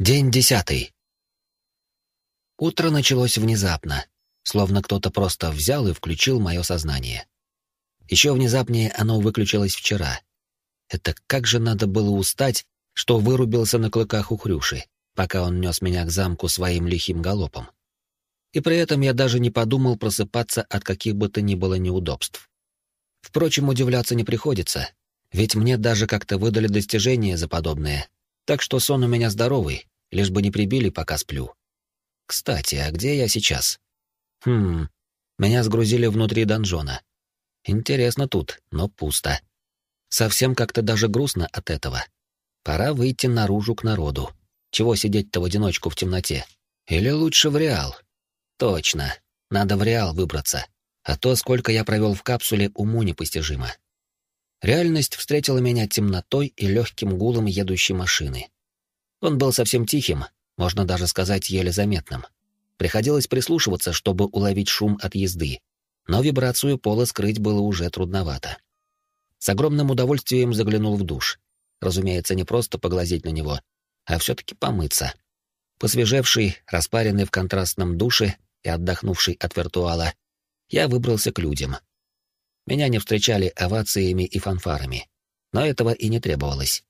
День десятый. Утро началось внезапно, словно кто-то просто взял и включил мое сознание. Еще внезапнее оно выключилось вчера. Это как же надо было устать, что вырубился на клыках у Хрюши, пока он нес меня к замку своим лихим галопом. И при этом я даже не подумал просыпаться от каких бы то ни было неудобств. Впрочем, удивляться не приходится, ведь мне даже как-то выдали достижение за подобное, так что сон у меня здоровый, лишь бы не прибили, пока сплю. Кстати, а где я сейчас? Хм, меня сгрузили внутри донжона. Интересно тут, но пусто. Совсем как-то даже грустно от этого. Пора выйти наружу к народу. Чего сидеть-то в одиночку в темноте? Или лучше в Реал? Точно, надо в Реал выбраться. А то, сколько я провел в капсуле, уму непостижимо. Реальность встретила меня темнотой и легким гулом едущей машины. Он был совсем тихим, можно даже сказать, еле заметным. Приходилось прислушиваться, чтобы уловить шум от езды, но вибрацию пола скрыть было уже трудновато. С огромным удовольствием заглянул в душ. Разумеется, не просто поглазеть на него, а все-таки помыться. Посвежевший, распаренный в контрастном душе и отдохнувший от виртуала, я выбрался к людям — меня не встречали овациями и фанфарами. Но этого и не требовалось.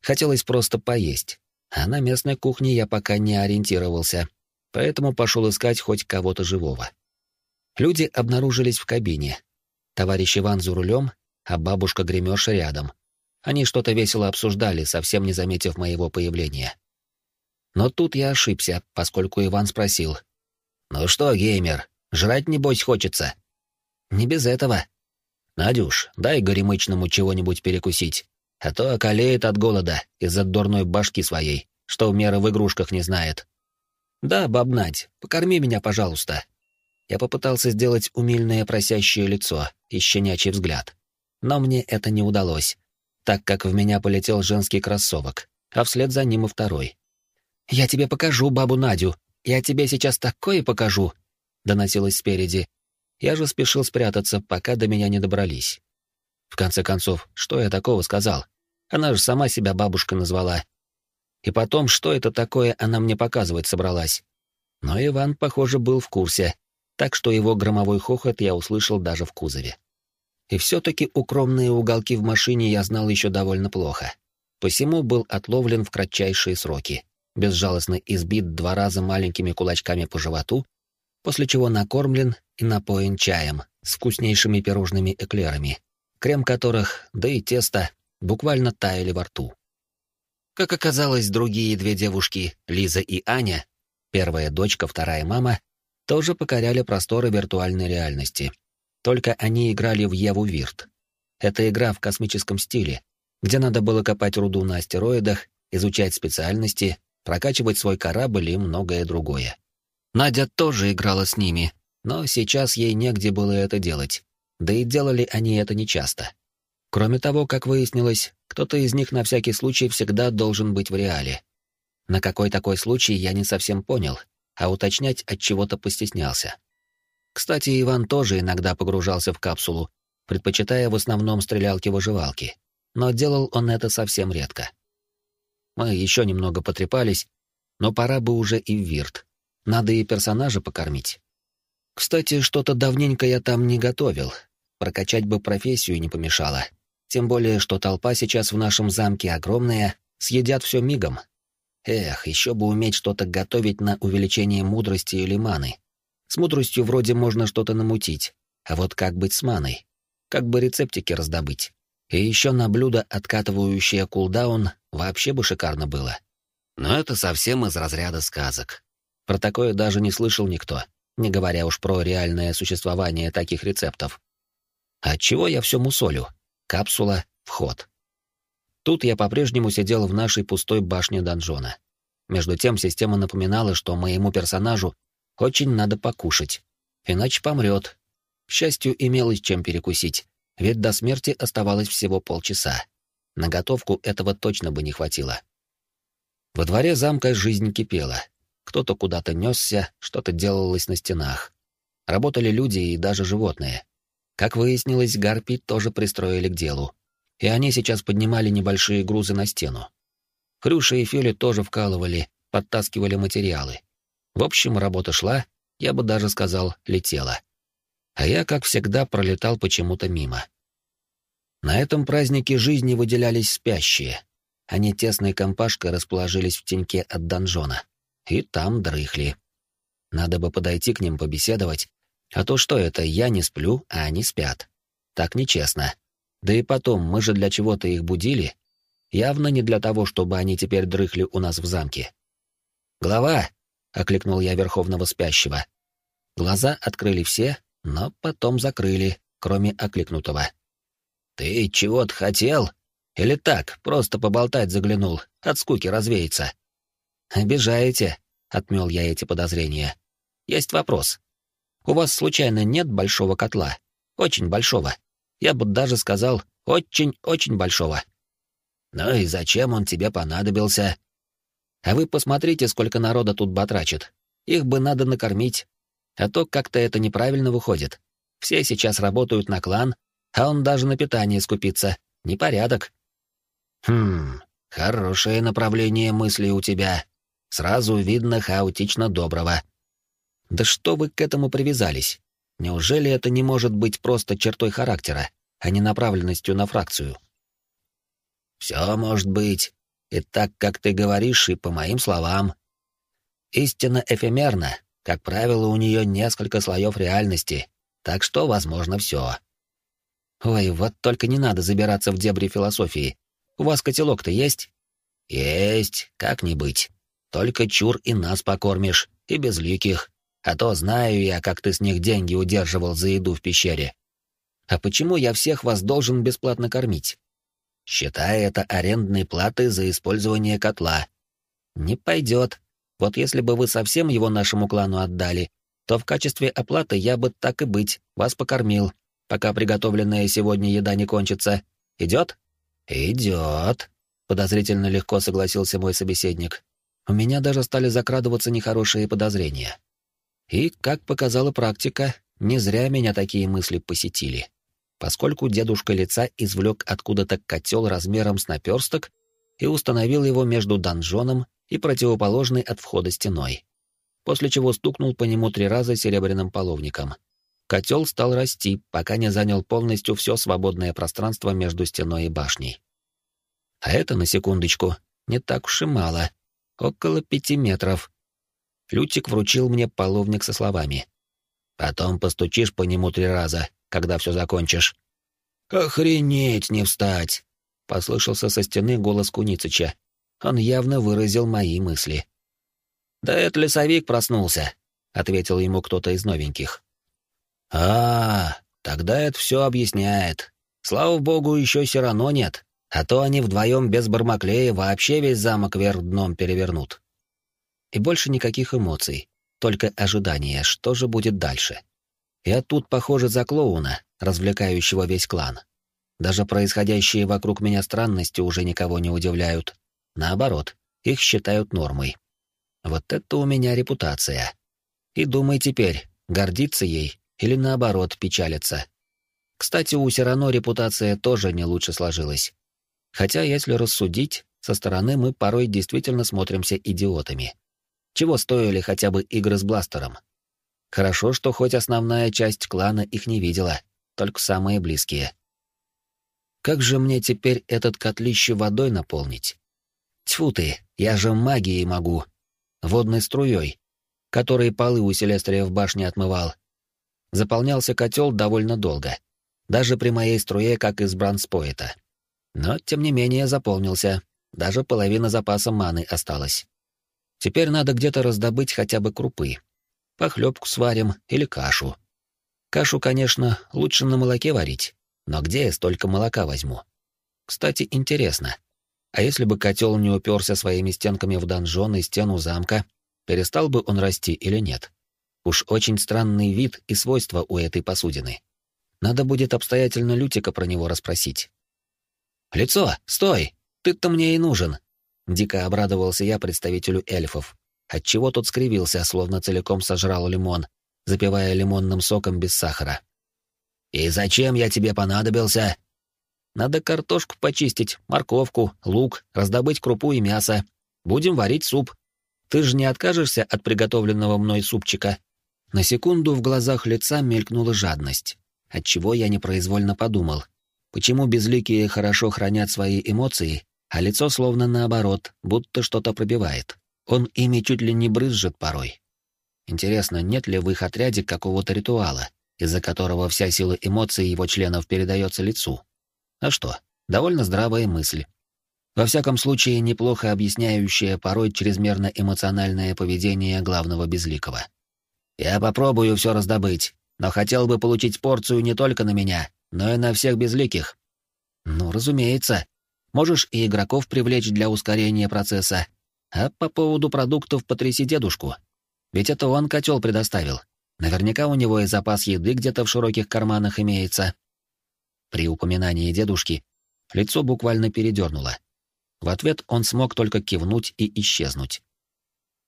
Хотелось просто поесть. А на местной кухне я пока не ориентировался, поэтому пошел искать хоть кого-то живого. Люди обнаружились в кабине. Товарищ Иван за рулем, а бабушка Гремёша рядом. Они что-то весело обсуждали, совсем не заметив моего появления. Но тут я ошибся, поскольку Иван спросил. «Ну что, геймер, жрать небось хочется?» «Не без этого», «Надюш, дай горемычному чего-нибудь перекусить, а то околеет от голода из-за дурной башки своей, что меры в игрушках не знает». «Да, баб Надь, покорми меня, пожалуйста». Я попытался сделать умильное просящее лицо и щенячий взгляд. Но мне это не удалось, так как в меня полетел женский кроссовок, а вслед за ним и второй. «Я тебе покажу бабу Надю, я тебе сейчас такое покажу», — доносилось спереди, я же спешил спрятаться, пока до меня не добрались. В конце концов, что я такого сказал? Она же сама себя бабушкой назвала. И потом, что это такое она мне показывать собралась? Но Иван, похоже, был в курсе, так что его громовой хохот я услышал даже в кузове. И все-таки укромные уголки в машине я знал еще довольно плохо. Посему был отловлен в кратчайшие сроки, безжалостно избит два раза маленькими кулачками по животу после чего накормлен и напоен чаем с вкуснейшими пирожными эклерами, крем которых, да и тесто, буквально таяли во рту. Как оказалось, другие две девушки, Лиза и Аня, первая дочка, вторая мама, тоже покоряли просторы виртуальной реальности. Только они играли в Еву Вирт. Это игра в космическом стиле, где надо было копать руду на астероидах, изучать специальности, прокачивать свой корабль и многое другое. Надя тоже играла с ними, но сейчас ей негде было это делать. Да и делали они это нечасто. Кроме того, как выяснилось, кто-то из них на всякий случай всегда должен быть в реале. На какой такой случай я не совсем понял, а уточнять от чего-то постеснялся. Кстати, Иван тоже иногда погружался в капсулу, предпочитая в основном стрелялки-выживалки, но делал он это совсем редко. Мы еще немного потрепались, но пора бы уже и в Вирт. Надо и персонажа покормить. Кстати, что-то давненько я там не готовил. Прокачать бы профессию не помешало. Тем более, что толпа сейчас в нашем замке огромная, съедят все мигом. Эх, еще бы уметь что-то готовить на увеличение мудрости или маны. С мудростью вроде можно что-то намутить, а вот как быть с маной? Как бы рецептики раздобыть? И еще на блюдо, откатывающее кулдаун, вообще бы шикарно было. Но это совсем из разряда сказок. Про такое даже не слышал никто, не говоря уж про реальное существование таких рецептов. Отчего я все мусолю? Капсула, вход. Тут я по-прежнему сидел в нашей пустой башне донжона. Между тем система напоминала, что моему персонажу очень надо покушать, иначе помрет. К счастью, имелось чем перекусить, ведь до смерти оставалось всего полчаса. На готовку этого точно бы не хватило. Во дворе замка жизнь кипела. Кто-то куда-то несся, что-то делалось на стенах. Работали люди и даже животные. Как выяснилось, гарпи тоже пристроили к делу. И они сейчас поднимали небольшие грузы на стену. Хрюша и Фили тоже вкалывали, подтаскивали материалы. В общем, работа шла, я бы даже сказал, летела. А я, как всегда, пролетал почему-то мимо. На этом празднике жизни выделялись спящие. Они тесной компашкой расположились в теньке от донжона. И там дрыхли. Надо бы подойти к ним побеседовать, а то что это, я не сплю, а они спят. Так нечестно. Да и потом, мы же для чего-то их будили. Явно не для того, чтобы они теперь дрыхли у нас в замке. «Глава!» — окликнул я Верховного Спящего. Глаза открыли все, но потом закрыли, кроме окликнутого. «Ты чего-то хотел? Или так, просто поболтать заглянул, от скуки развеется?» «Обижаете», — отмел я эти подозрения. «Есть вопрос. У вас случайно нет большого котла? Очень большого. Я бы даже сказал, очень-очень большого». «Ну и зачем он тебе понадобился?» «А вы посмотрите, сколько народа тут батрачит. Их бы надо накормить. А то как-то это неправильно выходит. Все сейчас работают на клан, а он даже на питание скупится. Непорядок. Хм, хорошее направление мысли у тебя. Сразу видно хаотично доброго. Да что вы к этому привязались? Неужели это не может быть просто чертой характера, а не направленностью на фракцию? Все может быть. И так, как ты говоришь, и по моим словам. Истина эфемерна. Как правило, у нее несколько слоев реальности, так что возможно все. Ой, вот только не надо забираться в дебри философии. У вас котелок-то есть? Есть, как не быть. Только чур и нас покормишь, и безликих. А то знаю я, как ты с них деньги удерживал за еду в пещере. А почему я всех вас должен бесплатно кормить? Считай это арендной платой за использование котла. Не пойдет. Вот если бы вы совсем его нашему клану отдали, то в качестве оплаты я бы так и быть вас покормил, пока приготовленная сегодня еда не кончится. Идет? Идет. Подозрительно легко согласился мой собеседник. У меня даже стали закрадываться нехорошие подозрения. И, как показала практика, не зря меня такие мысли посетили. Поскольку дедушка лица извлек откуда-то котел размером с наперсток и установил его между донжоном и противоположной от входа стеной, после чего стукнул по нему три раза серебряным половником — Котел стал расти, пока не занял полностью все свободное пространство между стеной и башней. А это, на секундочку, не так уж и мало. Около пяти метров. Лютик вручил мне половник со словами. «Потом постучишь по нему три раза, когда все закончишь». «Охренеть не встать!» — послышался со стены голос Куницыча. Он явно выразил мои мысли. «Да это лесовик проснулся», — ответил ему кто-то из новеньких. А, тогда это все объясняет. Слава богу, еще все нет, а то они вдвоем без Бармаклея вообще весь замок вверх дном перевернут. И больше никаких эмоций, только ожидание, что же будет дальше. Я тут похоже за клоуна, развлекающего весь клан. Даже происходящие вокруг меня странности уже никого не удивляют. Наоборот, их считают нормой. Вот это у меня репутация. И думай теперь, гордиться ей или наоборот печалится. Кстати, у Сирано репутация тоже не лучше сложилась. Хотя, если рассудить, со стороны мы порой действительно смотримся идиотами. Чего стоили хотя бы игры с бластером? Хорошо, что хоть основная часть клана их не видела, только самые близкие. Как же мне теперь этот котлище водой наполнить? Тьфу ты, я же магией могу. Водной струей, которой полы у Селестрия в башне отмывал, Заполнялся котел довольно долго, даже при моей струе, как из бранспоэта. Но, тем не менее, заполнился, даже половина запаса маны осталась. Теперь надо где-то раздобыть хотя бы крупы. Похлебку сварим или кашу. Кашу, конечно, лучше на молоке варить, но где я столько молока возьму? Кстати, интересно, а если бы котел не уперся своими стенками в донжон и стену замка, перестал бы он расти или нет? Уж очень странный вид и свойства у этой посудины. Надо будет обстоятельно Лютика про него расспросить. «Лицо, стой! Ты-то мне и нужен!» Дико обрадовался я представителю эльфов, отчего тот скривился, словно целиком сожрал лимон, запивая лимонным соком без сахара. «И зачем я тебе понадобился?» «Надо картошку почистить, морковку, лук, раздобыть крупу и мясо. Будем варить суп». Ты же не откажешься от приготовленного мной супчика?» На секунду в глазах лица мелькнула жадность, отчего я непроизвольно подумал, почему безликие хорошо хранят свои эмоции, а лицо словно наоборот, будто что-то пробивает. Он ими чуть ли не брызжет порой. Интересно, нет ли в их отряде какого-то ритуала, из-за которого вся сила эмоций его членов передается лицу? А что, довольно здравая мысль. Во всяком случае, неплохо объясняющая порой чрезмерно эмоциональное поведение главного безликого. Я попробую все раздобыть, но хотел бы получить порцию не только на меня, но и на всех безликих. Ну, разумеется. Можешь и игроков привлечь для ускорения процесса. А по поводу продуктов потряси дедушку. Ведь это он котел предоставил. Наверняка у него и запас еды где-то в широких карманах имеется. При упоминании дедушки лицо буквально передернуло. В ответ он смог только кивнуть и исчезнуть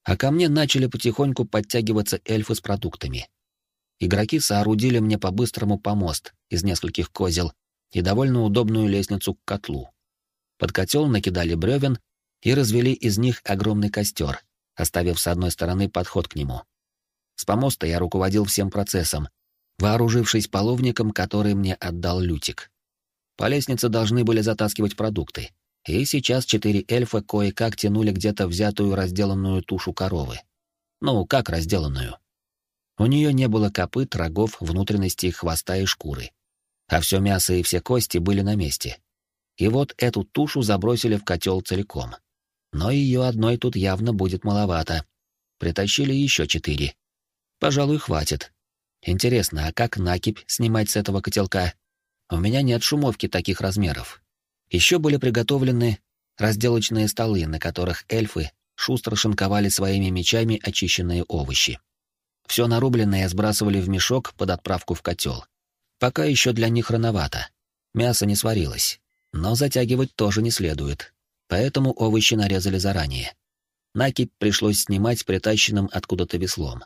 а ко мне начали потихоньку подтягиваться эльфы с продуктами. Игроки соорудили мне по-быстрому помост из нескольких козел и довольно удобную лестницу к котлу. Под котел накидали бревен и развели из них огромный костер, оставив с одной стороны подход к нему. С помоста я руководил всем процессом, вооружившись половником, который мне отдал Лютик. По лестнице должны были затаскивать продукты. И сейчас четыре эльфа кое-как тянули где-то взятую разделанную тушу коровы. Ну, как разделанную? У нее не было копыт, рогов, внутренностей, хвоста и шкуры. А все мясо и все кости были на месте. И вот эту тушу забросили в котел целиком. Но ее одной тут явно будет маловато. Притащили еще четыре. Пожалуй, хватит. Интересно, а как накипь снимать с этого котелка? У меня нет шумовки таких размеров. Еще были приготовлены разделочные столы, на которых эльфы шустро шинковали своими мечами очищенные овощи. Все нарубленное сбрасывали в мешок под отправку в котел. Пока еще для них рановато. Мясо не сварилось, но затягивать тоже не следует, поэтому овощи нарезали заранее. Накипь пришлось снимать притащенным откуда-то веслом.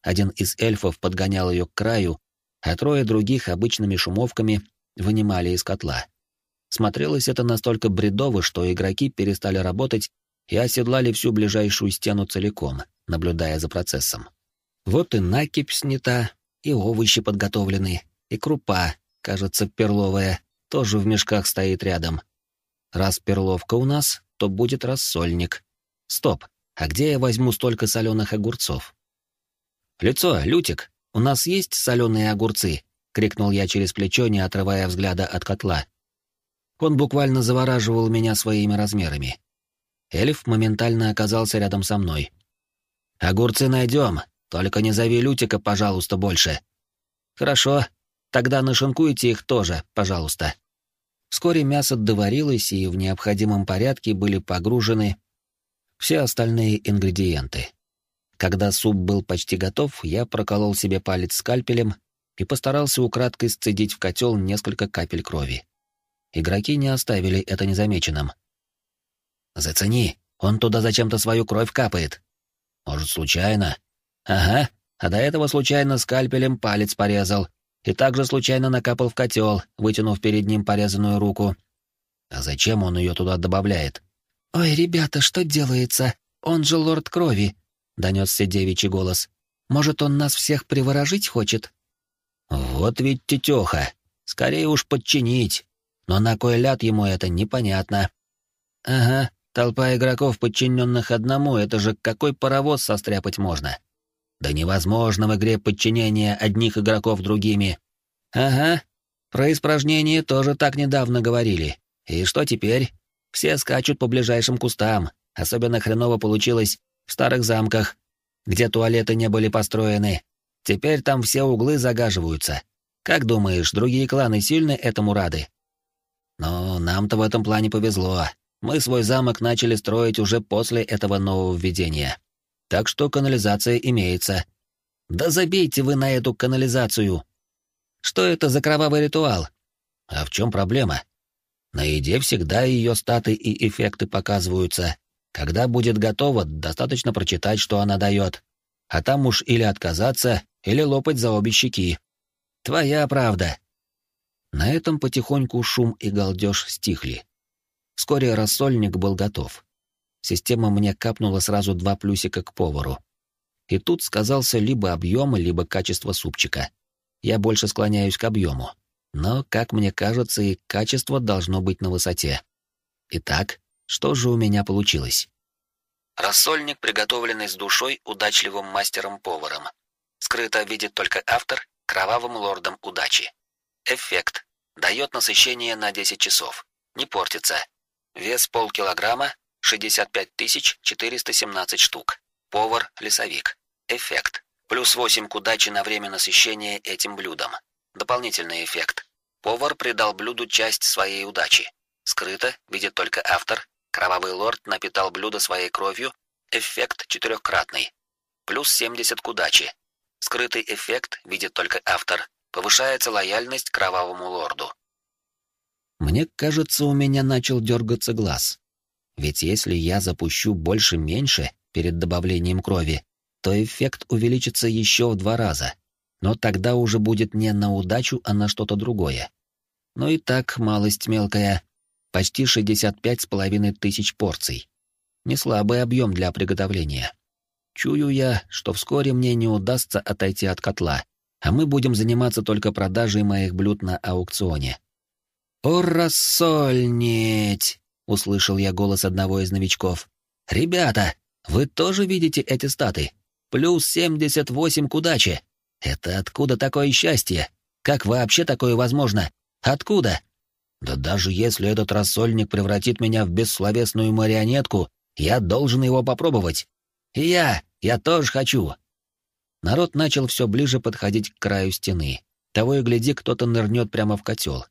Один из эльфов подгонял ее к краю, а трое других обычными шумовками вынимали из котла. Смотрелось это настолько бредово, что игроки перестали работать и оседлали всю ближайшую стену целиком, наблюдая за процессом. Вот и накипь снята, и овощи подготовлены, и крупа, кажется, перловая, тоже в мешках стоит рядом. Раз перловка у нас, то будет рассольник. Стоп, а где я возьму столько соленых огурцов? «Лицо, Лютик, у нас есть соленые огурцы?» — крикнул я через плечо, не отрывая взгляда от котла. Он буквально завораживал меня своими размерами. Эльф моментально оказался рядом со мной. «Огурцы найдем, только не зови Лютика, пожалуйста, больше». «Хорошо, тогда нашинкуйте их тоже, пожалуйста». Вскоре мясо доварилось, и в необходимом порядке были погружены все остальные ингредиенты. Когда суп был почти готов, я проколол себе палец скальпелем и постарался украдкой сцедить в котел несколько капель крови. Игроки не оставили это незамеченным. «Зацени, он туда зачем-то свою кровь капает». «Может, случайно?» «Ага, а до этого случайно скальпелем палец порезал, и также случайно накапал в котел, вытянув перед ним порезанную руку. А зачем он ее туда добавляет?» «Ой, ребята, что делается? Он же лорд крови», — донесся девичий голос. «Может, он нас всех приворожить хочет?» «Вот ведь тетеха. Скорее уж подчинить. Но на кой ляд ему это непонятно. Ага, толпа игроков, подчиненных одному, это же какой паровоз состряпать можно? Да невозможно в игре подчинение одних игроков другими. Ага, про испражнение тоже так недавно говорили. И что теперь? Все скачут по ближайшим кустам. Особенно хреново получилось в старых замках, где туалеты не были построены. Теперь там все углы загаживаются. Как думаешь, другие кланы сильно этому рады? Но нам-то в этом плане повезло. Мы свой замок начали строить уже после этого нового введения. Так что канализация имеется. Да забейте вы на эту канализацию. Что это за кровавый ритуал? А в чем проблема? На еде всегда ее статы и эффекты показываются. Когда будет готово, достаточно прочитать, что она дает. А там уж или отказаться, или лопать за обе щеки. Твоя правда. На этом потихоньку шум и галдеж стихли. Вскоре рассольник был готов. Система мне капнула сразу два плюсика к повару. И тут сказался либо объем, либо качество супчика. Я больше склоняюсь к объему. Но, как мне кажется, и качество должно быть на высоте. Итак, что же у меня получилось? Рассольник, приготовленный с душой удачливым мастером-поваром. Скрыто видит только автор кровавым лордом удачи. Эффект. Дает насыщение на 10 часов. Не портится. Вес полкилограмма, 65 417 штук. Повар-лесовик. Эффект. Плюс 8 к удаче на время насыщения этим блюдом. Дополнительный эффект. Повар придал блюду часть своей удачи. Скрыто, видит только автор. Кровавый лорд напитал блюдо своей кровью. Эффект четырехкратный. Плюс 70 к удаче. Скрытый эффект видит только автор. Повышается лояльность кровавому лорду. Мне кажется, у меня начал дергаться глаз. Ведь если я запущу больше-меньше перед добавлением крови, то эффект увеличится еще в два раза. Но тогда уже будет не на удачу, а на что-то другое. Ну и так, малость мелкая, почти 65 с половиной тысяч порций. Не слабый объем для приготовления. Чую я, что вскоре мне не удастся отойти от котла, а мы будем заниматься только продажей моих блюд на аукционе. «О, рассольнить!» — услышал я голос одного из новичков. «Ребята, вы тоже видите эти статы? Плюс 78 к удаче. Это откуда такое счастье? Как вообще такое возможно? Откуда? Да даже если этот рассольник превратит меня в бессловесную марионетку, я должен его попробовать. И я, я тоже хочу. Народ начал все ближе подходить к краю стены. Того и гляди, кто-то нырнет прямо в котел.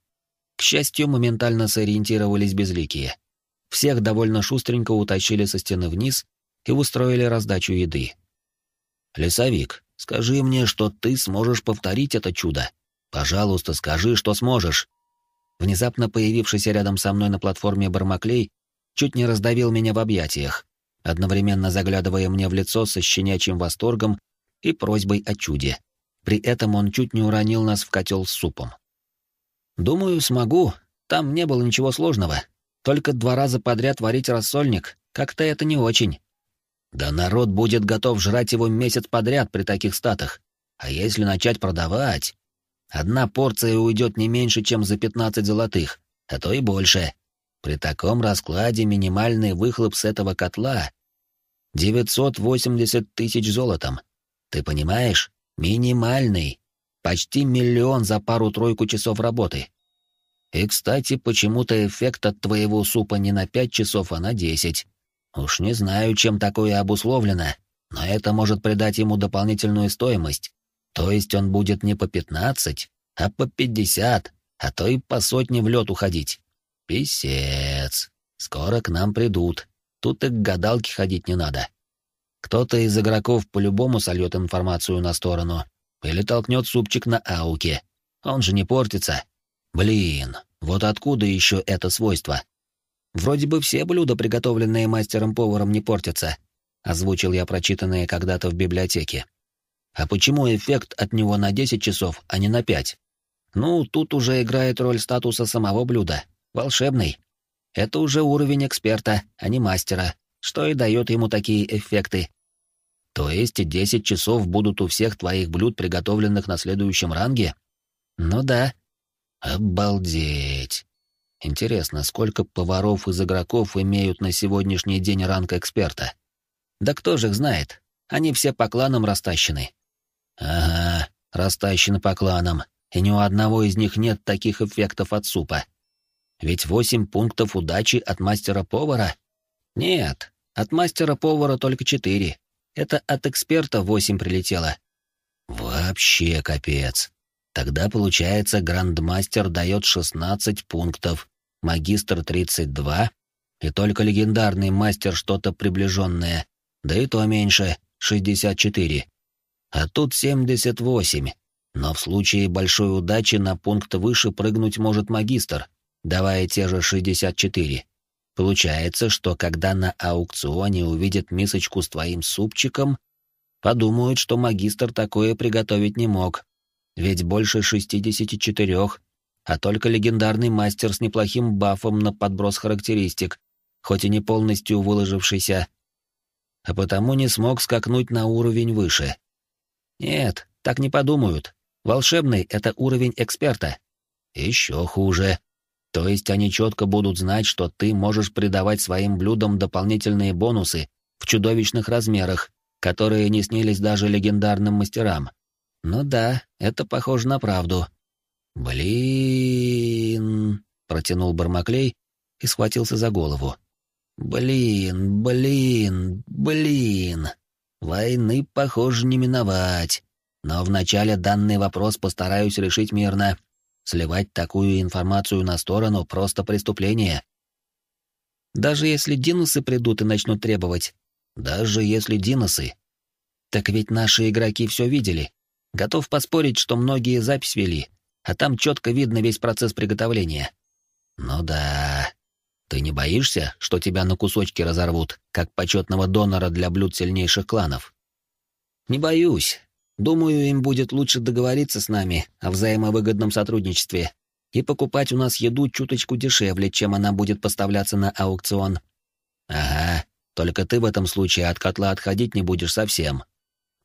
К счастью, моментально сориентировались безликие. Всех довольно шустренько утащили со стены вниз и устроили раздачу еды. «Лесовик, скажи мне, что ты сможешь повторить это чудо. Пожалуйста, скажи, что сможешь». Внезапно появившийся рядом со мной на платформе Бармаклей чуть не раздавил меня в объятиях, одновременно заглядывая мне в лицо со щенячьим восторгом и просьбой о чуде. При этом он чуть не уронил нас в котел с супом. «Думаю, смогу. Там не было ничего сложного. Только два раза подряд варить рассольник. Как-то это не очень. Да народ будет готов жрать его месяц подряд при таких статах. А если начать продавать... Одна порция уйдет не меньше, чем за 15 золотых, а то и больше. При таком раскладе минимальный выхлоп с этого котла — 980 тысяч золотом. Ты понимаешь? Минимальный. Почти миллион за пару-тройку часов работы. И, кстати, почему-то эффект от твоего супа не на 5 часов, а на 10. Уж не знаю, чем такое обусловлено, но это может придать ему дополнительную стоимость. То есть он будет не по 15, а по 50, а то и по сотне в лед уходить. Писец. Скоро к нам придут. Тут и к гадалке ходить не надо. Кто-то из игроков по-любому сольет информацию на сторону или толкнет супчик на ауке. Он же не портится. Блин, вот откуда еще это свойство? Вроде бы все блюда, приготовленные мастером-поваром, не портятся, озвучил я прочитанное когда-то в библиотеке. А почему эффект от него на 10 часов, а не на 5? Ну, тут уже играет роль статуса самого блюда. Волшебный. Это уже уровень эксперта, а не мастера, что и дает ему такие эффекты. То есть 10 часов будут у всех твоих блюд, приготовленных на следующем ранге? Ну да. Обалдеть. Интересно, сколько поваров из игроков имеют на сегодняшний день ранг эксперта? Да кто же их знает? Они все по кланам растащены. Ага, растащены по кланам, и ни у одного из них нет таких эффектов от супа. Ведь восемь пунктов удачи от мастера-повара? Нет, от мастера-повара только четыре. Это от эксперта восемь прилетело. Вообще капец. Тогда, получается, грандмастер дает 16 пунктов, магистр 32, и только легендарный мастер что-то приближенное, да и то меньше, 64. А тут 78. Но в случае большой удачи на пункт выше прыгнуть может магистр, давая те же 64. Получается, что когда на аукционе увидят мисочку с твоим супчиком, подумают, что магистр такое приготовить не мог, ведь больше 64, а только легендарный мастер с неплохим бафом на подброс характеристик, хоть и не полностью выложившийся, а потому не смог скакнуть на уровень выше. Нет, так не подумают. Волшебный — это уровень эксперта. Еще хуже. То есть они четко будут знать, что ты можешь придавать своим блюдам дополнительные бонусы в чудовищных размерах, которые не снились даже легендарным мастерам. Ну да, это похоже на правду. Блин, протянул Бармаклей и схватился за голову. Блин, блин, блин. Войны, похоже, не миновать. Но вначале данный вопрос постараюсь решить мирно. Сливать такую информацию на сторону — просто преступление. Даже если диносы придут и начнут требовать. Даже если диносы. Так ведь наши игроки все видели. Готов поспорить, что многие запись вели, а там четко видно весь процесс приготовления. Ну да. Ты не боишься, что тебя на кусочки разорвут, как почетного донора для блюд сильнейших кланов? Не боюсь. Думаю, им будет лучше договориться с нами о взаимовыгодном сотрудничестве и покупать у нас еду чуточку дешевле, чем она будет поставляться на аукцион. Ага, только ты в этом случае от котла отходить не будешь совсем.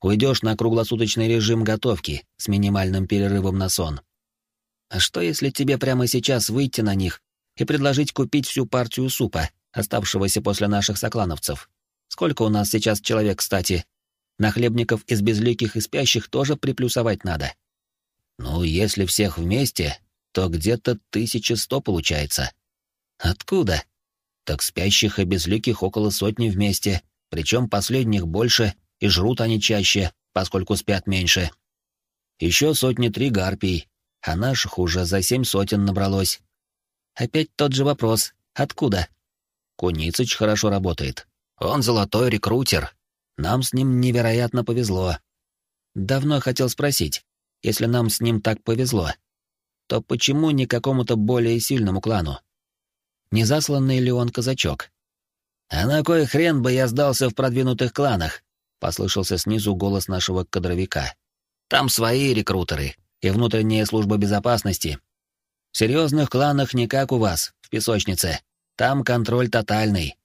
Уйдешь на круглосуточный режим готовки с минимальным перерывом на сон. А что, если тебе прямо сейчас выйти на них и предложить купить всю партию супа, оставшегося после наших соклановцев? Сколько у нас сейчас человек, кстати? Нахлебников из безликих и спящих тоже приплюсовать надо. Ну, если всех вместе, то где-то тысяча сто получается. Откуда? Так спящих и безликих около сотни вместе, причем последних больше, и жрут они чаще, поскольку спят меньше. Еще сотни три гарпий, а наших уже за семь сотен набралось. Опять тот же вопрос. Откуда? Куницыч хорошо работает. Он золотой рекрутер, нам с ним невероятно повезло. Давно хотел спросить, если нам с ним так повезло, то почему не какому-то более сильному клану? Не засланный ли он казачок? «А на кой хрен бы я сдался в продвинутых кланах?» — послышался снизу голос нашего кадровика. «Там свои рекрутеры и внутренняя служба безопасности. В серьезных кланах не как у вас, в песочнице. Там контроль тотальный.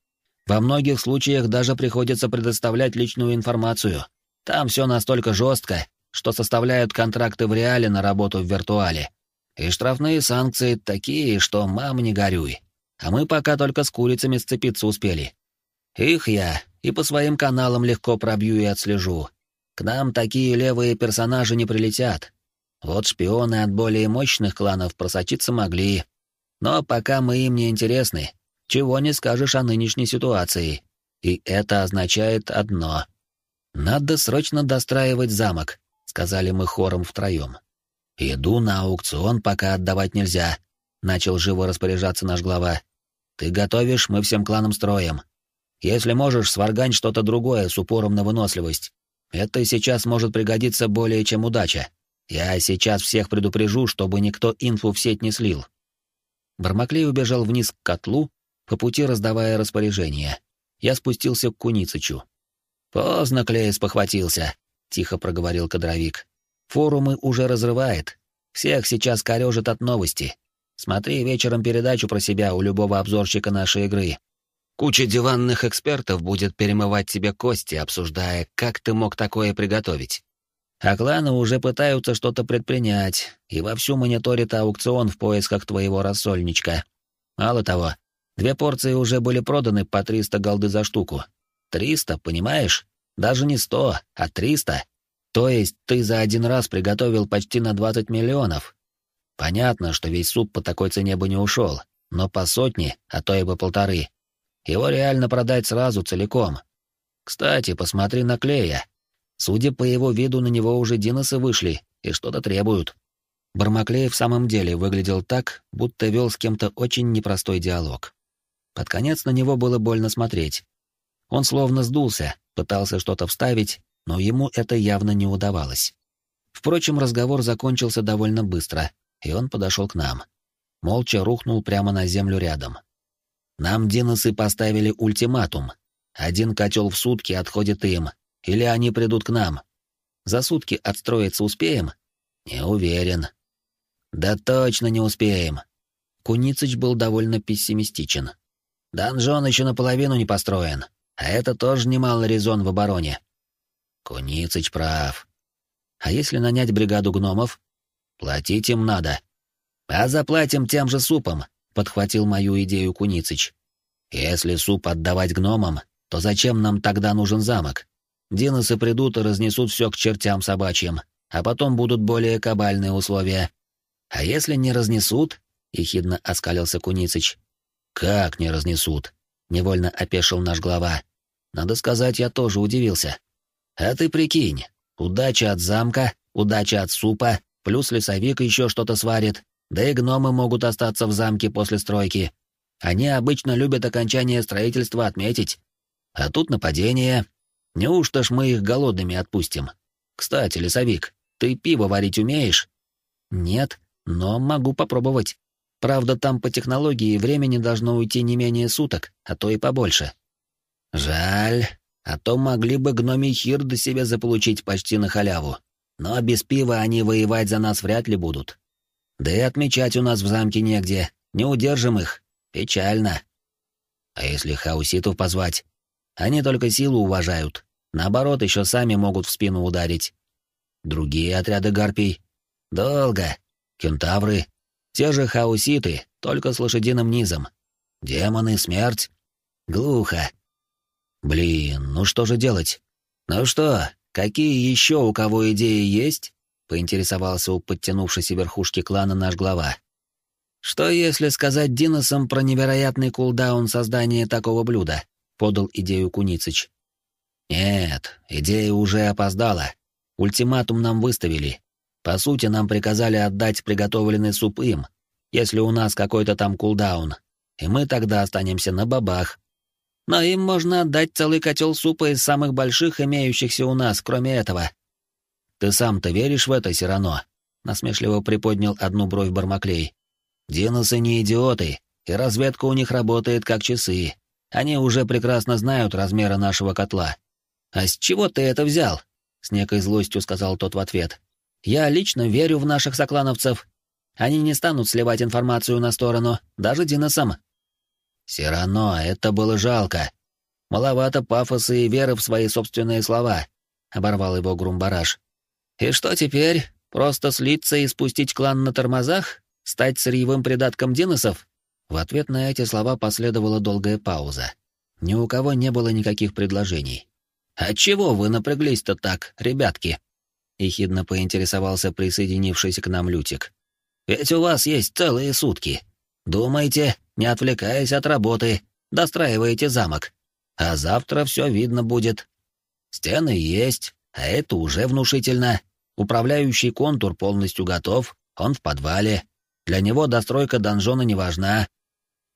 Во многих случаях даже приходится предоставлять личную информацию. Там все настолько жестко, что составляют контракты в реале на работу в виртуале. И штрафные санкции такие, что мам не горюй. А мы пока только с курицами сцепиться успели. Их я и по своим каналам легко пробью и отслежу. К нам такие левые персонажи не прилетят. Вот шпионы от более мощных кланов просочиться могли. Но пока мы им не интересны, чего не скажешь о нынешней ситуации. И это означает одно. «Надо срочно достраивать замок», — сказали мы хором втроем. «Еду на аукцион пока отдавать нельзя», — начал живо распоряжаться наш глава. «Ты готовишь, мы всем кланам строим. Если можешь, сваргань что-то другое с упором на выносливость. Это сейчас может пригодиться более чем удача. Я сейчас всех предупрежу, чтобы никто инфу в сеть не слил». Бармаклей убежал вниз к котлу, по пути раздавая распоряжения. Я спустился к Куницычу. «Поздно Клейс похватился», — тихо проговорил кадровик. «Форумы уже разрывает. Всех сейчас корежит от новости. Смотри вечером передачу про себя у любого обзорщика нашей игры. Куча диванных экспертов будет перемывать тебе кости, обсуждая, как ты мог такое приготовить. А кланы уже пытаются что-то предпринять и вовсю мониторят аукцион в поисках твоего рассольничка. Мало того, Две порции уже были проданы по 300 голды за штуку. 300, понимаешь? Даже не 100, а 300. То есть ты за один раз приготовил почти на 20 миллионов. Понятно, что весь суп по такой цене бы не ушел, но по сотне, а то и по полторы. Его реально продать сразу целиком. Кстати, посмотри на Клея. Судя по его виду, на него уже диносы вышли и что-то требуют. Бармаклей в самом деле выглядел так, будто вел с кем-то очень непростой диалог. Под конец на него было больно смотреть. Он словно сдулся, пытался что-то вставить, но ему это явно не удавалось. Впрочем, разговор закончился довольно быстро, и он подошел к нам. Молча рухнул прямо на землю рядом. Нам диносы поставили ультиматум. Один котел в сутки отходит им, или они придут к нам. За сутки отстроиться успеем? Не уверен. Да точно не успеем. Куницыч был довольно пессимистичен. Донжон еще наполовину не построен, а это тоже немало резон в обороне. Куницыч прав. А если нанять бригаду гномов? Платить им надо. А заплатим тем же супом, подхватил мою идею Куницыч. Если суп отдавать гномам, то зачем нам тогда нужен замок? Диносы придут и разнесут все к чертям собачьим, а потом будут более кабальные условия. А если не разнесут? ехидно оскалился Куницыч. Как не разнесут? невольно опешил наш глава. Надо сказать, я тоже удивился. А ты прикинь, удача от замка, удача от супа, плюс лесовик еще что-то сварит, да и гномы могут остаться в замке после стройки. Они обычно любят окончание строительства отметить. А тут нападение. Неужто ж мы их голодными отпустим? Кстати, лесовик, ты пиво варить умеешь? Нет, но могу попробовать. Правда, там по технологии времени должно уйти не менее суток, а то и побольше. Жаль, а то могли бы гномий хир до себя заполучить почти на халяву. Но без пива они воевать за нас вряд ли будут. Да и отмечать у нас в замке негде, не удержим их. Печально. А если хауситов позвать? Они только силу уважают. Наоборот, еще сами могут в спину ударить. Другие отряды гарпий? Долго. Кентавры? Те же хауситы, только с лошадиным низом. Демоны, смерть? Глухо. Блин, ну что же делать? Ну что, какие еще у кого идеи есть? Поинтересовался у подтянувшейся верхушки клана наш глава. «Что если сказать Диносам про невероятный кулдаун создания такого блюда?» — подал идею Куницыч. «Нет, идея уже опоздала. Ультиматум нам выставили. По сути, нам приказали отдать приготовленный суп им, если у нас какой-то там кулдаун, и мы тогда останемся на бабах. Но им можно отдать целый котел супа из самых больших, имеющихся у нас, кроме этого». «Ты сам-то веришь в это, Сирано?» — насмешливо приподнял одну бровь Бармаклей. Диносы не идиоты, и разведка у них работает как часы. Они уже прекрасно знают размеры нашего котла. А с чего ты это взял? С некой злостью сказал тот в ответ. Я лично верю в наших соклановцев. Они не станут сливать информацию на сторону, даже Диносам. Все равно это было жалко. Маловато пафоса и веры в свои собственные слова, оборвал его Грумбараш. И что теперь? Просто слиться и спустить клан на тормозах? Стать сырьевым придатком Диносов? В ответ на эти слова последовала долгая пауза. Ни у кого не было никаких предложений. «А чего вы напряглись-то так, ребятки?» — ехидно поинтересовался присоединившийся к нам Лютик. «Ведь у вас есть целые сутки. Думайте, не отвлекаясь от работы, достраиваете замок. А завтра все видно будет. Стены есть, а это уже внушительно. Управляющий контур полностью готов, он в подвале. Для него достройка донжона не важна.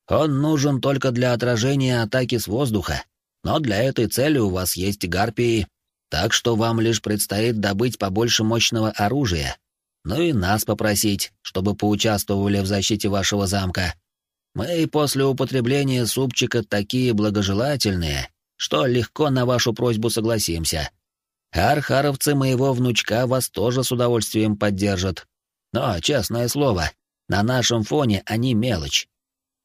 Он нужен только для отражения атаки с воздуха, но для этой цели у вас есть гарпии, так что вам лишь предстоит добыть побольше мощного оружия. Ну и нас попросить, чтобы поучаствовали в защите вашего замка. Мы после употребления супчика такие благожелательные, что легко на вашу просьбу согласимся. Архаровцы моего внучка вас тоже с удовольствием поддержат. Но, честное слово, на нашем фоне они мелочь.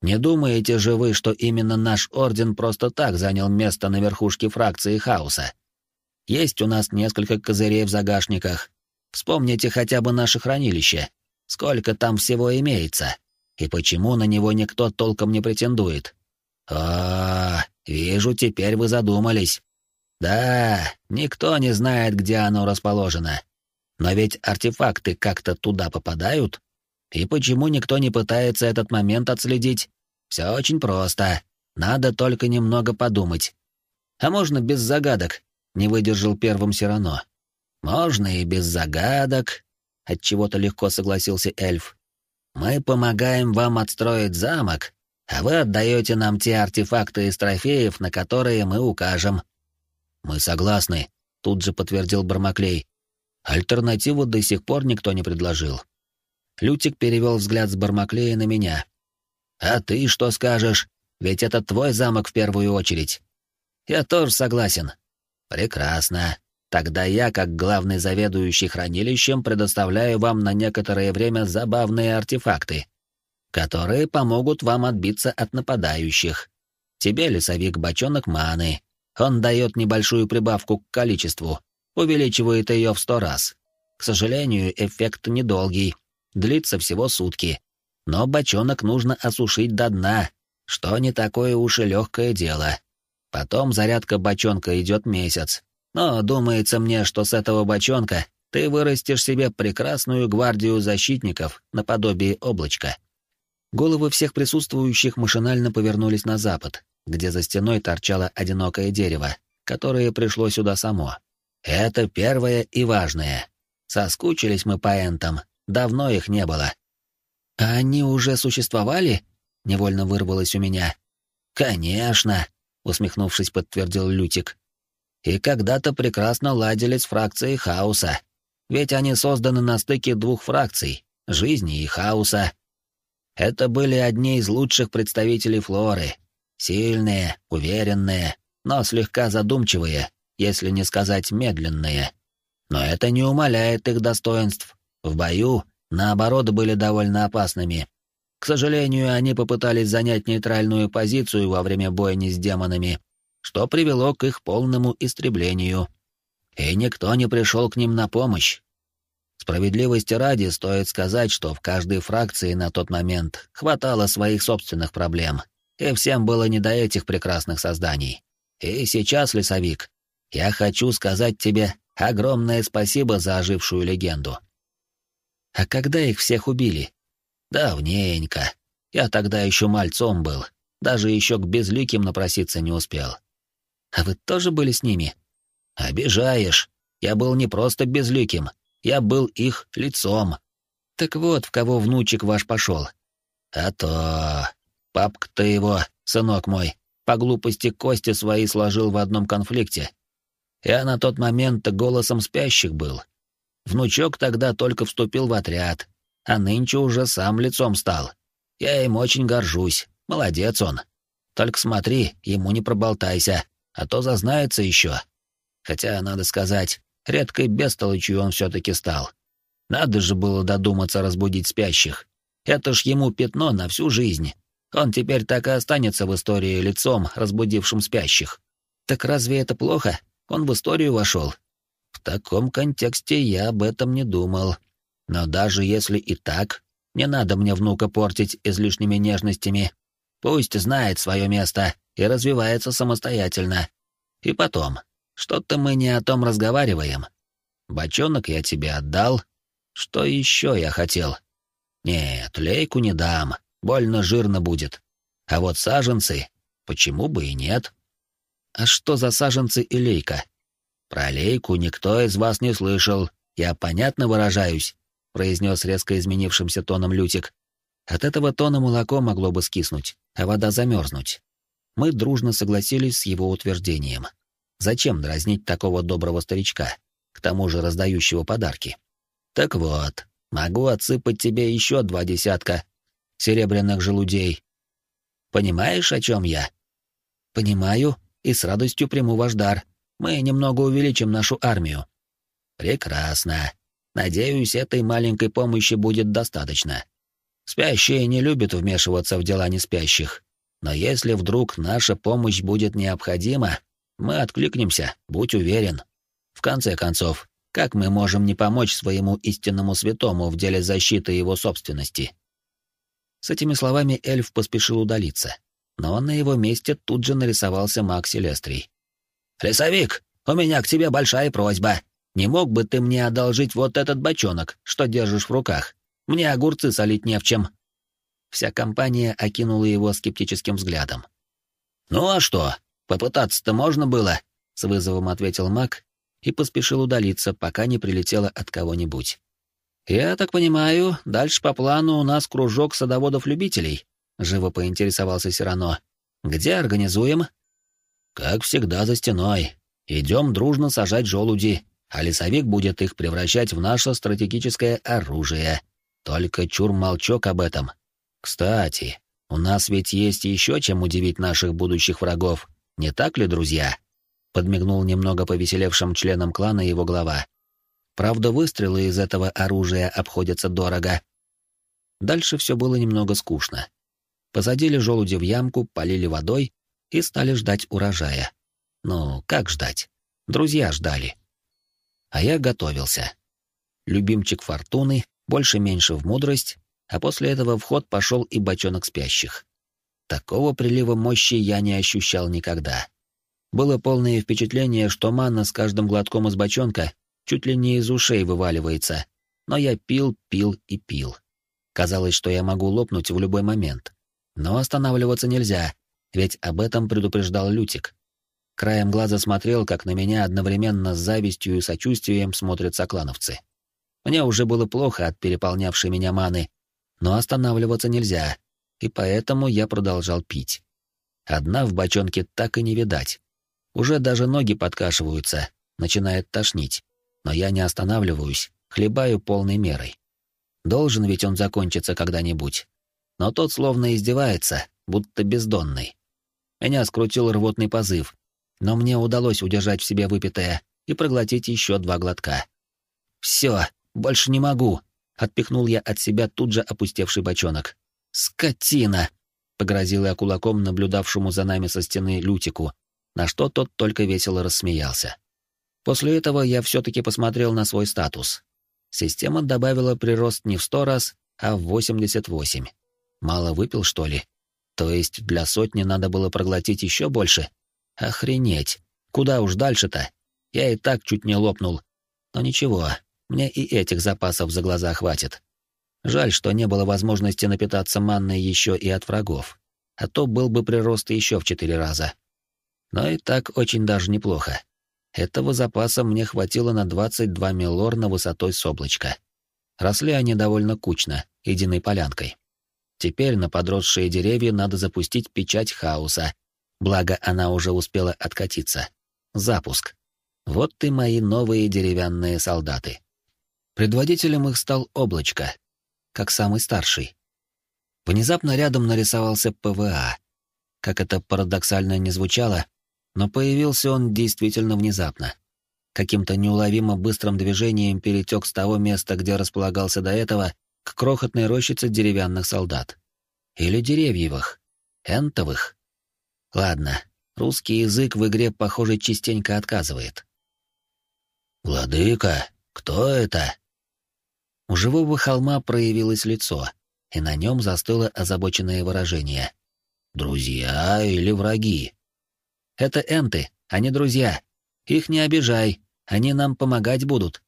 Не думаете же вы, что именно наш орден просто так занял место на верхушке фракции хаоса? Есть у нас несколько козырей в загашниках. Вспомните хотя бы наше хранилище. Сколько там всего имеется? И почему на него никто толком не претендует? А, вижу, теперь вы задумались. Да, никто не знает, где оно расположено. Но ведь артефакты как-то туда попадают? И почему никто не пытается этот момент отследить? Все очень просто. Надо только немного подумать. А можно без загадок? Не выдержал первым Сирано. Можно и без загадок. От чего-то легко согласился эльф. Мы помогаем вам отстроить замок, а вы отдаете нам те артефакты из трофеев, на которые мы укажем. Мы согласны, тут же подтвердил Бармаклей. Альтернативу до сих пор никто не предложил. Лютик перевел взгляд с Бармаклея на меня. «А ты что скажешь? Ведь это твой замок в первую очередь». «Я тоже согласен». «Прекрасно. Тогда я, как главный заведующий хранилищем, предоставляю вам на некоторое время забавные артефакты, которые помогут вам отбиться от нападающих. Тебе, лесовик, бочонок маны. Он дает небольшую прибавку к количеству, увеличивает ее в сто раз. К сожалению, эффект недолгий, длится всего сутки. Но бочонок нужно осушить до дна, что не такое уж и легкое дело. Потом зарядка бочонка идет месяц. Но думается мне, что с этого бочонка ты вырастешь себе прекрасную гвардию защитников наподобие облачка. Головы всех присутствующих машинально повернулись на запад, где за стеной торчало одинокое дерево, которое пришло сюда само. Это первое и важное. Соскучились мы по энтам, давно их не было. А они уже существовали? Невольно вырвалось у меня. Конечно, усмехнувшись, подтвердил Лютик. И когда-то прекрасно ладили с фракцией хаоса. Ведь они созданы на стыке двух фракций — жизни и хаоса. Это были одни из лучших представителей флоры. Сильные, уверенные, но слегка задумчивые, если не сказать медленные. Но это не умаляет их достоинств. В бою, наоборот, были довольно опасными. К сожалению, они попытались занять нейтральную позицию во время бойни с демонами, что привело к их полному истреблению. И никто не пришел к ним на помощь. Справедливости ради стоит сказать, что в каждой фракции на тот момент хватало своих собственных проблем, и всем было не до этих прекрасных созданий. И сейчас, лесовик, я хочу сказать тебе огромное спасибо за ожившую легенду. А когда их всех убили? Давненько. Я тогда еще мальцом был, даже еще к безликим напроситься не успел. А вы тоже были с ними? Обижаешь. Я был не просто безликим, я был их лицом. Так вот, в кого внучек ваш пошел. А то... Папка-то его, сынок мой, по глупости кости свои сложил в одном конфликте. Я на тот момент голосом спящих был. Внучок тогда только вступил в отряд, а нынче уже сам лицом стал. Я им очень горжусь, молодец он. Только смотри, ему не проболтайся, а то зазнается еще. Хотя, надо сказать, редкой бестолочью он все-таки стал. Надо же было додуматься разбудить спящих. Это ж ему пятно на всю жизнь. Он теперь так и останется в истории лицом, разбудившим спящих. Так разве это плохо? Он в историю вошел. В таком контексте я об этом не думал. Но даже если и так, не надо мне внука портить излишними нежностями. Пусть знает свое место и развивается самостоятельно. И потом, что-то мы не о том разговариваем. Бочонок я тебе отдал. Что еще я хотел? Нет, лейку не дам, больно жирно будет. А вот саженцы, почему бы и нет? А что за саженцы и лейка? Про лейку никто из вас не слышал. Я понятно выражаюсь, произнес резко изменившимся тоном Лютик. От этого тона молоко могло бы скиснуть, а вода замерзнуть. Мы дружно согласились с его утверждением. Зачем дразнить такого доброго старичка, к тому же раздающего подарки? Так вот, могу отсыпать тебе еще два десятка серебряных желудей. Понимаешь, о чем я? Понимаю, и с радостью приму ваш дар. Мы немного увеличим нашу армию. Прекрасно. Надеюсь, этой маленькой помощи будет достаточно. Спящие не любят вмешиваться в дела неспящих. Но если вдруг наша помощь будет необходима, мы откликнемся, будь уверен. В конце концов, как мы можем не помочь своему истинному святому в деле защиты его собственности? С этими словами эльф поспешил удалиться, но на его месте тут же нарисовался маг Селестрий. «Лесовик, у меня к тебе большая просьба. Не мог бы ты мне одолжить вот этот бочонок, что держишь в руках? Мне огурцы солить не в чем». Вся компания окинула его скептическим взглядом. «Ну а что, попытаться-то можно было?» — с вызовом ответил маг и поспешил удалиться, пока не прилетело от кого-нибудь. «Я так понимаю, дальше по плану у нас кружок садоводов-любителей», — живо поинтересовался Сирано. «Где организуем?» «Как всегда за стеной. Идем дружно сажать желуди, а лесовик будет их превращать в наше стратегическое оружие. Только чур молчок об этом. Кстати, у нас ведь есть еще чем удивить наших будущих врагов, не так ли, друзья?» Подмигнул немного повеселевшим членам клана его глава. Правда, выстрелы из этого оружия обходятся дорого. Дальше все было немного скучно. Посадили желуди в ямку, полили водой и стали ждать урожая. Ну, как ждать? Друзья ждали. А я готовился. Любимчик фортуны, больше-меньше в мудрость, а после этого в ход пошел и бочонок спящих. Такого прилива мощи я не ощущал никогда. Было полное впечатление, что манна с каждым глотком из бочонка чуть ли не из ушей вываливается, но я пил, пил и пил. Казалось, что я могу лопнуть в любой момент. Но останавливаться нельзя, ведь об этом предупреждал Лютик. Краем глаза смотрел, как на меня одновременно с завистью и сочувствием смотрят соклановцы. Мне уже было плохо от переполнявшей меня маны, но останавливаться нельзя, и поэтому я продолжал пить. Одна в бочонке так и не видать. Уже даже ноги подкашиваются, начинает тошнить, но я не останавливаюсь, хлебаю полной мерой. Должен ведь он закончиться когда-нибудь. Но тот словно издевается, будто бездонный. Меня скрутил рвотный позыв, но мне удалось удержать в себе выпитое и проглотить еще два глотка. «Все, больше не могу», — отпихнул я от себя тут же опустевший бочонок. «Скотина!» — погрозил я кулаком наблюдавшему за нами со стены Лютику, на что тот только весело рассмеялся. После этого я все-таки посмотрел на свой статус. Система добавила прирост не в сто раз, а в восемьдесят восемь. Мало выпил, что ли? То есть для сотни надо было проглотить еще больше? Охренеть! Куда уж дальше-то? Я и так чуть не лопнул. Но ничего, мне и этих запасов за глаза хватит. Жаль, что не было возможности напитаться манной еще и от врагов. А то был бы прирост еще в четыре раза. Но и так очень даже неплохо. Этого запаса мне хватило на 22 миллорна высотой с облачка. Росли они довольно кучно, единой полянкой. Теперь на подросшие деревья надо запустить печать хаоса, благо она уже успела откатиться. Запуск. Вот и мои новые деревянные солдаты. Предводителем их стал облачко, как самый старший. Внезапно рядом нарисовался ПВА. Как это парадоксально не звучало, но появился он действительно внезапно. Каким-то неуловимо быстрым движением перетек с того места, где располагался до этого, к крохотной рощице деревянных солдат. Или деревьевых. Энтовых. Ладно, русский язык в игре, похоже, частенько отказывает. «Владыка, кто это?» У живого холма проявилось лицо, и на нем застыло озабоченное выражение. «Друзья или враги?» Это энты, а не друзья. Их не обижай, они нам помогать будут.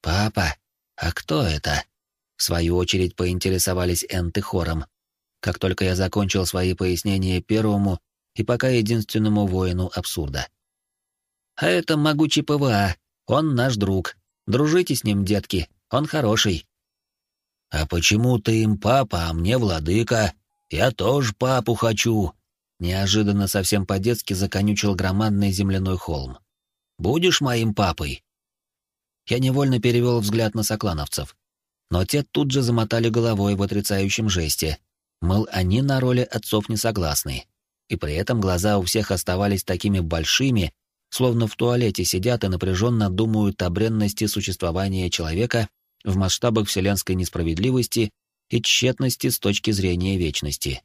Папа, а кто это? В свою очередь поинтересовались энты хором. Как только я закончил свои пояснения первому и пока единственному воину абсурда. А это могучий ПВА, он наш друг. Дружите с ним, детки, он хороший. А почему ты им папа, а мне владыка? Я тоже папу хочу, Неожиданно совсем по-детски законючил громадный земляной холм. «Будешь моим папой?» Я невольно перевел взгляд на соклановцев. Но те тут же замотали головой в отрицающем жесте. Мол, они на роли отцов не согласны. И при этом глаза у всех оставались такими большими, словно в туалете сидят и напряженно думают о бренности существования человека в масштабах вселенской несправедливости и тщетности с точки зрения вечности.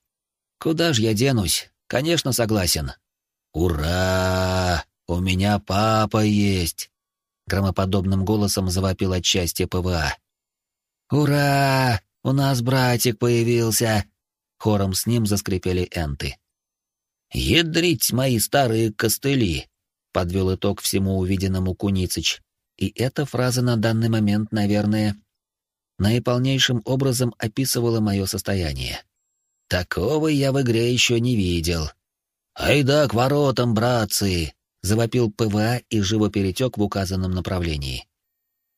Куда ж я денусь? Конечно, согласен. Ура! У меня папа есть! Громоподобным голосом завопил от счастья ПВА. Ура! У нас братик появился! Хором с ним заскрипели энты. «Ядрить мои старые костыли!» — подвел итог всему увиденному Куницыч. И эта фраза на данный момент, наверное, наиполнейшим образом описывала мое состояние. Такого я в игре еще не видел. «Айда к воротам, братцы!» — завопил ПВА и живо перетек в указанном направлении.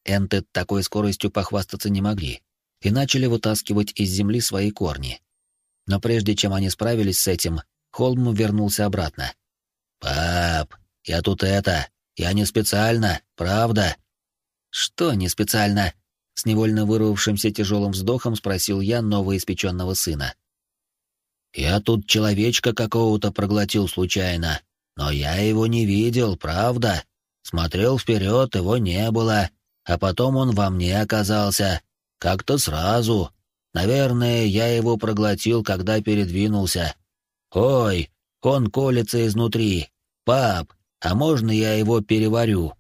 Энты такой скоростью похвастаться не могли и начали вытаскивать из земли свои корни. Но прежде чем они справились с этим, Холм вернулся обратно. «Пап, я тут это... Я не специально, правда?» «Что не специально?» — с невольно вырвавшимся тяжелым вздохом спросил я новоиспеченного сына. Я тут человечка какого-то проглотил случайно, но я его не видел, правда? Смотрел вперед, его не было, а потом он во мне оказался. Как-то сразу. Наверное, я его проглотил, когда передвинулся. Ой, Он колется изнутри. Пап, а можно я его переварю?»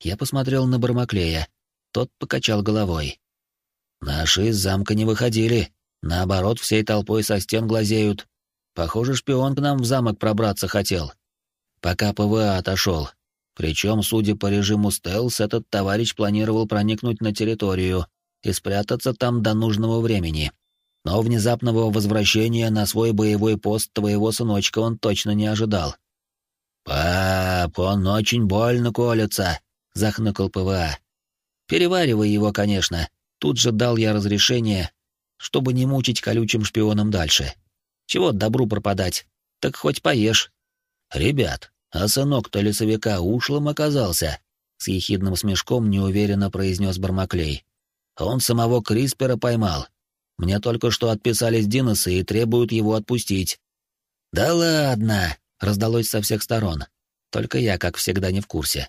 Я посмотрел на Бармаклея. Тот покачал головой. «Наши из замка не выходили. Наоборот, всей толпой со стен глазеют. Похоже, шпион к нам в замок пробраться хотел. Пока ПВА отошел. Причем, судя по режиму стелс, этот товарищ планировал проникнуть на территорию и спрятаться там до нужного времени. Но внезапного возвращения на свой боевой пост твоего сыночка он точно не ожидал. «Пап, он очень больно колется», — захныкал ПВА. «Переваривай его, конечно. Тут же дал я разрешение, чтобы не мучить колючим шпионом дальше. Чего добру пропадать? Так хоть поешь». «Ребят, а сынок-то лесовика ушлым оказался», — с ехидным смешком неуверенно произнес Бармаклей. «Он самого Криспера поймал. Мне только что отписались Диносы и требуют его отпустить». «Да ладно!» раздалось со всех сторон. Только я, как всегда, не в курсе.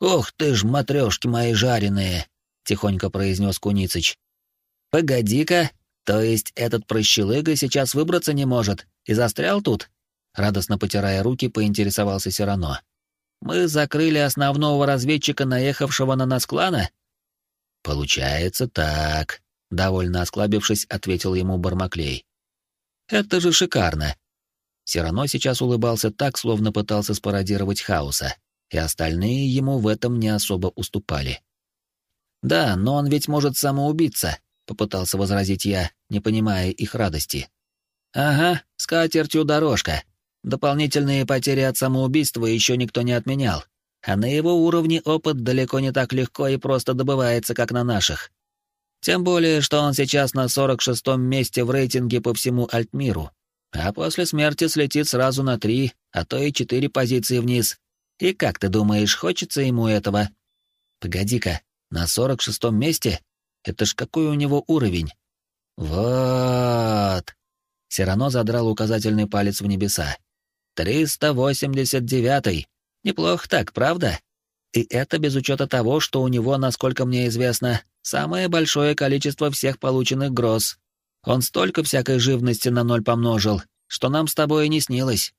«Ух ты ж, матрешки мои жареные!» — тихонько произнес Куницыч. «Погоди-ка, то есть этот прощелыга сейчас выбраться не может и застрял тут?» Радостно потирая руки, поинтересовался Сирано. «Мы закрыли основного разведчика, наехавшего на нас клана?» «Получается так», — довольно осклабившись, ответил ему Бармаклей. «Это же шикарно. Сирано сейчас улыбался так, словно пытался спародировать хаоса, и остальные ему в этом не особо уступали. «Да, но он ведь может самоубиться», — попытался возразить я, не понимая их радости. «Ага, с катертью дорожка. Дополнительные потери от самоубийства еще никто не отменял, а на его уровне опыт далеко не так легко и просто добывается, как на наших. Тем более, что он сейчас на 46-м месте в рейтинге по всему Альтмиру, а после смерти слетит сразу на три, а то и четыре позиции вниз. И как ты думаешь, хочется ему этого? Погоди-ка, на сорок шестом месте? Это ж какой у него уровень? Вот. Сирано задрал указательный палец в небеса. Триста восемьдесят девятый. Неплохо так, правда? И это без учета того, что у него, насколько мне известно, самое большое количество всех полученных гроз. Он столько всякой живности на ноль помножил, что нам с тобой и не снилось.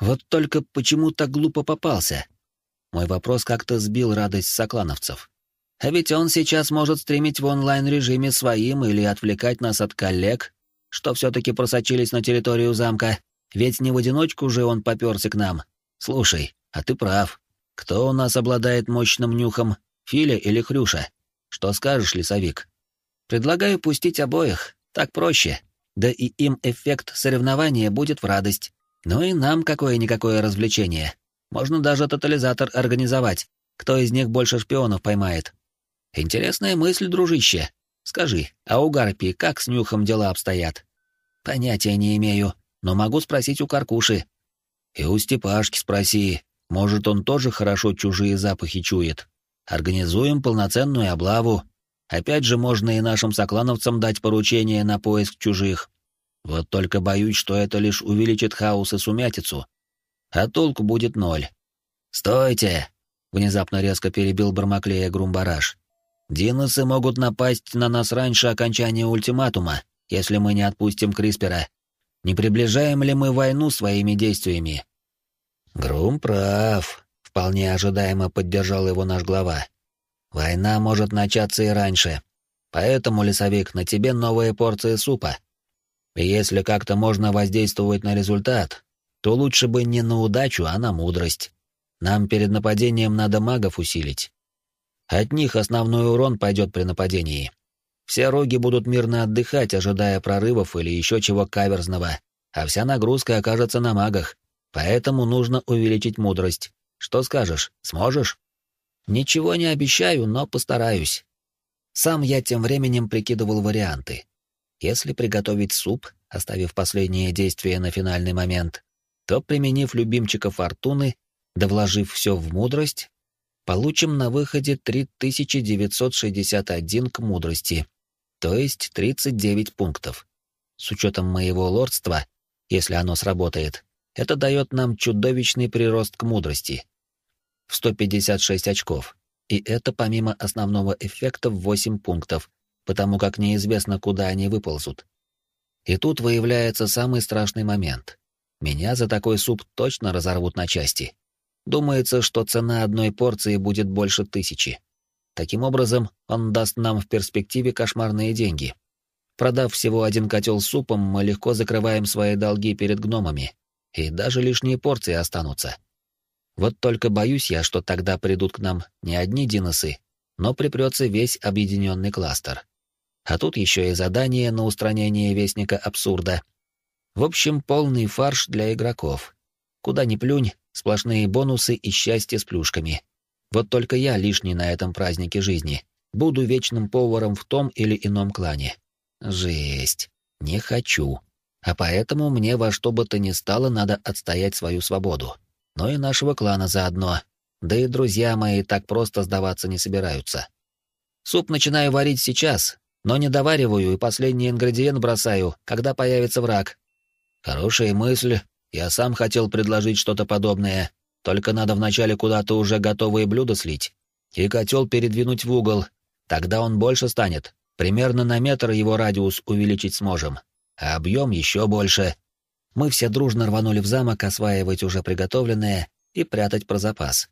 Вот только почему так глупо попался? Мой вопрос как-то сбил радость соклановцев. А ведь он сейчас может стримить в онлайн-режиме своим или отвлекать нас от коллег, что все-таки просочились на территорию замка, ведь не в одиночку же он поперся к нам. Слушай, а ты прав. Кто у нас обладает мощным нюхом, Филя или Хрюша? Что скажешь, лесовик? Предлагаю пустить обоих, так проще. Да и им эффект соревнования будет в радость. Ну и нам какое-никакое развлечение. Можно даже тотализатор организовать. Кто из них больше шпионов поймает? Интересная мысль, дружище. Скажи, а у Гарпи как с нюхом дела обстоят? Понятия не имею, но могу спросить у Каркуши. И у Степашки спроси. Может, он тоже хорошо чужие запахи чует. Организуем полноценную облаву, Опять же, можно и нашим соклановцам дать поручение на поиск чужих. Вот только боюсь, что это лишь увеличит хаос и сумятицу. А толку будет ноль. «Стойте!» — внезапно резко перебил Бармаклея Грумбараш. «Диносы могут напасть на нас раньше окончания ультиматума, если мы не отпустим Криспера. Не приближаем ли мы войну своими действиями?» «Грум прав», — вполне ожидаемо поддержал его наш глава. Война может начаться и раньше. Поэтому, лесовик, на тебе новые порции супа. И если как-то можно воздействовать на результат, то лучше бы не на удачу, а на мудрость. Нам перед нападением надо магов усилить. От них основной урон пойдет при нападении. Все роги будут мирно отдыхать, ожидая прорывов или еще чего каверзного, а вся нагрузка окажется на магах. Поэтому нужно увеличить мудрость. Что скажешь, сможешь? Ничего не обещаю, но постараюсь. Сам я тем временем прикидывал варианты. Если приготовить суп, оставив последнее действие на финальный момент, то, применив любимчика фортуны, да вложив все в мудрость, получим на выходе 3961 к мудрости, то есть 39 пунктов. С учетом моего лордства, если оно сработает, это дает нам чудовищный прирост к мудрости в 156 очков, и это помимо основного эффекта в 8 пунктов, потому как неизвестно, куда они выползут. И тут выявляется самый страшный момент. меня за такой суп точно разорвут на части. Думается, что цена одной порции будет больше тысячи. Таким образом, он даст нам в перспективе кошмарные деньги. Продав всего один котел с супом, мы легко закрываем свои долги перед гномами, и даже лишние порции останутся. Вот только боюсь я, что тогда придут к нам не одни диносы, но припрется весь объединенный кластер. А тут еще и задание на устранение Вестника Абсурда. В общем, полный фарш для игроков. Куда ни плюнь, сплошные бонусы и счастье с плюшками. Вот только я лишний на этом празднике жизни. Буду вечным поваром в том или ином клане. Жесть. Не хочу. А поэтому мне во что бы то ни стало надо отстоять свою свободу. Но и нашего клана заодно. Да и друзья мои так просто сдаваться не собираются. Суп начинаю варить сейчас, но не довариваю и последний ингредиент бросаю, когда появится враг. Хорошая мысль. Я сам хотел предложить что-то подобное. Только надо вначале куда-то уже готовые блюда слить. И котел передвинуть в угол. Тогда он больше станет. Примерно на метр его радиус увеличить сможем. А объем еще больше. Мы все дружно рванули в замок осваивать уже приготовленное и прятать про запас.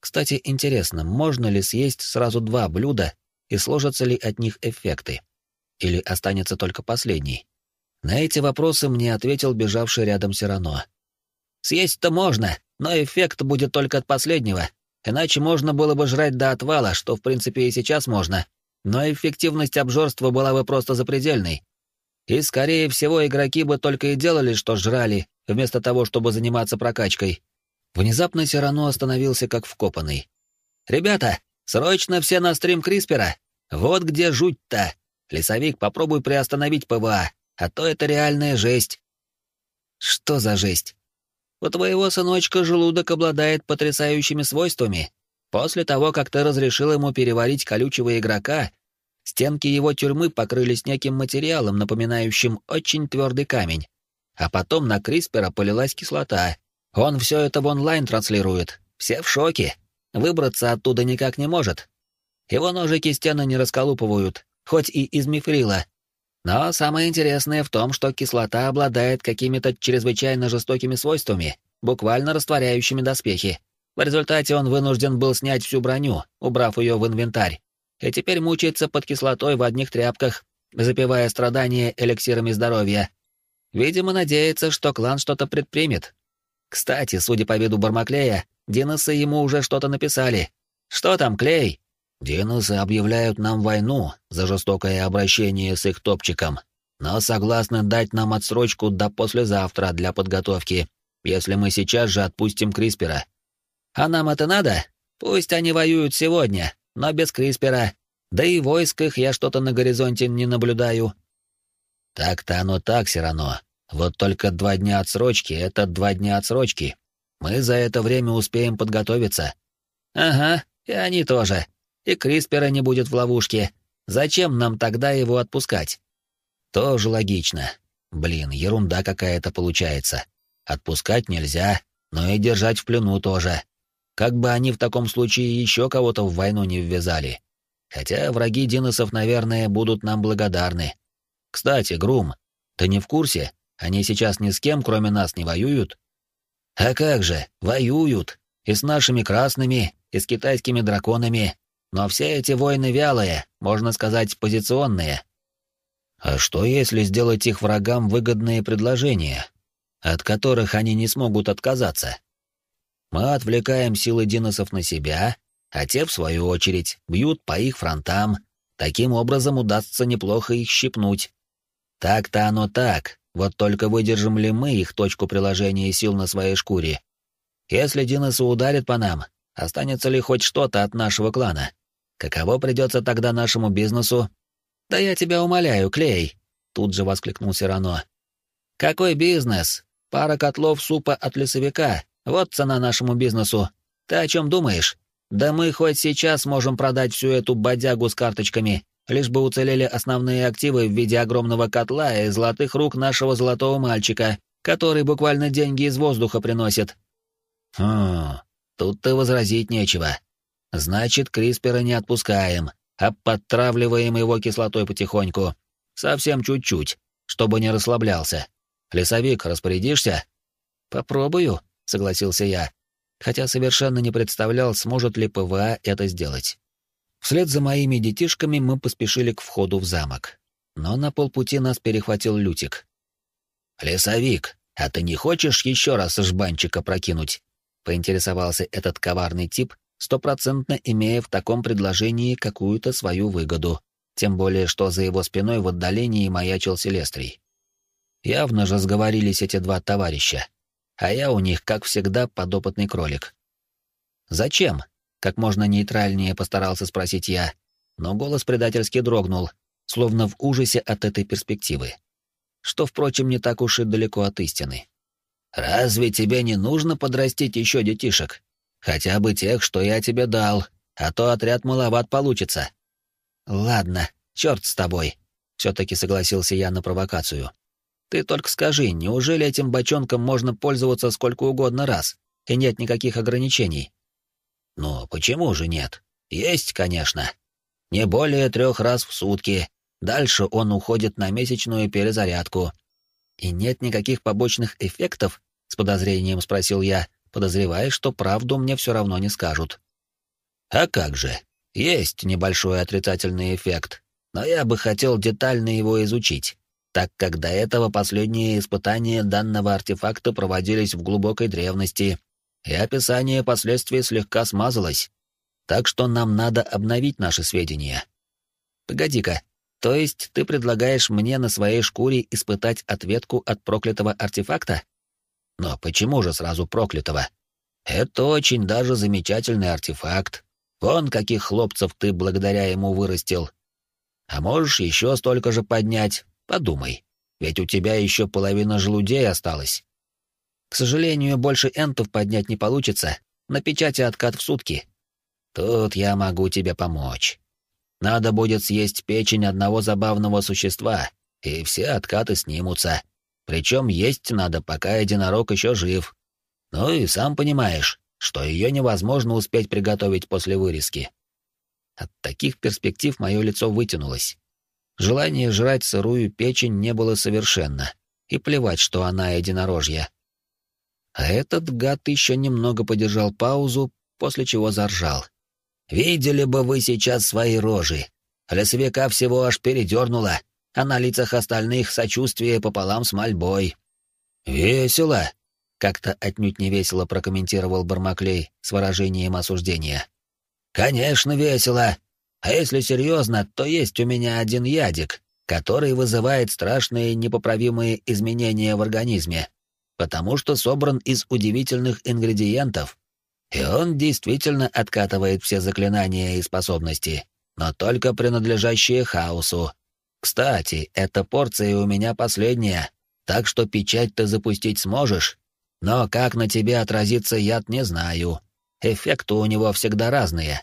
Кстати, интересно, можно ли съесть сразу два блюда и сложатся ли от них эффекты? Или останется только последний? На эти вопросы мне ответил бежавший рядом Сирано. «Съесть-то можно, но эффект будет только от последнего. Иначе можно было бы жрать до отвала, что в принципе и сейчас можно. Но эффективность обжорства была бы просто запредельной. И, скорее всего, игроки бы только и делали, что жрали, вместо того, чтобы заниматься прокачкой. Внезапно Сирано остановился как вкопанный. «Ребята, срочно все на стрим Криспера! Вот где жуть-то! Лесовик, попробуй приостановить ПВА, а то это реальная жесть!» «Что за жесть?» «У твоего сыночка желудок обладает потрясающими свойствами. После того, как ты разрешил ему переварить колючего игрока, стенки его тюрьмы покрылись неким материалом, напоминающим очень твердый камень. А потом на Криспера полилась кислота, он все это в онлайн транслирует. Все в шоке. Выбраться оттуда никак не может. Его ножики стены не расколупывают, хоть и из мифрила. Но самое интересное в том, что кислота обладает какими-то чрезвычайно жестокими свойствами, буквально растворяющими доспехи. В результате он вынужден был снять всю броню, убрав ее в инвентарь, и теперь мучается под кислотой в одних тряпках, запивая страдания эликсирами здоровья. Видимо, надеется, что клан что-то предпримет, кстати, судя по виду Бармаклея, Диносы ему уже что-то написали. Что там, Клей? Диносы объявляют нам войну за жестокое обращение с их топчиком, но согласны дать нам отсрочку до послезавтра для подготовки, если мы сейчас же отпустим Криспера. А нам это надо? Пусть они воюют сегодня, но без Криспера. Да и войск их я что-то на горизонте не наблюдаю. Так-то оно так все равно. Вот только два дня отсрочки — это два дня отсрочки. Мы за это время успеем подготовиться. Ага, и они тоже. И Криспера не будет в ловушке. Зачем нам тогда его отпускать? Тоже логично. Блин, ерунда какая-то получается. Отпускать нельзя, но и держать в плену тоже. Как бы они в таком случае еще кого-то в войну не ввязали. Хотя враги Диносов, наверное, будут нам благодарны. Кстати, Грум, ты не в курсе, они сейчас ни с кем, кроме нас, не воюют? А как же, воюют. И с нашими красными, и с китайскими драконами. Но все эти войны вялые, можно сказать, позиционные. А что если сделать их врагам выгодные предложения, от которых они не смогут отказаться? Мы отвлекаем силы диносов на себя, а те, в свою очередь, бьют по их фронтам. Таким образом удастся неплохо их щипнуть. Так-то оно так, вот только выдержим ли мы их точку приложения сил на своей шкуре? Если Диносы ударит по нам, останется ли хоть что-то от нашего клана? Каково придется тогда нашему бизнесу? Да я тебя умоляю, Клей! Тут же воскликнул Сирано. Какой бизнес? Пара котлов супа от лесовика. Вот цена нашему бизнесу. Ты о чем думаешь? Да мы хоть сейчас можем продать всю эту бодягу с карточками, лишь бы уцелели основные активы в виде огромного котла и золотых рук нашего золотого мальчика, который буквально деньги из воздуха приносит. Хм, тут-то возразить нечего. Значит, Криспера не отпускаем, а подтравливаем его кислотой потихоньку. Совсем чуть-чуть, чтобы не расслаблялся. Лесовик, распорядишься? «Попробую», — согласился я, хотя совершенно не представлял, сможет ли ПВА это сделать. Вслед за моими детишками мы поспешили к входу в замок. Но на полпути нас перехватил Лютик. «Лесовик, а ты не хочешь еще раз жбанчика прокинуть?» — поинтересовался этот коварный тип, стопроцентно имея в таком предложении какую-то свою выгоду, тем более что за его спиной в отдалении маячил Селестрий. Явно же сговорились эти два товарища, а я у них, как всегда, подопытный кролик. «Зачем?» — как можно нейтральнее постарался спросить я, но голос предательски дрогнул, словно в ужасе от этой перспективы. Что, впрочем, не так уж и далеко от истины. «Разве тебе не нужно подрастить еще детишек?» Хотя бы тех, что я тебе дал, а то отряд маловат получится. Ладно, черт с тобой. Все-таки согласился я на провокацию. Ты только скажи, неужели этим бочонком можно пользоваться сколько угодно раз, и нет никаких ограничений? Ну, почему же нет? Есть, конечно. Не более трех раз в сутки. Дальше он уходит на месячную перезарядку. И нет никаких побочных эффектов? С подозрением спросил я, подозревая, что правду мне все равно не скажут. А как же? Есть небольшой отрицательный эффект, но я бы хотел детально его изучить, так как до этого последние испытания данного артефакта проводились в глубокой древности, и описание последствий слегка смазалось. Так что нам надо обновить наши сведения. Погоди-ка, то есть ты предлагаешь мне на своей шкуре испытать ответку от проклятого артефакта? Но почему же сразу проклятого? Это очень даже замечательный артефакт. Вон каких хлопцев ты благодаря ему вырастил. А можешь еще столько же поднять, подумай. Ведь у тебя еще половина желудей осталась. К сожалению, больше энтов поднять не получится. На печати откат в сутки. Тут я могу тебе помочь. Надо будет съесть печень одного забавного существа, и все откаты снимутся. Причем есть надо, пока единорог еще жив. Ну и сам понимаешь, что ее невозможно успеть приготовить после вырезки. От таких перспектив мое лицо вытянулось. Желание жрать сырую печень не было совершенно, и плевать, что она единорожья. А этот гад еще немного подержал паузу, после чего заржал. «Видели бы вы сейчас свои рожи! Лесовика всего аж передернуло!» а на лицах остальных сочувствие пополам с мольбой. «Весело!» — как-то отнюдь не весело прокомментировал Бармаклей с выражением осуждения. «Конечно, весело! А если серьезно, то есть у меня один ядик, который вызывает страшные непоправимые изменения в организме, потому что собран из удивительных ингредиентов, и он действительно откатывает все заклинания и способности, но только принадлежащие хаосу, кстати, эта порция у меня последняя, так что печать ты запустить сможешь. Но как на тебе отразится яд, не знаю. Эффекты у него всегда разные.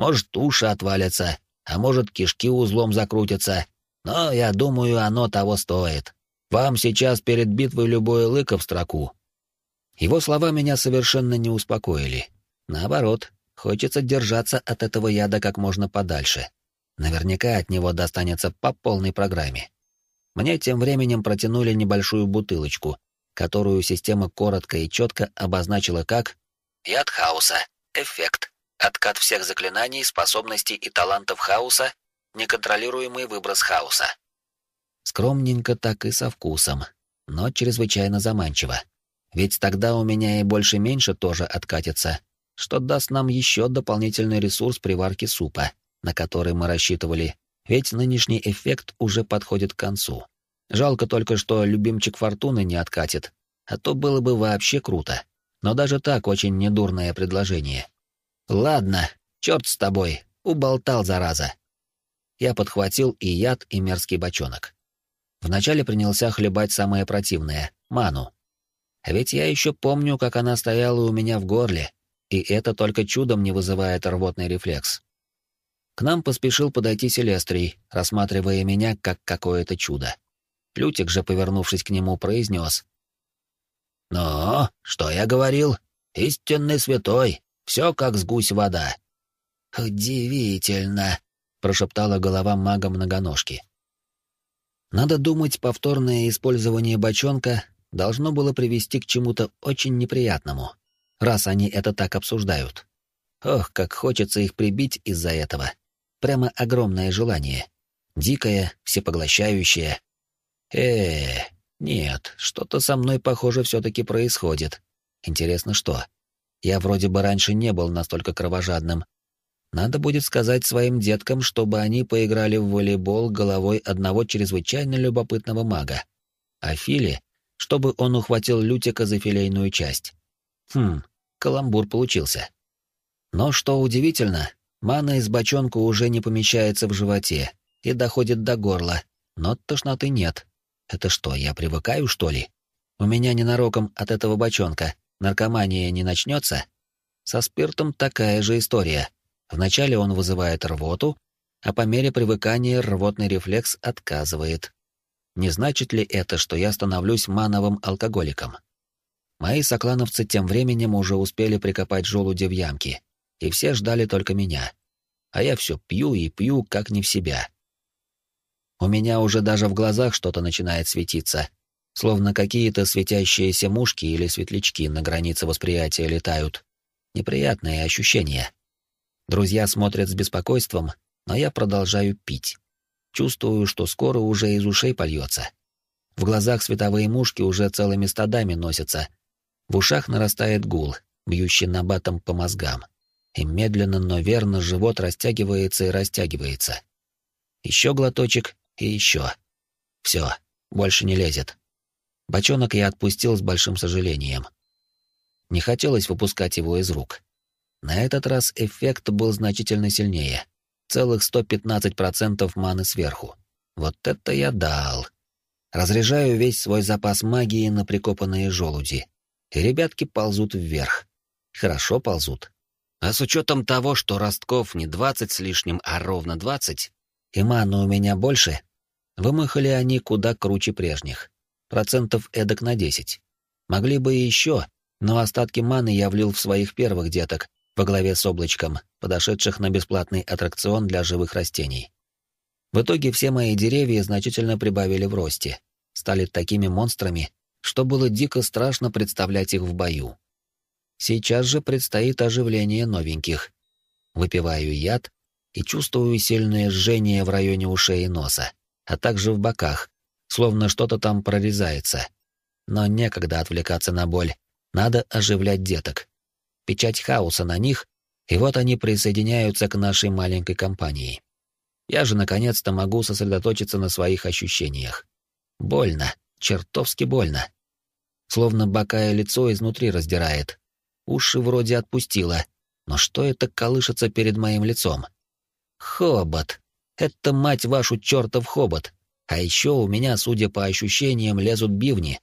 Может, уши отвалятся, а может, кишки узлом закрутятся. Но я думаю, оно того стоит. Вам сейчас перед битвой любое лыко в строку. Его слова меня совершенно не успокоили. Наоборот, хочется держаться от этого яда как можно подальше. Наверняка от него достанется по полной программе. Мне тем временем протянули небольшую бутылочку, которую система коротко и четко обозначила как «Яд хаоса. Эффект. Откат всех заклинаний, способностей и талантов хаоса, неконтролируемый выброс хаоса». Скромненько так и со вкусом, но чрезвычайно заманчиво. Ведь тогда у меня и больше-меньше тоже откатится, что даст нам еще дополнительный ресурс при варке супа на который мы рассчитывали, ведь нынешний эффект уже подходит к концу. Жалко только, что любимчик Фортуны не откатит, а то было бы вообще круто. Но даже так очень недурное предложение. Ладно, черт с тобой, уболтал, зараза. Я подхватил и яд, и мерзкий бочонок. Вначале принялся хлебать самое противное — ману. А ведь я еще помню, как она стояла у меня в горле, и это только чудом не вызывает рвотный рефлекс. К нам поспешил подойти Селестрий, рассматривая меня как какое-то чудо. Лютик же, повернувшись к нему, произнес. «Ну, что я говорил? Истинный святой, все как с гусь вода». «Удивительно», — прошептала голова мага многоножки. Надо думать, повторное использование бочонка должно было привести к чему-то очень неприятному, раз они это так обсуждают. Ох, как хочется их прибить из-за этого. Прямо огромное желание. Дикое, всепоглощающее. э нет, что-то со мной, похоже, все-таки происходит. Интересно, что? Я вроде бы раньше не был настолько кровожадным. Надо будет сказать своим деткам, чтобы они поиграли в волейбол головой одного чрезвычайно любопытного мага. А Филе, чтобы он ухватил Лютика за филейную часть. Хм, каламбур получился. Но что удивительно, мана из бочонка уже не помещается в животе и доходит до горла, но тошноты нет. Это что, я привыкаю, что ли? У меня ненароком от этого бочонка наркомания не начнется? Со спиртом такая же история. Вначале он вызывает рвоту, а по мере привыкания рвотный рефлекс отказывает. Не значит ли это, что я становлюсь мановым алкоголиком? Мои соклановцы тем временем уже успели прикопать желуди в ямке, и все ждали только меня. А я все пью и пью, как не в себя. У меня уже даже в глазах что-то начинает светиться, словно какие-то светящиеся мушки или светлячки на границе восприятия летают. Неприятные ощущения. Друзья смотрят с беспокойством, но я продолжаю пить. Чувствую, что скоро уже из ушей польется. В глазах световые мушки уже целыми стадами носятся. В ушах нарастает гул, бьющий набатом по мозгам и медленно, но верно живот растягивается и растягивается. Еще глоточек и еще. Все, больше не лезет. Бочонок я отпустил с большим сожалением. Не хотелось выпускать его из рук. На этот раз эффект был значительно сильнее. Целых 115% маны сверху. Вот это я дал. Разряжаю весь свой запас магии на прикопанные желуди. И ребятки ползут вверх. Хорошо ползут. А с учетом того, что ростков не двадцать с лишним, а ровно двадцать, и маны у меня больше, вымахали они куда круче прежних. Процентов эдак на десять. Могли бы и еще, но остатки маны я влил в своих первых деток, во главе с облачком, подошедших на бесплатный аттракцион для живых растений. В итоге все мои деревья значительно прибавили в росте, стали такими монстрами, что было дико страшно представлять их в бою. Сейчас же предстоит оживление новеньких. Выпиваю яд и чувствую сильное жжение в районе ушей и носа, а также в боках, словно что-то там прорезается. Но некогда отвлекаться на боль, надо оживлять деток. Печать хаоса на них, и вот они присоединяются к нашей маленькой компании. Я же наконец-то могу сосредоточиться на своих ощущениях. Больно, чертовски больно. Словно бока и лицо изнутри раздирает, уши вроде отпустила, но что это колышется перед моим лицом? Хобот. Это, мать вашу, чертов хобот. А еще у меня, судя по ощущениям, лезут бивни.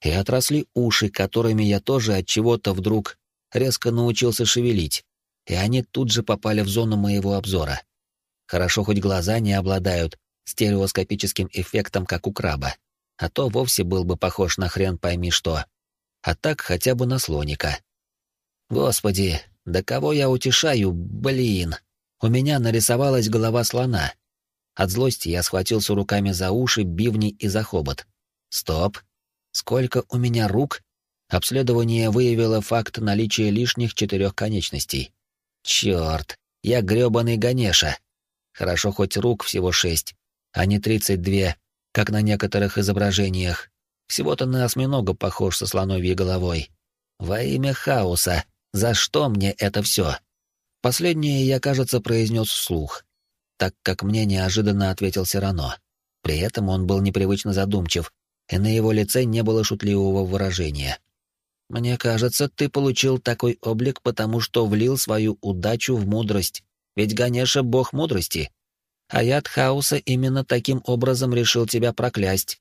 И отросли уши, которыми я тоже от чего-то вдруг резко научился шевелить, и они тут же попали в зону моего обзора. Хорошо хоть глаза не обладают стереоскопическим эффектом, как у краба, а то вовсе был бы похож на хрен пойми что. А так хотя бы на слоника. Господи, да кого я утешаю, блин. У меня нарисовалась голова слона. От злости я схватился руками за уши, бивни и за хобот. Стоп. Сколько у меня рук? Обследование выявило факт наличия лишних четырех конечностей. Черт, я грёбаный Ганеша. Хорошо хоть рук всего шесть, а не тридцать две, как на некоторых изображениях. Всего-то на осьминога похож со слоновьей головой. Во имя хаоса. За что мне это все? Последнее я, кажется, произнес вслух, так как мне неожиданно ответил Сирано. При этом он был непривычно задумчив, и на его лице не было шутливого выражения. «Мне кажется, ты получил такой облик, потому что влил свою удачу в мудрость, ведь Ганеша — бог мудрости, а яд хаоса именно таким образом решил тебя проклясть».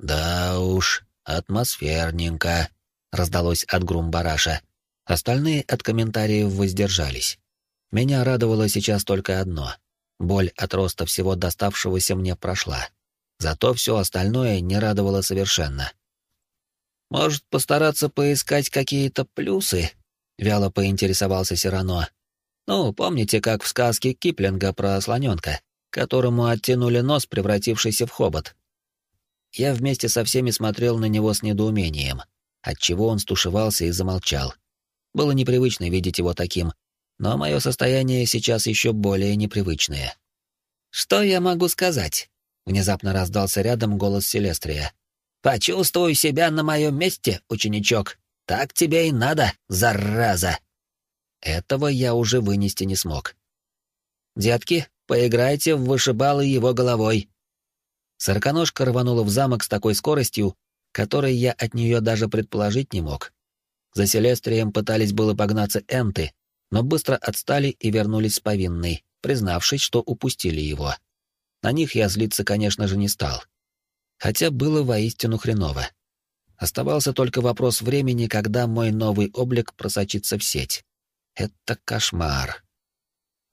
«Да уж, атмосферненько», — раздалось от Грумбараша. Остальные от комментариев воздержались. Меня радовало сейчас только одно. Боль от роста всего доставшегося мне прошла. Зато все остальное не радовало совершенно. «Может, постараться поискать какие-то плюсы?» — вяло поинтересовался Сирано. «Ну, помните, как в сказке Киплинга про слоненка, которому оттянули нос, превратившийся в хобот?» я вместе со всеми смотрел на него с недоумением, отчего он стушевался и замолчал. Было непривычно видеть его таким, но мое состояние сейчас еще более непривычное. «Что я могу сказать?» — внезапно раздался рядом голос Селестрия. «Почувствуй себя на моем месте, ученичок. Так тебе и надо, зараза!» Этого я уже вынести не смог. «Детки, поиграйте в вышибалы его головой». Сороконожка рванула в замок с такой скоростью, которой я от нее даже предположить не мог. За Селестрием пытались было погнаться энты, но быстро отстали и вернулись с повинной, признавшись, что упустили его. На них я злиться, конечно же, не стал. Хотя было воистину хреново. Оставался только вопрос времени, когда мой новый облик просочится в сеть. Это кошмар.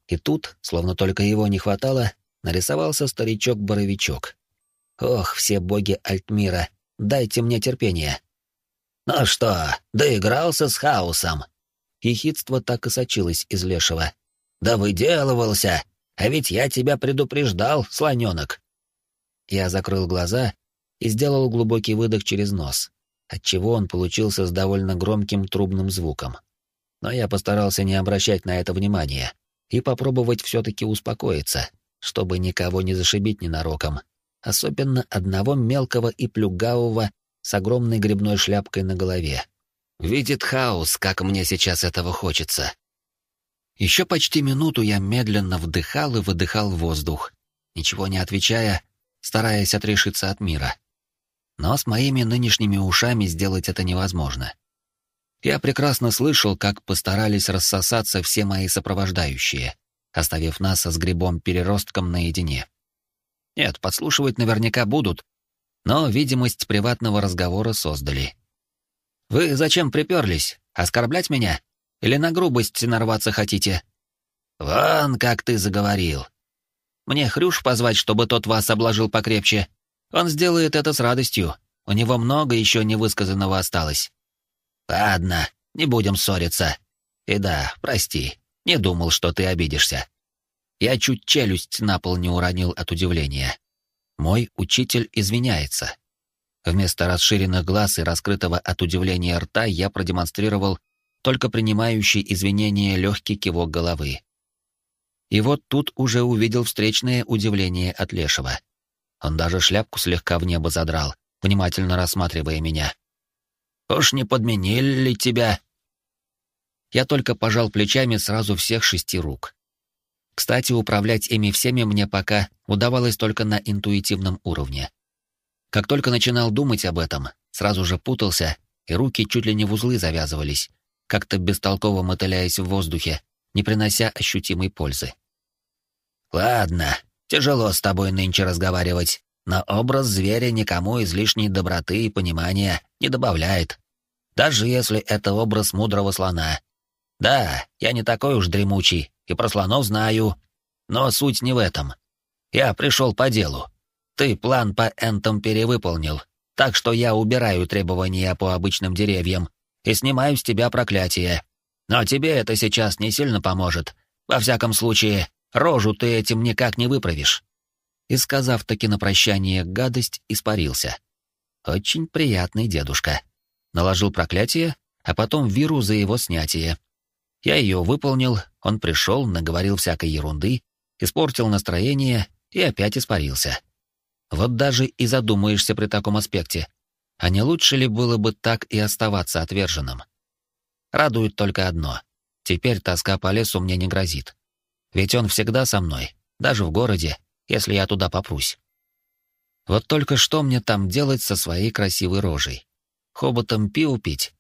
И тут, словно только его не хватало, нарисовался старичок-боровичок. Ох, все боги Альтмира, дайте мне терпение. «Ну что, доигрался с хаосом?» Ехидство так и сочилось из лешего. «Да выделывался! А ведь я тебя предупреждал, слоненок!» Я закрыл глаза и сделал глубокий выдох через нос, отчего он получился с довольно громким трубным звуком. Но я постарался не обращать на это внимания и попробовать все-таки успокоиться, чтобы никого не зашибить ненароком, особенно одного мелкого и плюгавого с огромной грибной шляпкой на голове. Видит хаос, как мне сейчас этого хочется. Еще почти минуту я медленно вдыхал и выдыхал воздух, ничего не отвечая, стараясь отрешиться от мира. Но с моими нынешними ушами сделать это невозможно. Я прекрасно слышал, как постарались рассосаться все мои сопровождающие, оставив нас с грибом-переростком наедине. Нет, подслушивать наверняка будут, но видимость приватного разговора создали. «Вы зачем приперлись? Оскорблять меня? Или на грубость нарваться хотите?» «Вон, как ты заговорил!» «Мне Хрюш позвать, чтобы тот вас обложил покрепче. Он сделает это с радостью. У него много еще невысказанного осталось». «Ладно, не будем ссориться. И да, прости, не думал, что ты обидишься». Я чуть челюсть на пол не уронил от удивления. Мой учитель извиняется. Вместо расширенных глаз и раскрытого от удивления рта я продемонстрировал только принимающий извинения легкий кивок головы. И вот тут уже увидел встречное удивление от Лешего. Он даже шляпку слегка в небо задрал, внимательно рассматривая меня. «Уж не подменили ли тебя?» Я только пожал плечами сразу всех шести рук. Кстати, управлять ими всеми мне пока удавалось только на интуитивном уровне. Как только начинал думать об этом, сразу же путался, и руки чуть ли не в узлы завязывались, как-то бестолково мотыляясь в воздухе, не принося ощутимой пользы. «Ладно, тяжело с тобой нынче разговаривать, но образ зверя никому излишней доброты и понимания не добавляет. Даже если это образ мудрого слона. Да, я не такой уж дремучий, и про слонов знаю. Но суть не в этом. Я пришел по делу. Ты план по энтам перевыполнил, так что я убираю требования по обычным деревьям и снимаю с тебя проклятие. Но тебе это сейчас не сильно поможет. Во всяком случае, рожу ты этим никак не выправишь». И, сказав таки на прощание гадость, испарился. Очень приятный дедушка. Наложил проклятие, а потом виру за его снятие. Я ее выполнил, он пришел, наговорил всякой ерунды, испортил настроение и опять испарился. Вот даже и задумаешься при таком аспекте. А не лучше ли было бы так и оставаться отверженным? Радует только одно. Теперь тоска по лесу мне не грозит. Ведь он всегда со мной, даже в городе, если я туда попрусь. Вот только что мне там делать со своей красивой рожей? Хоботом пиво пить?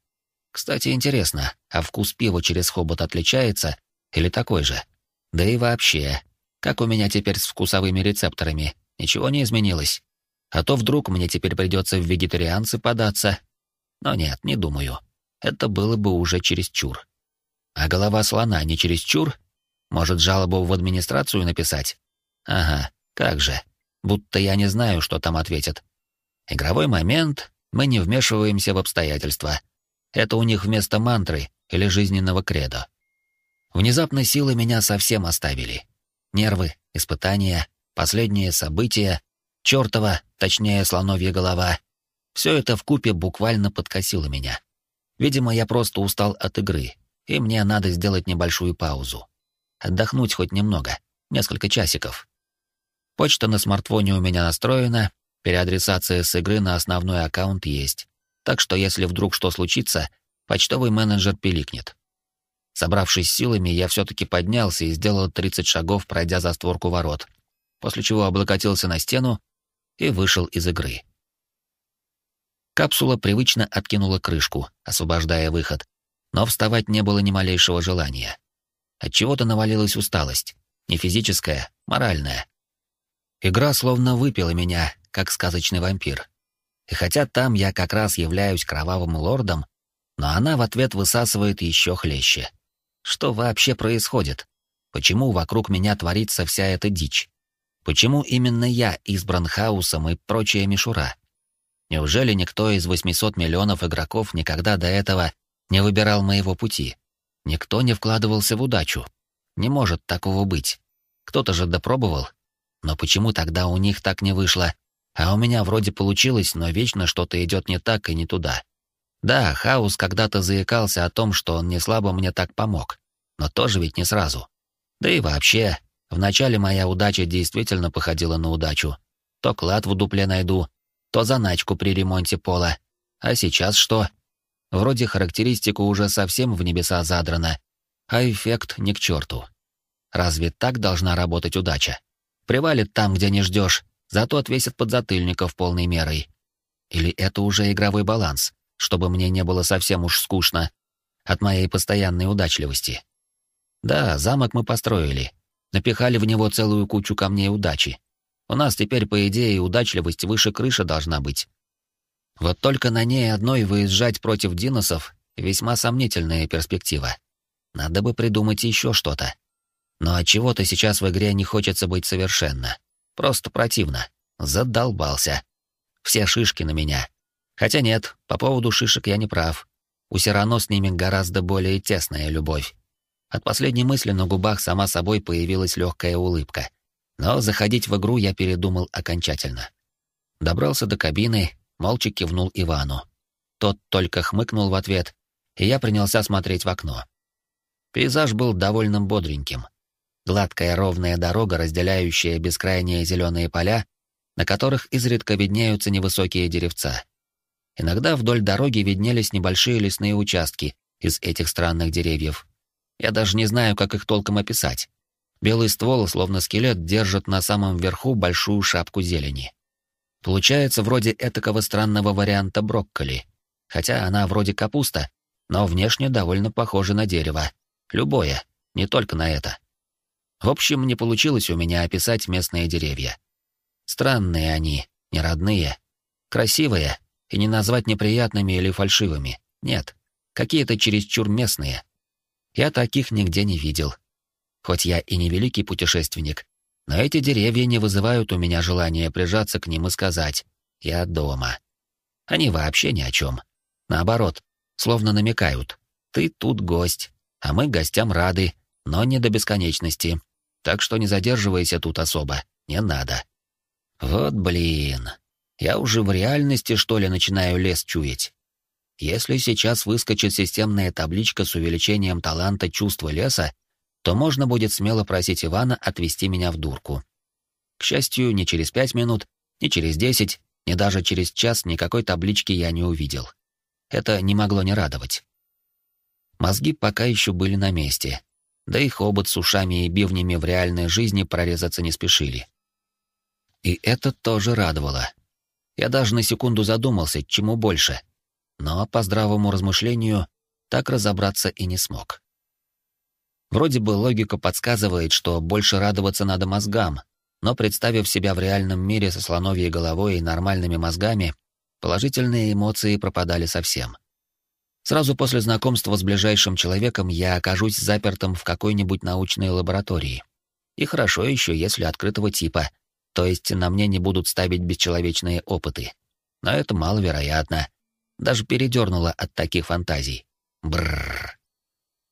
Кстати, интересно, а вкус пива через хобот отличается или такой же? Да и вообще, как у меня теперь с вкусовыми рецепторами? Ничего не изменилось. А то вдруг мне теперь придется в вегетарианцы податься. Но нет, не думаю. Это было бы уже чересчур. А голова слона не чересчур? Может, жалобу в администрацию написать? Ага, как же. Будто я не знаю, что там ответят. Игровой момент, мы не вмешиваемся в обстоятельства. Это у них вместо мантры или жизненного кредо. Внезапно силы меня совсем оставили. Нервы, испытания, последние события, чертова, точнее, слоновья голова. Все это в купе буквально подкосило меня. Видимо, я просто устал от игры, и мне надо сделать небольшую паузу. Отдохнуть хоть немного, несколько часиков. Почта на смартфоне у меня настроена, переадресация с игры на основной аккаунт есть. Так что если вдруг что случится, почтовый менеджер пиликнет. Собравшись силами, я все-таки поднялся и сделал 30 шагов, пройдя за створку ворот, после чего облокотился на стену и вышел из игры. Капсула привычно откинула крышку, освобождая выход, но вставать не было ни малейшего желания. От чего-то навалилась усталость, не физическая, моральная. Игра словно выпила меня, как сказочный вампир. И хотя там я как раз являюсь кровавым лордом, но она в ответ высасывает еще хлеще. Что вообще происходит? Почему вокруг меня творится вся эта дичь? Почему именно я избран хаосом и прочая мишура? Неужели никто из 800 миллионов игроков никогда до этого не выбирал моего пути? Никто не вкладывался в удачу? Не может такого быть. Кто-то же допробовал. Но почему тогда у них так не вышло? А у меня вроде получилось, но вечно что-то идет не так и не туда. Да, Хаус когда-то заикался о том, что он не слабо мне так помог, но тоже ведь не сразу. Да и вообще, вначале моя удача действительно походила на удачу. То клад в дупле найду, то заначку при ремонте пола. А сейчас что? Вроде характеристику уже совсем в небеса задрана, а эффект ни к черту. Разве так должна работать удача? Привалит там, где не ждешь, зато отвесит подзатыльников полной мерой. Или это уже игровой баланс, чтобы мне не было совсем уж скучно от моей постоянной удачливости. Да, замок мы построили, напихали в него целую кучу камней удачи. У нас теперь, по идее, удачливость выше крыши должна быть. Вот только на ней одной выезжать против диносов — весьма сомнительная перспектива. Надо бы придумать еще что-то. Но от чего то сейчас в игре не хочется быть совершенно. Просто противно. Задолбался. Все шишки на меня. Хотя нет, по поводу шишек я не прав. У Сирано с ними гораздо более тесная любовь. От последней мысли на губах сама собой появилась легкая улыбка. Но заходить в игру я передумал окончательно. Добрался до кабины, молча кивнул Ивану. Тот только хмыкнул в ответ, и я принялся смотреть в окно. Пейзаж был довольно бодреньким. Гладкая ровная дорога, разделяющая бескрайние зеленые поля, на которых изредка виднеются невысокие деревца. Иногда вдоль дороги виднелись небольшие лесные участки из этих странных деревьев. Я даже не знаю, как их толком описать. Белый ствол, словно скелет, держит на самом верху большую шапку зелени. Получается вроде этакого странного варианта брокколи. Хотя она вроде капуста, но внешне довольно похожа на дерево. Любое, не только на это. В общем, не получилось у меня описать местные деревья. Странные они, не родные. Красивые, и не назвать неприятными или фальшивыми. Нет, какие-то чересчур местные. Я таких нигде не видел. Хоть я и не великий путешественник, но эти деревья не вызывают у меня желания прижаться к ним и сказать «я дома». Они вообще ни о чем. Наоборот, словно намекают «ты тут гость, а мы гостям рады, но не до бесконечности так что не задерживайся тут особо, не надо. Вот блин, я уже в реальности, что ли, начинаю лес чуять. Если сейчас выскочит системная табличка с увеличением таланта чувства леса, то можно будет смело просить Ивана отвезти меня в дурку. К счастью, ни через пять минут, ни через десять, ни даже через час никакой таблички я не увидел. Это не могло не радовать. Мозги пока еще были на месте, да и хобот с ушами и бивнями в реальной жизни прорезаться не спешили. И это тоже радовало. Я даже на секунду задумался, чему больше, но по здравому размышлению так разобраться и не смог. Вроде бы логика подсказывает, что больше радоваться надо мозгам, но представив себя в реальном мире со слоновьей головой и нормальными мозгами, положительные эмоции пропадали совсем. Сразу после знакомства с ближайшим человеком я окажусь запертым в какой-нибудь научной лаборатории. И хорошо еще, если открытого типа, то есть на мне не будут ставить бесчеловечные опыты. Но это маловероятно. Даже передернуло от таких фантазий. Бррр.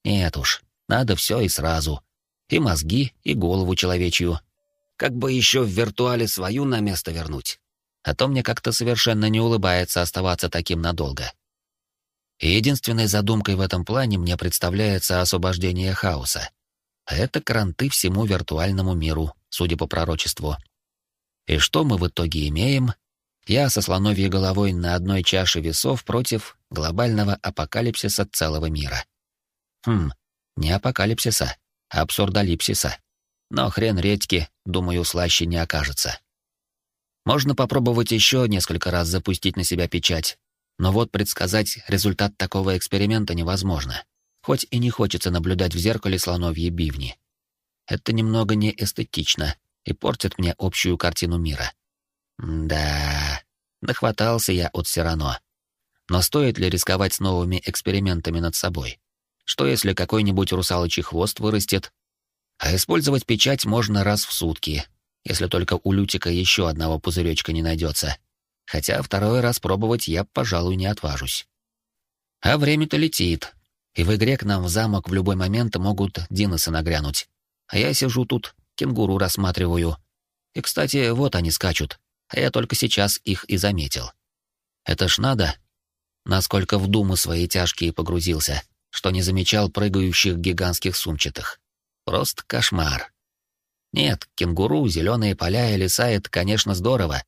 Нет уж, надо все и сразу. И мозги, и голову человечью. Как бы еще в виртуале свою на место вернуть. а то мне как-то совершенно не улыбается оставаться таким надолго. Единственной задумкой в этом плане мне представляется освобождение хаоса. Это кранты всему виртуальному миру, судя по пророчеству. И что мы в итоге имеем? Я со слоновьей головой на одной чаше весов против глобального апокалипсиса целого мира. Хм, не апокалипсиса, а абсурдолипсиса. Но хрен редьки, думаю, слаще не окажется. Можно попробовать еще несколько раз запустить на себя печать, но вот предсказать результат такого эксперимента невозможно, хоть и не хочется наблюдать в зеркале слоновьи бивни. Это немного неэстетично и портит мне общую картину мира. Да, нахватался я от Сирано. Но стоит ли рисковать с новыми экспериментами над собой? Что если какой-нибудь русалочий хвост вырастет? А использовать печать можно раз в сутки, если только у Лютика еще одного пузыречка не найдется. Хотя второй раз пробовать я, пожалуй, не отважусь. А время-то летит, и в игре к нам в замок в любой момент могут диносы нагрянуть. А я сижу тут, кенгуру рассматриваю. И, кстати, вот они скачут, а я только сейчас их и заметил. Это ж надо, насколько в думы свои тяжкие погрузился, что не замечал прыгающих гигантских сумчатых. Просто кошмар. Нет, кенгуру, зеленые поля и леса — это, конечно, здорово.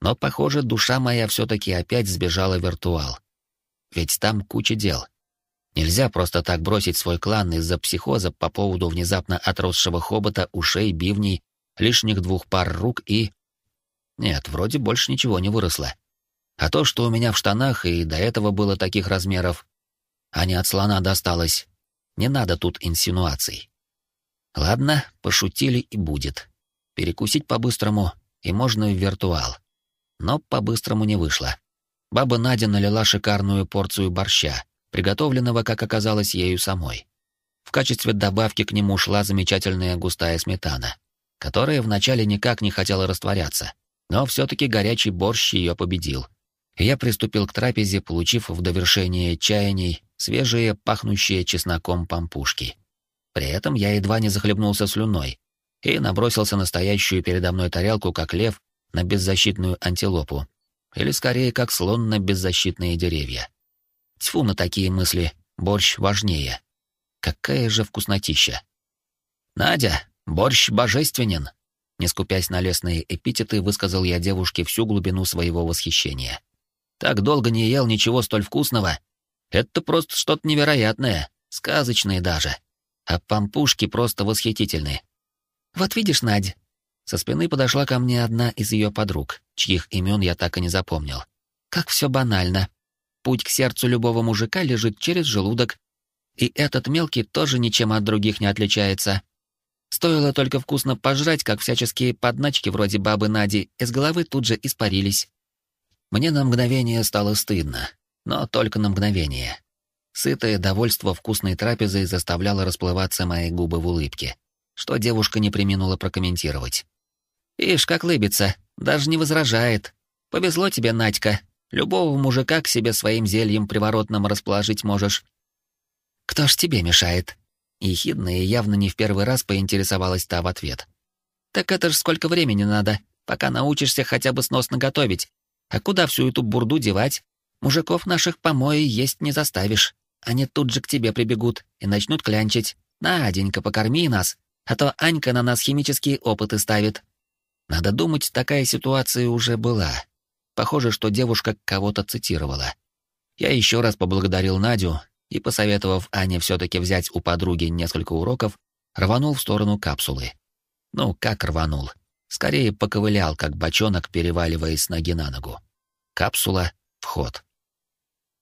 Но, похоже, душа моя все-таки опять сбежала в виртуал. Ведь там куча дел. Нельзя просто так бросить свой клан из-за психоза по поводу внезапно отросшего хобота, ушей, бивней, лишних двух пар рук и... Нет, вроде больше ничего не выросло. А то, что у меня в штанах и до этого было таких размеров, а не от слона досталось, не надо тут инсинуаций. Ладно, пошутили и будет. Перекусить по-быстрому, и можно в виртуал. Но по-быстрому не вышло. Баба Надя налила шикарную порцию борща, приготовленного, как оказалось, ею самой. В качестве добавки к нему шла замечательная густая сметана, которая вначале никак не хотела растворяться, но все-таки горячий борщ ее победил. Я приступил к трапезе, получив в довершение чаяний свежие, пахнущие чесноком пампушки. При этом я едва не захлебнулся слюной и набросился на стоящую передо мной тарелку, как лев, на беззащитную антилопу. Или скорее, как слон на беззащитные деревья. Тьфу на такие мысли, борщ важнее. Какая же вкуснотища. «Надя, борщ божественен!» Не скупясь на лесные эпитеты, высказал я девушке всю глубину своего восхищения. «Так долго не ел ничего столь вкусного. Это просто что-то невероятное, сказочное даже» а пампушки просто восхитительны. Вот видишь, Надь. Со спины подошла ко мне одна из ее подруг, чьих имен я так и не запомнил. Как все банально. Путь к сердцу любого мужика лежит через желудок, и этот мелкий тоже ничем от других не отличается. Стоило только вкусно пожрать, как всяческие подначки вроде бабы Нади из головы тут же испарились. Мне на мгновение стало стыдно, но только на мгновение. Сытое довольство вкусной трапезой заставляло расплываться мои губы в улыбке, что девушка не приминула прокомментировать. «Ишь, как лыбится, даже не возражает. Повезло тебе, Надька. Любого мужика к себе своим зельем приворотным расположить можешь». «Кто ж тебе мешает?» Ехидно и явно не в первый раз поинтересовалась та в ответ. «Так это ж сколько времени надо, пока научишься хотя бы сносно готовить. А куда всю эту бурду девать? Мужиков наших помои есть не заставишь. Они тут же к тебе прибегут и начнут клянчить. «Наденька, покорми нас, а то Анька на нас химические опыты ставит». Надо думать, такая ситуация уже была. Похоже, что девушка кого-то цитировала. Я еще раз поблагодарил Надю и, посоветовав Ане все-таки взять у подруги несколько уроков, рванул в сторону капсулы. Ну, как рванул? Скорее поковылял, как бочонок, переваливаясь с ноги на ногу. Капсула — вход.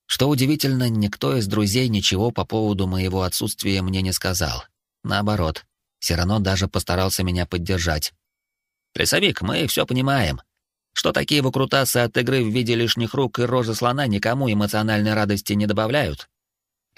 Что удивительно, никто из друзей ничего по поводу моего отсутствия мне не сказал. Наоборот, все равно даже постарался меня поддержать. «Лесовик, мы все понимаем. Что такие выкрутасы от игры в виде лишних рук и рожи слона никому эмоциональной радости не добавляют.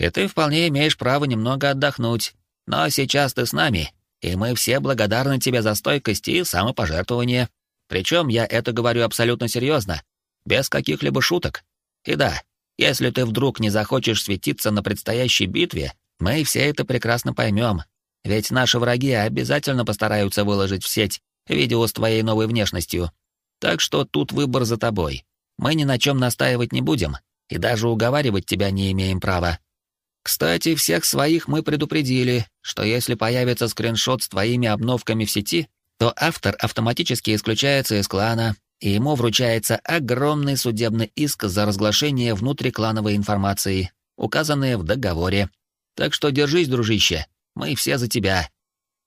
И ты вполне имеешь право немного отдохнуть. Но сейчас ты с нами, и мы все благодарны тебе за стойкость и самопожертвование. Причем я это говорю абсолютно серьезно, без каких-либо шуток. И да, если ты вдруг не захочешь светиться на предстоящей битве, мы все это прекрасно поймем. Ведь наши враги обязательно постараются выложить в сеть видео с твоей новой внешностью. Так что тут выбор за тобой. Мы ни на чем настаивать не будем, и даже уговаривать тебя не имеем права. Кстати, всех своих мы предупредили, что если появится скриншот с твоими обновками в сети, то автор автоматически исключается из клана, и ему вручается огромный судебный иск за разглашение внутриклановой информации, указанной в договоре. Так что держись, дружище, мы все за тебя.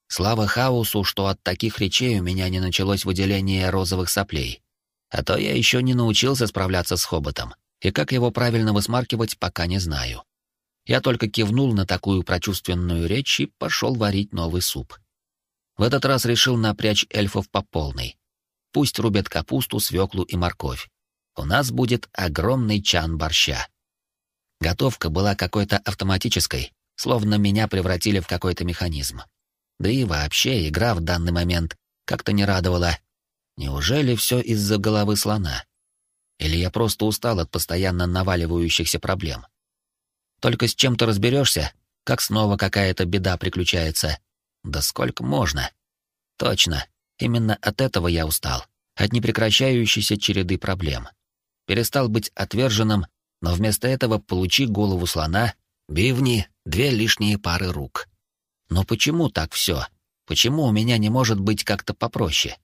Слава хаосу, что от таких речей у меня не началось выделение розовых соплей. А то я еще не научился справляться с хоботом, и как его правильно высмаркивать, пока не знаю. Я только кивнул на такую прочувственную речь и пошел варить новый суп. В этот раз решил напрячь эльфов по полной. Пусть рубят капусту, свеклу и морковь. У нас будет огромный чан борща. Готовка была какой-то автоматической, словно меня превратили в какой-то механизм. Да и вообще игра в данный момент как-то не радовала. Неужели все из-за головы слона? Или я просто устал от постоянно наваливающихся проблем? Только с чем-то разберешься, как снова какая-то беда приключается. Да сколько можно? Точно, именно от этого я устал. От непрекращающейся череды проблем. Перестал быть отверженным, но вместо этого получи голову слона, бивни, две лишние пары рук. Но почему так все? Почему у меня не может быть как-то попроще?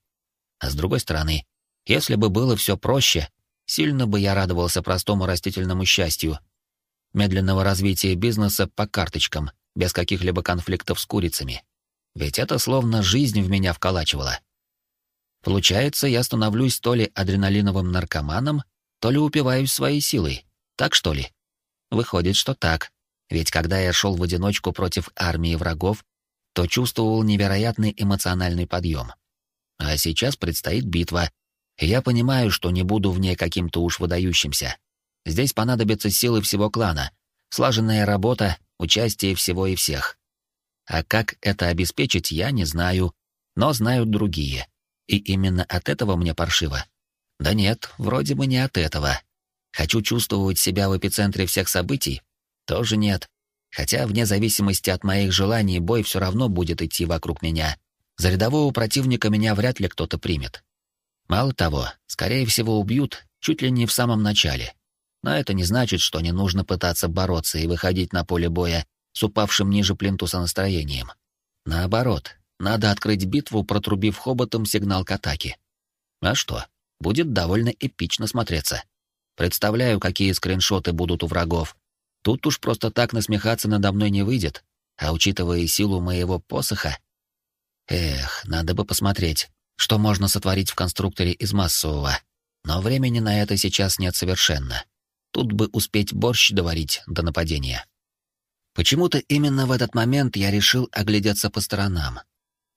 А с другой стороны, если бы было все проще, сильно бы я радовался простому растительному счастью, медленного развития бизнеса по карточкам, без каких-либо конфликтов с курицами. Ведь это словно жизнь в меня вколачивала. Получается, я становлюсь то ли адреналиновым наркоманом, то ли упиваюсь своей силой. Так что ли? Выходит, что так. Ведь когда я шел в одиночку против армии врагов, то чувствовал невероятный эмоциональный подъем. А сейчас предстоит битва, и я понимаю, что не буду в ней каким-то уж выдающимся. Здесь понадобятся силы всего клана, слаженная работа, участие всего и всех. А как это обеспечить, я не знаю, но знают другие. И именно от этого мне паршиво. Да нет, вроде бы не от этого. Хочу чувствовать себя в эпицентре всех событий? Тоже нет. Хотя, вне зависимости от моих желаний, бой все равно будет идти вокруг меня. За рядового противника меня вряд ли кто-то примет. Мало того, скорее всего, убьют чуть ли не в самом начале. Но это не значит, что не нужно пытаться бороться и выходить на поле боя с упавшим ниже плинтуса настроением. Наоборот, надо открыть битву, протрубив хоботом сигнал к атаке. А что, будет довольно эпично смотреться. Представляю, какие скриншоты будут у врагов. Тут уж просто так насмехаться надо мной не выйдет, а учитывая силу моего посоха... Эх, надо бы посмотреть, что можно сотворить в конструкторе из массового. Но времени на это сейчас нет совершенно. Тут бы успеть борщ доварить до нападения. Почему-то именно в этот момент я решил оглядеться по сторонам.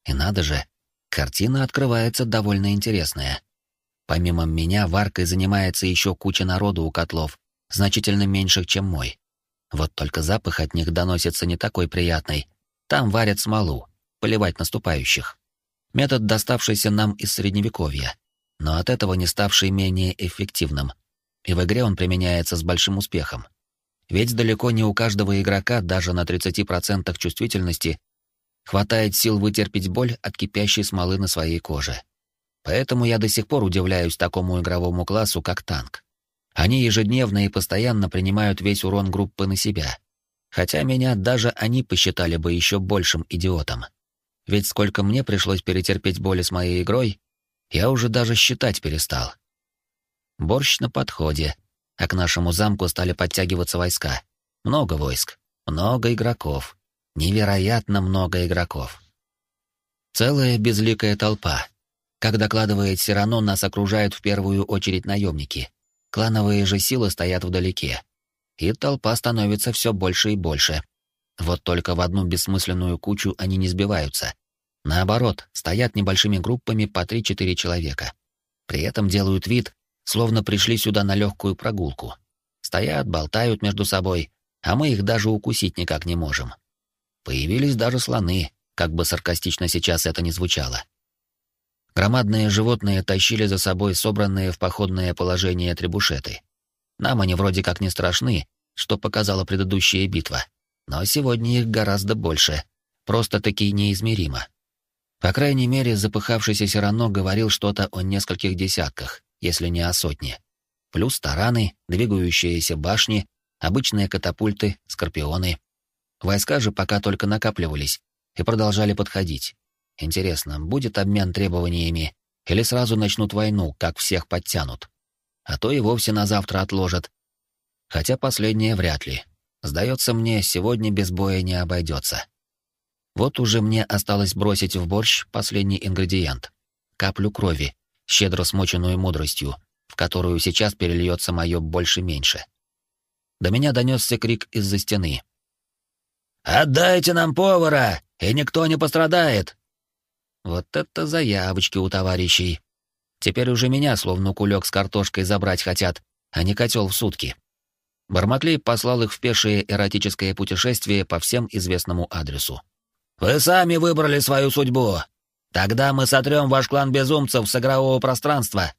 И надо же, картина открывается довольно интересная. Помимо меня варкой занимается еще куча народу у котлов, значительно меньших, чем мой. Вот только запах от них доносится не такой приятный. Там варят смолу, поливать наступающих. Метод, доставшийся нам из Средневековья, но от этого не ставший менее эффективным — и в игре он применяется с большим успехом. Ведь далеко не у каждого игрока, даже на 30% чувствительности, хватает сил вытерпеть боль от кипящей смолы на своей коже. Поэтому я до сих пор удивляюсь такому игровому классу, как танк. Они ежедневно и постоянно принимают весь урон группы на себя. Хотя меня даже они посчитали бы еще большим идиотом. Ведь сколько мне пришлось перетерпеть боли с моей игрой, я уже даже считать перестал. Борщ на подходе, а к нашему замку стали подтягиваться войска. Много войск, много игроков. Невероятно много игроков. Целая безликая толпа. Как докладывает Сирано, нас окружают в первую очередь наемники. Клановые же силы стоят вдалеке. И толпа становится все больше и больше. Вот только в одну бессмысленную кучу они не сбиваются. Наоборот, стоят небольшими группами по 3-4 человека. При этом делают вид, словно пришли сюда на легкую прогулку. Стоят, болтают между собой, а мы их даже укусить никак не можем. Появились даже слоны, как бы саркастично сейчас это ни звучало. Громадные животные тащили за собой собранные в походное положение требушеты. Нам они вроде как не страшны, что показала предыдущая битва, но сегодня их гораздо больше, просто-таки неизмеримо. По крайней мере, запыхавшийся Сирано говорил что-то о нескольких десятках, если не о сотне. Плюс тараны, двигающиеся башни, обычные катапульты, скорпионы. Войска же пока только накапливались и продолжали подходить. Интересно, будет обмен требованиями или сразу начнут войну, как всех подтянут? А то и вовсе на завтра отложат. Хотя последнее вряд ли. Сдается мне, сегодня без боя не обойдется. Вот уже мне осталось бросить в борщ последний ингредиент — каплю крови, щедро смоченную мудростью, в которую сейчас перельется мое больше-меньше. До меня донесся крик из-за стены. «Отдайте нам повара, и никто не пострадает!» Вот это заявочки у товарищей. Теперь уже меня, словно кулек с картошкой, забрать хотят, а не котел в сутки. Бармаклей послал их в пешее эротическое путешествие по всем известному адресу. Вы сами выбрали свою судьбу. Тогда мы сотрем ваш клан безумцев с игрового пространства.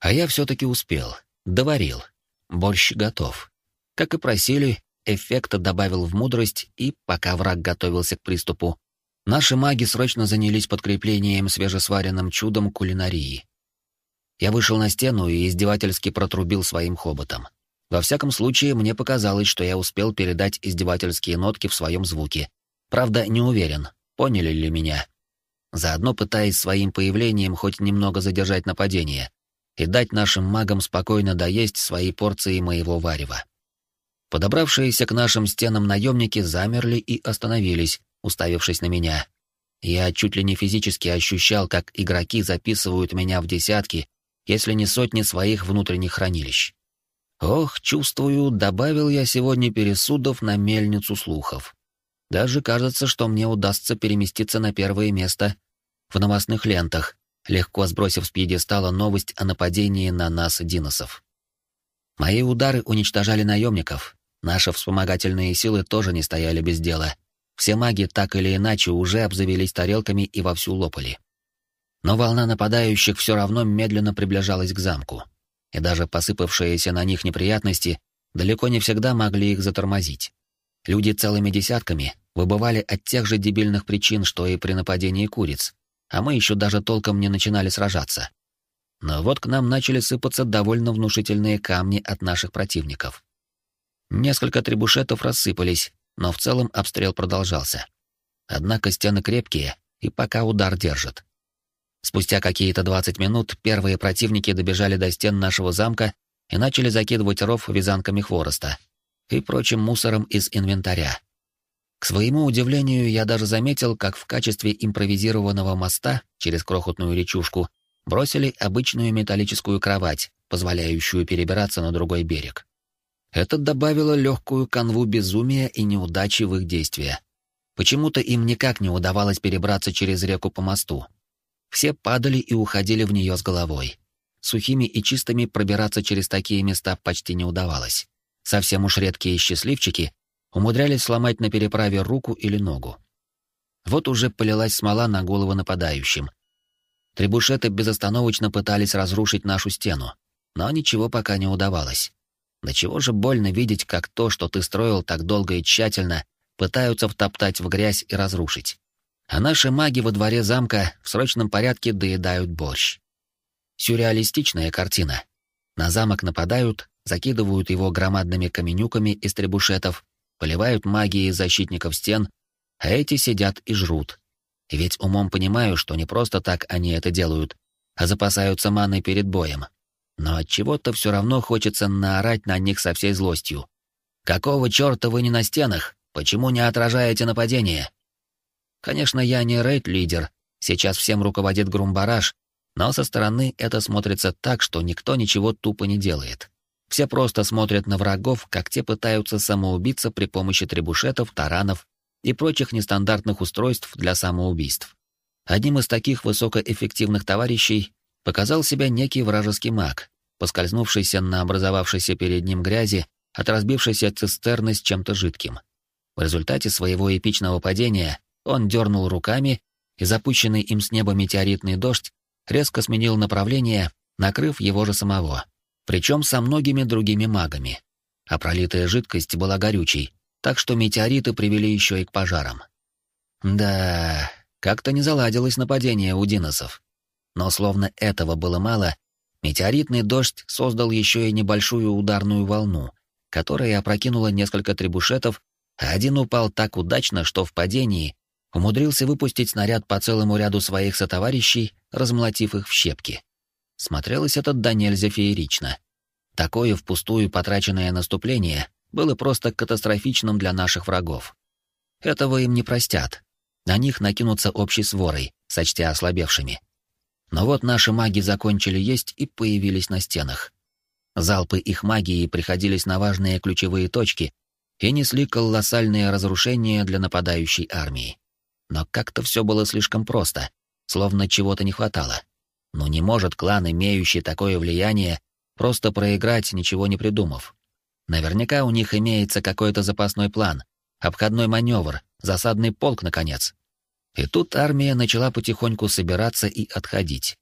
А я все-таки успел. Доварил. Борщ готов. Как и просили, эффекта добавил в мудрость, и, пока враг готовился к приступу, наши маги срочно занялись подкреплением свежесваренным чудом кулинарии. Я вышел на стену и издевательски протрубил своим хоботом. Во всяком случае, мне показалось, что я успел передать издевательские нотки в своем звуке, Правда, не уверен, поняли ли меня. Заодно пытаясь своим появлением хоть немного задержать нападение и дать нашим магам спокойно доесть свои порции моего варева. Подобравшиеся к нашим стенам наемники замерли и остановились, уставившись на меня. Я чуть ли не физически ощущал, как игроки записывают меня в десятки, если не сотни своих внутренних хранилищ. Ох, чувствую, добавил я сегодня пересудов на мельницу слухов. Даже кажется, что мне удастся переместиться на первое место в новостных лентах, легко сбросив с пьедестала новость о нападении на нас диносов. Мои удары уничтожали наемников, наши вспомогательные силы тоже не стояли без дела. Все маги так или иначе уже обзавелись тарелками и вовсю лопали. Но волна нападающих все равно медленно приближалась к замку, и даже посыпавшиеся на них неприятности далеко не всегда могли их затормозить. Люди целыми десятками выбывали от тех же дебильных причин, что и при нападении куриц, а мы еще даже толком не начинали сражаться. Но вот к нам начали сыпаться довольно внушительные камни от наших противников. Несколько требушетов рассыпались, но в целом обстрел продолжался. Однако стены крепкие, и пока удар держит. Спустя какие-то 20 минут первые противники добежали до стен нашего замка и начали закидывать ров вязанками хвороста, и прочим мусором из инвентаря. К своему удивлению, я даже заметил, как в качестве импровизированного моста через крохотную речушку бросили обычную металлическую кровать, позволяющую перебираться на другой берег. Это добавило легкую канву безумия и неудачи в их действия. Почему-то им никак не удавалось перебраться через реку по мосту. Все падали и уходили в нее с головой. Сухими и чистыми пробираться через такие места почти не удавалось. Совсем уж редкие счастливчики умудрялись сломать на переправе руку или ногу. Вот уже полилась смола на голову нападающим. Требушеты безостановочно пытались разрушить нашу стену, но ничего пока не удавалось. Да чего же больно видеть, как то, что ты строил так долго и тщательно, пытаются втоптать в грязь и разрушить. А наши маги во дворе замка в срочном порядке доедают борщ. Сюрреалистичная картина. На замок нападают, закидывают его громадными каменюками из требушетов, поливают магией защитников стен, а эти сидят и жрут. Ведь умом понимаю, что не просто так они это делают, а запасаются маной перед боем. Но от чего-то все равно хочется наорать на них со всей злостью. Какого черта вы не на стенах? Почему не отражаете нападение? Конечно, я не рейд-лидер, сейчас всем руководит Грумбараш, но со стороны это смотрится так, что никто ничего тупо не делает. Все просто смотрят на врагов, как те пытаются самоубиться при помощи требушетов, таранов и прочих нестандартных устройств для самоубийств. Одним из таких высокоэффективных товарищей показал себя некий вражеский маг, поскользнувшийся на образовавшейся перед ним грязи от разбившейся цистерны с чем-то жидким. В результате своего эпичного падения он дернул руками, и запущенный им с неба метеоритный дождь резко сменил направление, накрыв его же самого причем со многими другими магами. А пролитая жидкость была горючей, так что метеориты привели еще и к пожарам. Да, Как-то не заладилось нападение у диносов. Но словно этого было мало, метеоритный дождь создал еще и небольшую ударную волну, которая опрокинула несколько трибушетов, а один упал так удачно, что в падении умудрился выпустить снаряд по целому ряду своих сотоварищей, размолотив их в щепки. Смотрелось это до нельзя феерично. Такое впустую потраченное наступление было просто катастрофичным для наших врагов. Этого им не простят. На них накинутся общей сворой, сочтя ослабевшими. Но вот наши маги закончили есть и появились на стенах. Залпы их магии приходились на важные ключевые точки и несли колоссальные разрушения для нападающей армии. Но как-то все было слишком просто, словно чего-то не хватало. Но не может клан, имеющий такое влияние, просто проиграть, ничего не придумав. Наверняка у них имеется какой-то запасной план, обходной маневр, засадный полк, наконец. И тут армия начала потихоньку собираться и отходить.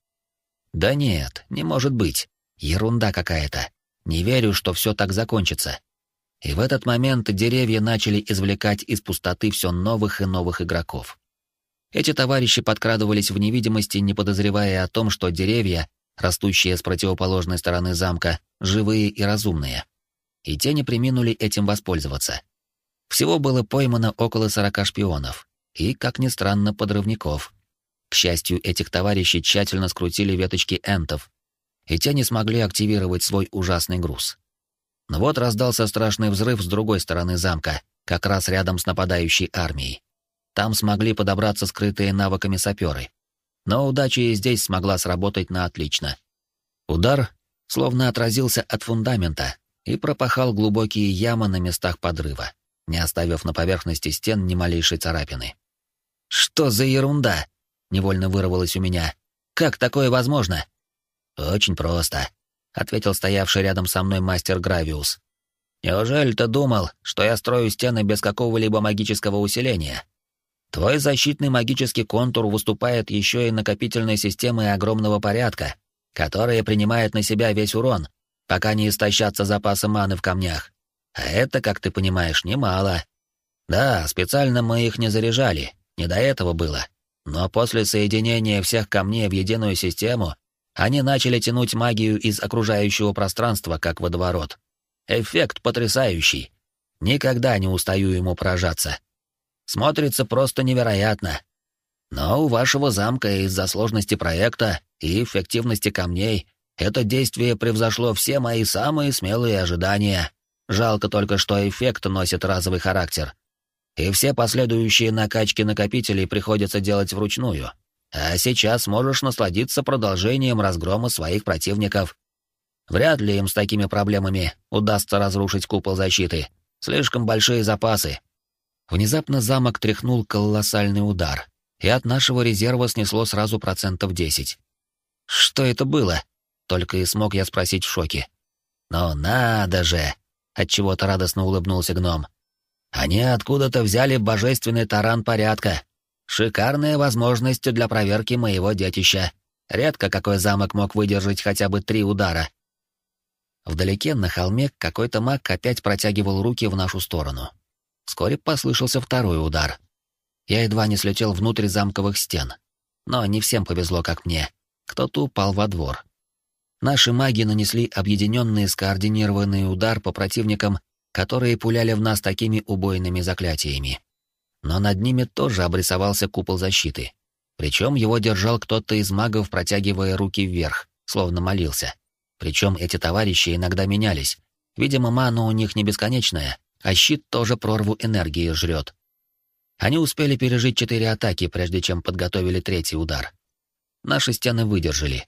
Да нет, не может быть. Ерунда какая-то. Не верю, что все так закончится. И в этот момент деревья начали извлекать из пустоты все новых и новых игроков. Эти товарищи подкрадывались в невидимости, не подозревая о том, что деревья, растущие с противоположной стороны замка, живые и разумные. И те не приминули этим воспользоваться. Всего было поймано около сорока шпионов, и, как ни странно, подрывников. К счастью, этих товарищей тщательно скрутили веточки энтов, и те не смогли активировать свой ужасный груз. Но вот раздался страшный взрыв с другой стороны замка, как раз рядом с нападающей армией. Там смогли подобраться скрытые навыками саперы. Но удача и здесь смогла сработать на отлично. Удар словно отразился от фундамента и пропахал глубокие ямы на местах подрыва, не оставив на поверхности стен ни малейшей царапины. «Что за ерунда?» — невольно вырвалось у меня. «Как такое возможно?» «Очень просто», — ответил стоявший рядом со мной мастер Гравиус. «Неужели ты думал, что я строю стены без какого-либо магического усиления? Твой защитный магический контур выступает еще и накопительной системой огромного порядка, которая принимает на себя весь урон, пока не истощатся запасы маны в камнях. А это, как ты понимаешь, немало. Да, специально мы их не заряжали, не до этого было. Но после соединения всех камней в единую систему, они начали тянуть магию из окружающего пространства, как водоворот. Эффект потрясающий. Никогда не устаю ему поражаться. Смотрится просто невероятно. Но у вашего замка из-за сложности проекта и эффективности камней это действие превзошло все мои самые смелые ожидания. Жалко только, что эффект носит разовый характер и все последующие накачки накопителей приходится делать вручную. А сейчас можешь насладиться продолжением разгрома своих противников. Вряд ли им с такими проблемами удастся разрушить купол защиты. Слишком большие запасы. Внезапно замок тряхнул колоссальный удар, и от нашего резерва снесло сразу процентов 10. Что это было? Только и смог я спросить в шоке. Но надо же! Отчего-то радостно улыбнулся гном. Они откуда-то взяли божественный таран порядка. Шикарная возможность для проверки моего детища. Редко какой замок мог выдержать хотя бы три удара. Вдалеке, на холме, какой-то маг опять протягивал руки в нашу сторону. Вскоре послышался второй удар. Я едва не слетел внутрь замковых стен. Но не всем повезло, как мне. Кто-то упал во двор. Наши маги нанесли объединенный скоординированный удар по противникам которые пуляли в нас такими убойными заклятиями. Но над ними тоже обрисовался купол защиты. Причем его держал кто-то из магов, протягивая руки вверх, словно молился. Причем эти товарищи иногда менялись. Видимо, мана у них не бесконечная, а щит тоже прорву энергии жрет. Они успели пережить четыре атаки, прежде чем подготовили третий удар. Наши стены выдержали.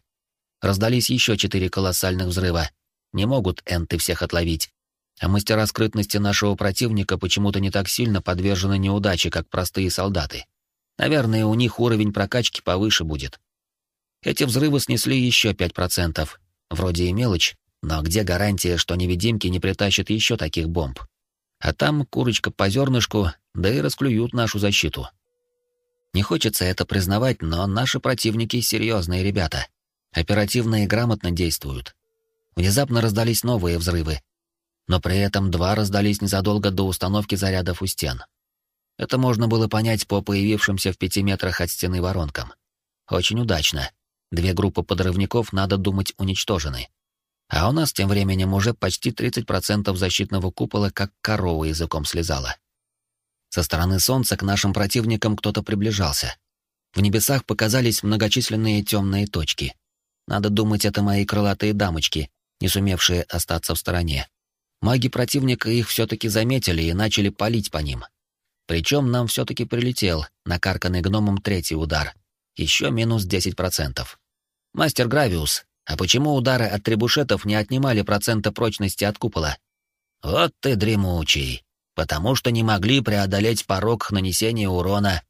Раздались еще четыре колоссальных взрыва. Не могут энты всех отловить, а мастера скрытности нашего противника почему-то не так сильно подвержены неудаче, как простые солдаты. Наверное, у них уровень прокачки повыше будет. Эти взрывы снесли еще 5%. Вроде и мелочь, но где гарантия, что невидимки не притащат еще таких бомб? А там курочка по зернышку, да и расклюют нашу защиту. Не хочется это признавать, но наши противники серьезные ребята. Оперативно и грамотно действуют. Внезапно раздались новые взрывы, но при этом два раздались незадолго до установки зарядов у стен. Это можно было понять по появившимся в пяти метрах от стены воронкам. Очень удачно. Две группы подрывников, надо думать, уничтожены. А у нас тем временем уже почти 30% защитного купола как корова языком слезала. Со стороны солнца к нашим противникам кто-то приближался. В небесах показались многочисленные темные точки. Надо думать, это мои крылатые дамочки, не сумевшие остаться в стороне. Маги противника их все-таки заметили и начали палить по ним. Причем нам все-таки прилетел, накарканный гномом третий удар. Еще минус 10%. Мастер Гравиус, а почему удары от требушетов не отнимали процента прочности от купола? Вот ты дремучий. Потому что не могли преодолеть порог нанесения урона.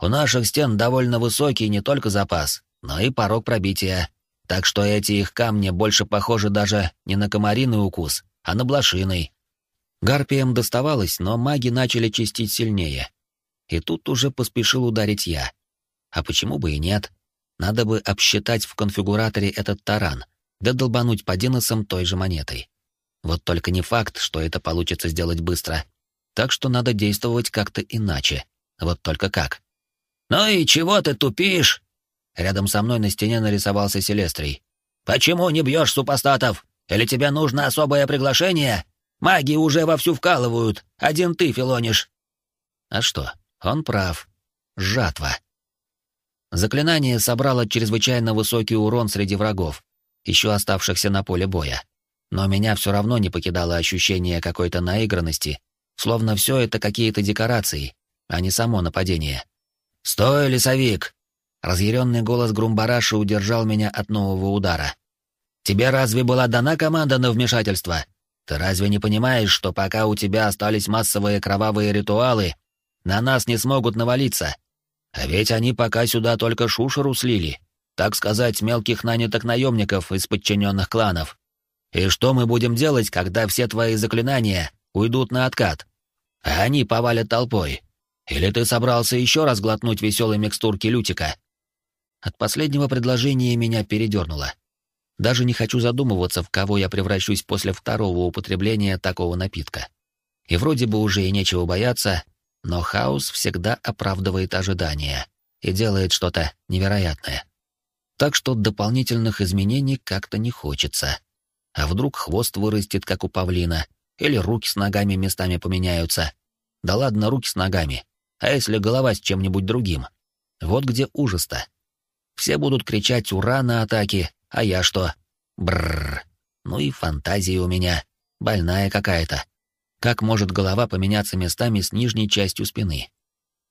У наших стен довольно высокий не только запас, но и порог пробития. Так что эти их камни больше похожи даже не на комариный укус, а на блошиный. Гарпиям доставалось, но маги начали чистить сильнее. И тут уже поспешил ударить я. А почему бы и нет? Надо бы обсчитать в конфигураторе этот таран, да долбануть по Диносам той же монетой. Вот только не факт, что это получится сделать быстро. Так что надо действовать как-то иначе. Вот только как. «Ну и чего ты тупишь?» Рядом со мной на стене нарисовался Селестрий. «Почему не бьешь супостатов? Или тебе нужно особое приглашение? Маги уже вовсю вкалывают, один ты филонишь». А что, он прав. Жатва. Заклинание собрало чрезвычайно высокий урон среди врагов, еще оставшихся на поле боя. Но меня все равно не покидало ощущение какой-то наигранности, словно все это какие-то декорации, а не само нападение. «Стой, лесовик!» Разъяренный голос Грумбараша удержал меня от нового удара. «Тебе разве была дана команда на вмешательство? Ты разве не понимаешь, что пока у тебя остались массовые кровавые ритуалы, на нас не смогут навалиться? А ведь они пока сюда только шушеру слили, так сказать, мелких нанятых наемников из подчиненных кланов. И что мы будем делать, когда все твои заклинания уйдут на откат? А они повалят толпой. Или ты собрался еще раз глотнуть веселой микстурки Лютика?» От последнего предложения меня передернуло. Даже не хочу задумываться, в кого я превращусь после второго употребления такого напитка. И вроде бы уже и нечего бояться, но хаос всегда оправдывает ожидания и делает что-то невероятное. Так что дополнительных изменений как-то не хочется. А вдруг хвост вырастет, как у павлина, или руки с ногами местами поменяются. Да ладно, руки с ногами. А если голова с чем-нибудь другим? Вот где ужас-то. Все будут кричать «Ура!» на атаке, а я что? Бррр. Ну и фантазия у меня. Больная какая-то. Как может голова поменяться местами с нижней частью спины?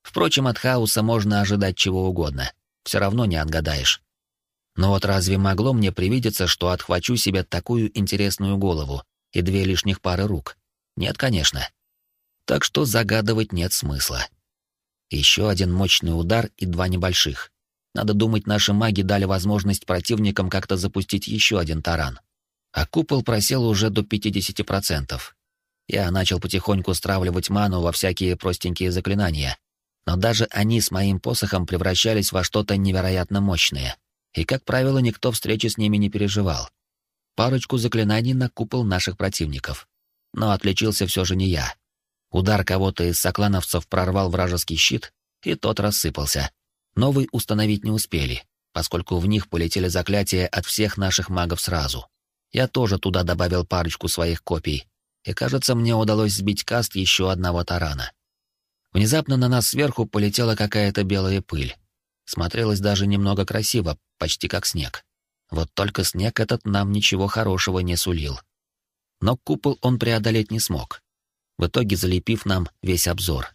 Впрочем, от хаоса можно ожидать чего угодно. Все равно не отгадаешь. Но вот разве могло мне привидеться, что отхвачу себе такую интересную голову и две лишних пары рук? Нет, конечно. Так что загадывать нет смысла. Еще один мощный удар и два небольших. Надо думать, наши маги дали возможность противникам как-то запустить еще один таран. А купол просел уже до 50%. Я начал потихоньку стравливать ману во всякие простенькие заклинания. Но даже они с моим посохом превращались во что-то невероятно мощное. И, как правило, никто встречи с ними не переживал. Парочку заклинаний на купол наших противников. Но отличился все же не я. Удар кого-то из соклановцев прорвал вражеский щит, и тот рассыпался. Новый установить не успели, поскольку в них полетели заклятия от всех наших магов сразу. Я тоже туда добавил парочку своих копий, и, кажется, мне удалось сбить каст еще одного тарана. Внезапно на нас сверху полетела какая-то белая пыль. Смотрелось даже немного красиво, почти как снег. Вот только снег этот нам ничего хорошего не сулил. Но купол он преодолеть не смог, в итоге залепив нам весь обзор.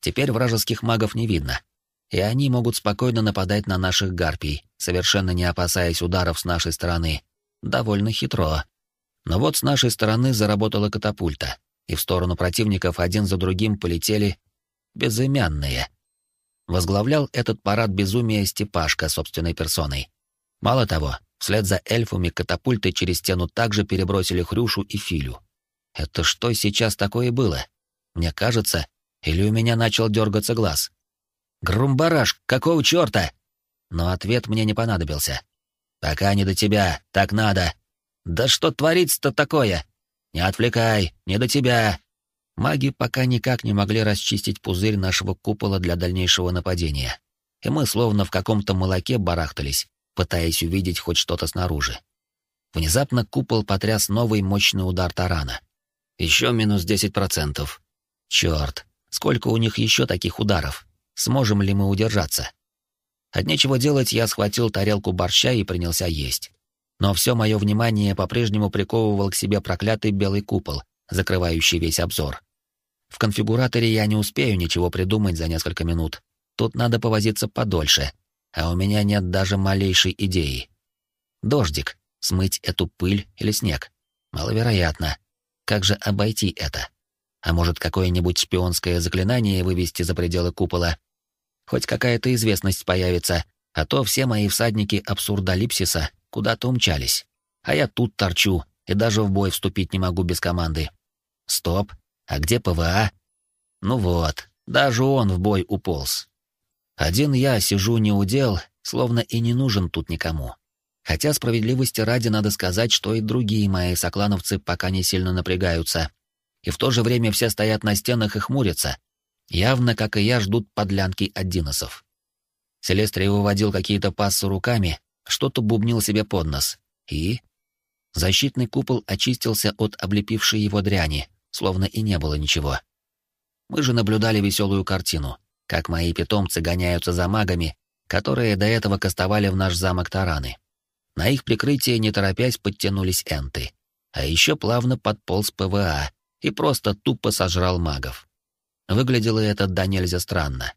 Теперь вражеских магов не видно — и они могут спокойно нападать на наших гарпий, совершенно не опасаясь ударов с нашей стороны. Довольно хитро. Но вот с нашей стороны заработала катапульта, и в сторону противников один за другим полетели безымянные. Возглавлял этот парад безумия Степашка собственной персоной. Мало того, вслед за эльфами катапульты через стену также перебросили Хрюшу и Филю. Это что сейчас такое было? Мне кажется, или у меня начал дергаться глаз? «Грумбараш, какого черта?» Но ответ мне не понадобился. «Пока не до тебя, так надо». «Да что творится-то такое?» «Не отвлекай, не до тебя». Маги пока никак не могли расчистить пузырь нашего купола для дальнейшего нападения, и мы словно в каком-то молоке барахтались, пытаясь увидеть хоть что-то снаружи. Внезапно купол потряс новый мощный удар тарана. Еще минус 10%. Черт, сколько у них еще таких ударов? Сможем ли мы удержаться? От нечего делать я схватил тарелку борща и принялся есть. Но все мое внимание по-прежнему приковывал к себе проклятый белый купол, закрывающий весь обзор. В конфигураторе я не успею ничего придумать за несколько минут. Тут надо повозиться подольше, а у меня нет даже малейшей идеи. Дождик, смыть эту пыль или снег? Маловероятно. Как же обойти это? А может, какое-нибудь шпионское заклинание вывести за пределы купола? Хоть какая-то известность появится, а то все мои всадники абсурдолипсиса куда-то умчались. А я тут торчу и даже в бой вступить не могу без команды. Стоп, а где ПВА? Ну вот, даже он в бой уполз. Один я сижу не у дел, словно и не нужен тут никому. Хотя справедливости ради надо сказать, что и другие мои соклановцы пока не сильно напрягаются. И в то же время все стоят на стенах и хмурятся. Явно, как и я, ждут подлянки от диносов. Селестрий выводил какие-то пассы руками, что-то бубнил себе под нос. И... Защитный купол очистился от облепившей его дряни, словно и не было ничего. Мы же наблюдали веселую картину, как мои питомцы гоняются за магами, которые до этого кастовали в наш замок тараны. На их прикрытие, не торопясь, подтянулись энты. А еще плавно подполз ПВА и просто тупо сожрал магов. Выглядело это до нельзя странно.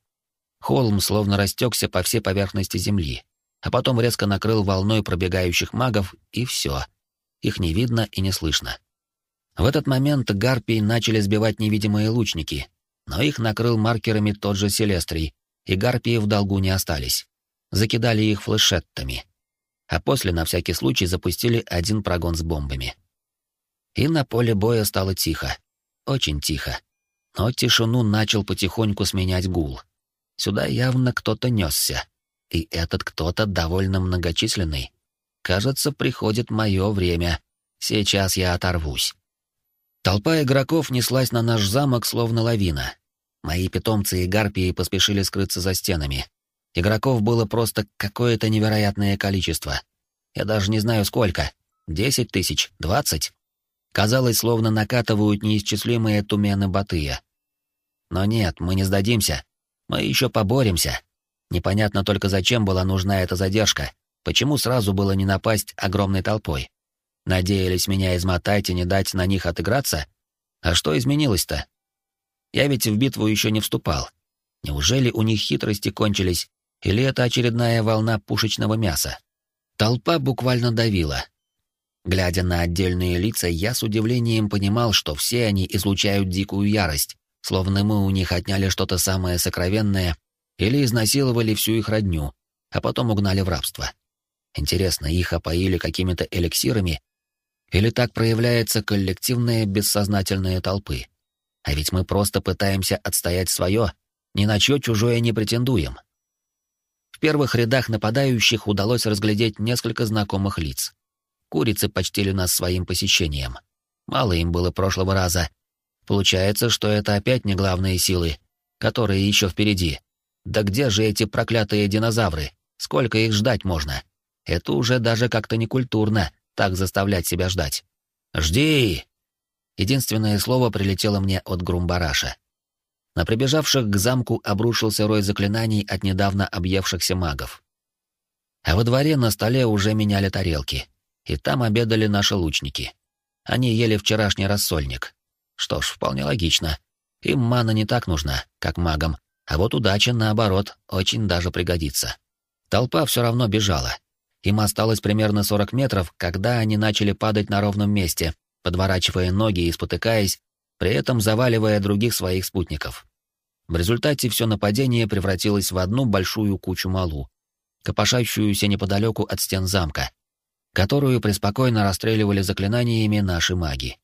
Холм словно растекся по всей поверхности земли, а потом резко накрыл волной пробегающих магов, и все. Их не видно и не слышно. В этот момент гарпий начали сбивать невидимые лучники, но их накрыл маркерами тот же Селестрий, и гарпии в долгу не остались. Закидали их флешеттами. А после на всякий случай запустили один прогон с бомбами. И на поле боя стало тихо. Очень тихо. Но тишину начал потихоньку сменять гул. Сюда явно кто-то несся. И этот кто-то довольно многочисленный. Кажется, приходит мое время. Сейчас я оторвусь. Толпа игроков неслась на наш замок, словно лавина. Мои питомцы и гарпии поспешили скрыться за стенами. Игроков было просто какое-то невероятное количество. Я даже не знаю сколько. Десять тысяч? Двадцать? Казалось, словно накатывают неисчислимые тумены Батыя. Но нет, мы не сдадимся. Мы еще поборемся. Непонятно только зачем была нужна эта задержка. Почему сразу было не напасть огромной толпой? Надеялись меня измотать и не дать на них отыграться? А что изменилось-то? Я ведь в битву еще не вступал. Неужели у них хитрости кончились, или это очередная волна пушечного мяса? Толпа буквально давила. Глядя на отдельные лица, я с удивлением понимал, что все они излучают дикую ярость, словно мы у них отняли что-то самое сокровенное или изнасиловали всю их родню, а потом угнали в рабство. Интересно, их опоили какими-то эликсирами или так проявляется коллективная бессознательная толпы? А ведь мы просто пытаемся отстоять свое, ни на чье чужое не претендуем. В первых рядах нападающих удалось разглядеть несколько знакомых лиц. Курицы почтили нас своим посещением. Мало им было прошлого раза. Получается, что это опять не главные силы, которые еще впереди. Да где же эти проклятые динозавры? Сколько их ждать можно? Это уже даже как-то некультурно так заставлять себя ждать. «Жди!» Единственное слово прилетело мне от Грумбараша. На прибежавших к замку обрушился рой заклинаний от недавно объевшихся магов. А во дворе на столе уже меняли тарелки, и там обедали наши лучники. Они ели вчерашний рассольник. Что ж, вполне логично. Им мана не так нужна, как магам, а вот удача, наоборот, очень даже пригодится. Толпа все равно бежала, им осталось примерно 40 метров, когда они начали падать на ровном месте, подворачивая ноги и спотыкаясь, при этом заваливая других своих спутников. В результате все нападение превратилось в одну большую кучу малу, копошащуюся неподалеку от стен замка, которую преспокойно расстреливали заклинаниями наши маги.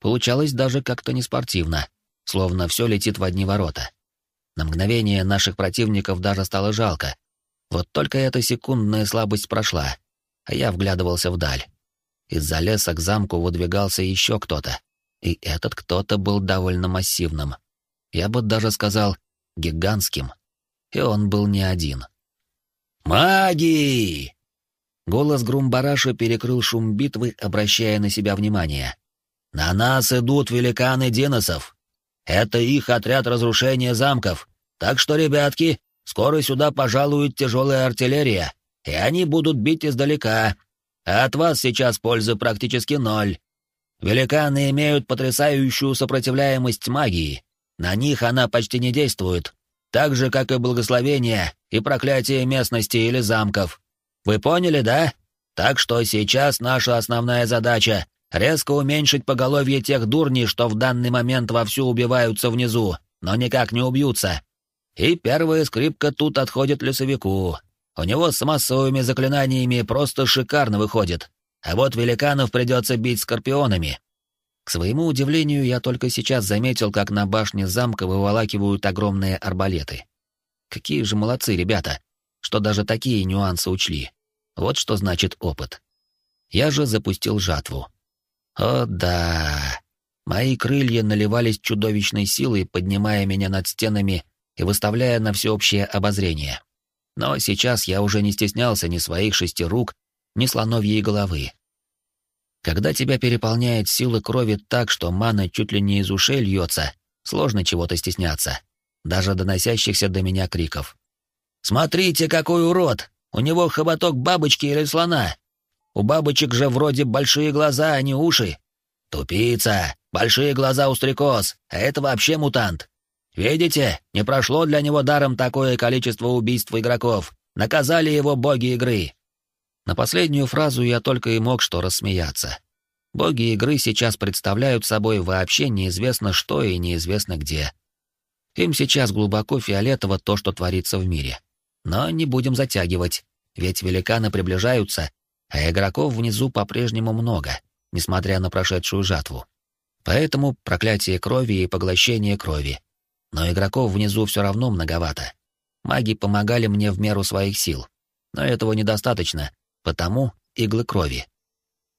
Получалось даже как-то неспортивно, словно все летит в одни ворота. На мгновение наших противников даже стало жалко, вот только эта секундная слабость прошла, а я вглядывался вдаль. Из-за леса к замку выдвигался еще кто-то. И этот кто-то был довольно массивным. Я бы даже сказал, гигантским. И он был не один. «Маги!» Голос Грумбараша перекрыл шум битвы, обращая на себя внимание. «На нас идут великаны Диносов. Это их отряд разрушения замков. Так что, ребятки, скоро сюда пожалует тяжелая артиллерия, и они будут бить издалека. А от вас сейчас пользы практически ноль. Великаны имеют потрясающую сопротивляемость магии. На них она почти не действует, так же, как и благословение и проклятие местности или замков. Вы поняли, да? Так что сейчас наша основная задача — резко уменьшить поголовье тех дурней, что в данный момент вовсю убиваются внизу, но никак не убьются. И первая скрипка тут отходит лесовику. У него с массовыми заклинаниями просто шикарно выходит. А вот великанов придется бить скорпионами. К своему удивлению, я только сейчас заметил, как на башне замка выволакивают огромные арбалеты. Какие же молодцы ребята, что даже такие нюансы учли. Вот что значит опыт. Я же запустил жатву. О да! Мои крылья наливались чудовищной силой, поднимая меня над стенами и выставляя на всеобщее обозрение. Но сейчас я уже не стеснялся ни своих шести рук, ни слоновьей головы. Когда тебя переполняет сила крови так, что мана чуть ли не из ушей льется, сложно чего-то стесняться, даже доносящихся до меня криков. «Смотрите, какой урод! У него хоботок бабочки или слона! У бабочек же вроде большие глаза, а не уши! Тупица! Большие глаза у стрекоз, а это вообще мутант! Видите, не прошло для него даром такое количество убийств игроков, наказали его боги игры!» На последнюю фразу я только и мог что рассмеяться. Боги игры сейчас представляют собой вообще неизвестно что и неизвестно где. Им сейчас глубоко фиолетово то, что творится в мире. Но не будем затягивать, ведь великаны приближаются, а игроков внизу по-прежнему много, несмотря на прошедшую жатву. Поэтому проклятие крови и поглощение крови. Но игроков внизу все равно многовато. Маги помогали мне в меру своих сил. Но этого недостаточно, Потому иглы крови.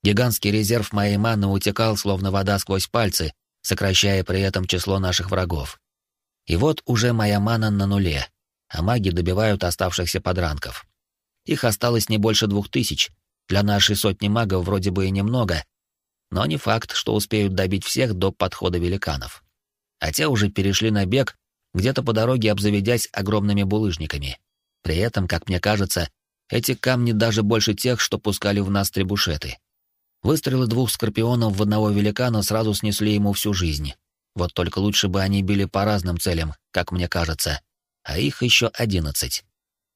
Гигантский резерв моей маны утекал, словно вода сквозь пальцы, сокращая при этом число наших врагов. И вот уже моя мана на нуле, а маги добивают оставшихся подранков. Их осталось не больше двух тысяч, для нашей сотни магов вроде бы и немного, но не факт, что успеют добить всех до подхода великанов. А те уже перешли на бег, где-то по дороге обзаведясь огромными булыжниками. При этом, как мне кажется, эти камни даже больше тех, что пускали в нас требушеты. Выстрелы двух скорпионов в одного великана сразу снесли ему всю жизнь. Вот только лучше бы они били по разным целям, как мне кажется. А их еще одиннадцать.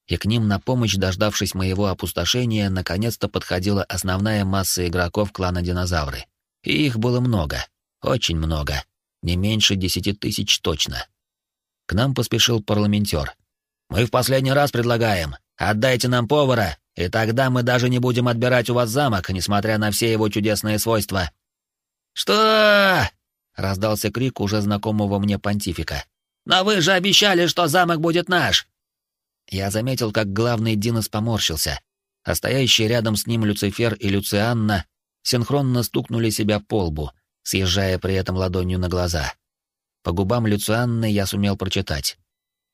И к ним на помощь, дождавшись моего опустошения, наконец-то подходила основная масса игроков клана Динозавры. И их было много. Очень много. Не меньше десяти тысяч точно. К нам поспешил парламентер. «Мы в последний раз предлагаем. Отдайте нам повара, и тогда мы даже не будем отбирать у вас замок, несмотря на все его чудесные свойства». «Что?» — раздался крик уже знакомого мне понтифика. «Но вы же обещали, что замок будет наш!» Я заметил, как главный Динос поморщился, а стоящие рядом с ним Люцифер и Люцианна синхронно стукнули себя по лбу, съезжая при этом ладонью на глаза. По губам Люцианны я сумел прочитать.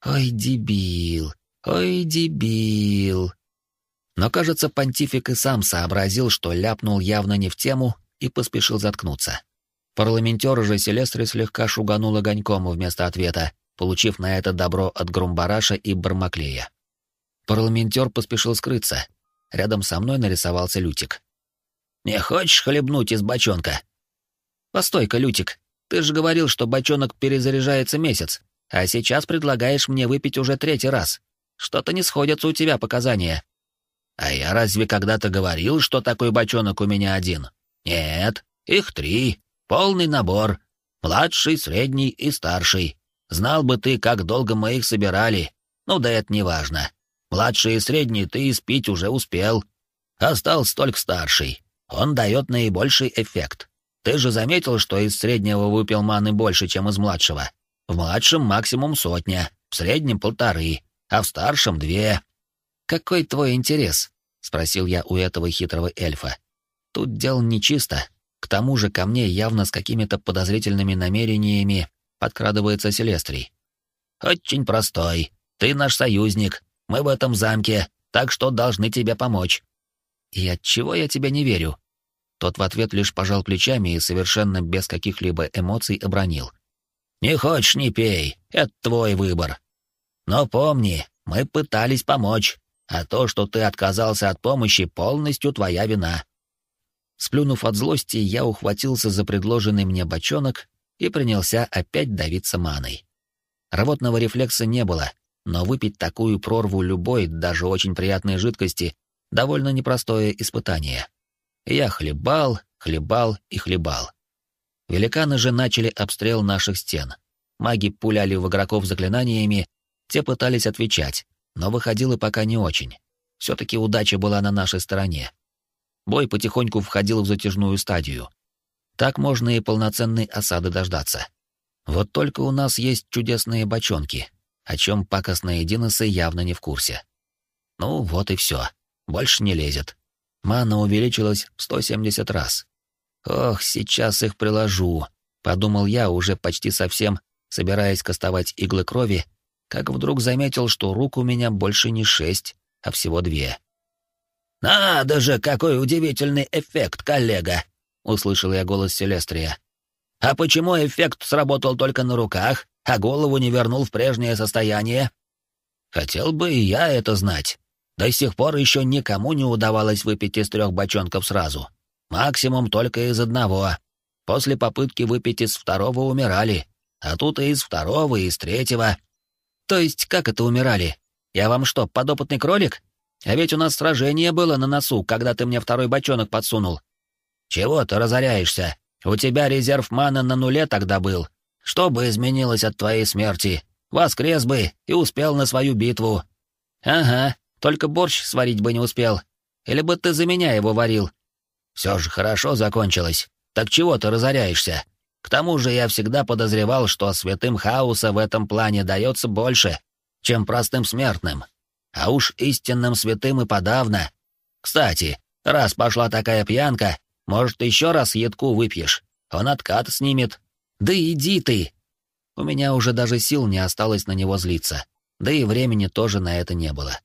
«Ой, дебил! Ой, дебил. Но, кажется, понтифик и сам сообразил, что ляпнул явно не в тему и поспешил заткнуться. Парламентер же Селестри слегка шуганул огоньком вместо ответа, получив на это добро от Грумбараша и Бармаклея. Парламентер поспешил скрыться. Рядом со мной нарисовался Лютик. «Не хочешь хлебнуть из бочонка?» «Постой-ка, Лютик, ты же говорил, что бочонок перезаряжается месяц, а сейчас предлагаешь мне выпить уже третий раз. Что-то не сходятся у тебя показания. А я разве когда-то говорил, что такой бочонок у меня один? Нет, их три. Полный набор. Младший, средний и старший. Знал бы ты, как долго мы их собирали. Ну да это не важно. Младший и средний ты испить уже успел. Остался только старший. Он дает наибольший эффект. Ты же заметил, что из среднего выпил маны больше, чем из младшего. В младшем максимум сотня, в среднем полторы а в старшем две. Какой твой интерес? спросил я у этого хитрого эльфа. Тут дело нечисто. К тому же ко мне явно с какими-то подозрительными намерениями подкрадывается Селестрий. «Очень простой. Ты наш союзник. Мы в этом замке, так что должны тебе помочь». «И от чего я тебе не верю?» Тот в ответ лишь пожал плечами и совершенно без каких-либо эмоций обронил. «Не хочешь — не пей. Это твой выбор. Но помни, мы пытались помочь, а то, что ты отказался от помощи, полностью твоя вина». Сплюнув от злости, я ухватился за предложенный мне бочонок и принялся опять давиться маной. Рвотного рефлекса не было, но выпить такую прорву любой, даже очень приятной жидкости, довольно непростое испытание. Я хлебал, хлебал и хлебал. Великаны же начали обстрел наших стен. Маги пуляли в игроков заклинаниями, те пытались отвечать, но выходило пока не очень. Все-таки удача была на нашей стороне. Бой потихоньку входил в затяжную стадию. Так можно и полноценной осады дождаться. Вот только у нас есть чудесные бочонки, о чем пакостные диносы явно не в курсе. Ну, вот и все. Больше не лезет. Мана увеличилась в 170 раз. Ох, сейчас их приложу, подумал я, уже почти совсем собираясь кастовать иглы крови, как вдруг заметил, что рук у меня больше не шесть, а всего две. «Надо же, какой удивительный эффект, коллега!» — услышал я голос Селестрия. «А почему эффект сработал только на руках, а голову не вернул в прежнее состояние?» «Хотел бы и я это знать. До сих пор еще никому не удавалось выпить из трех бочонков сразу. Максимум только из одного. После попытки выпить из второго умирали, а тут и из второго, и из третьего. То есть как это умирали? Я вам что, подопытный кролик? А ведь у нас сражение было на носу, когда ты мне второй бочонок подсунул. Чего ты разоряешься? У тебя резерв маны на нуле тогда был. Что бы изменилось от твоей смерти? Воскрес бы и успел на свою битву. Ага, только борщ сварить бы не успел. Или бы ты за меня его варил. Все же хорошо закончилось. Так чего ты разоряешься? К тому же я всегда подозревал, что святым хаоса в этом плане дается больше, чем простым смертным. А уж истинным святым и подавно. Кстати, раз пошла такая пьянка, может, еще раз едку выпьешь? Он откат снимет. Да иди ты! У меня уже даже сил не осталось на него злиться. Да и времени тоже на это не было.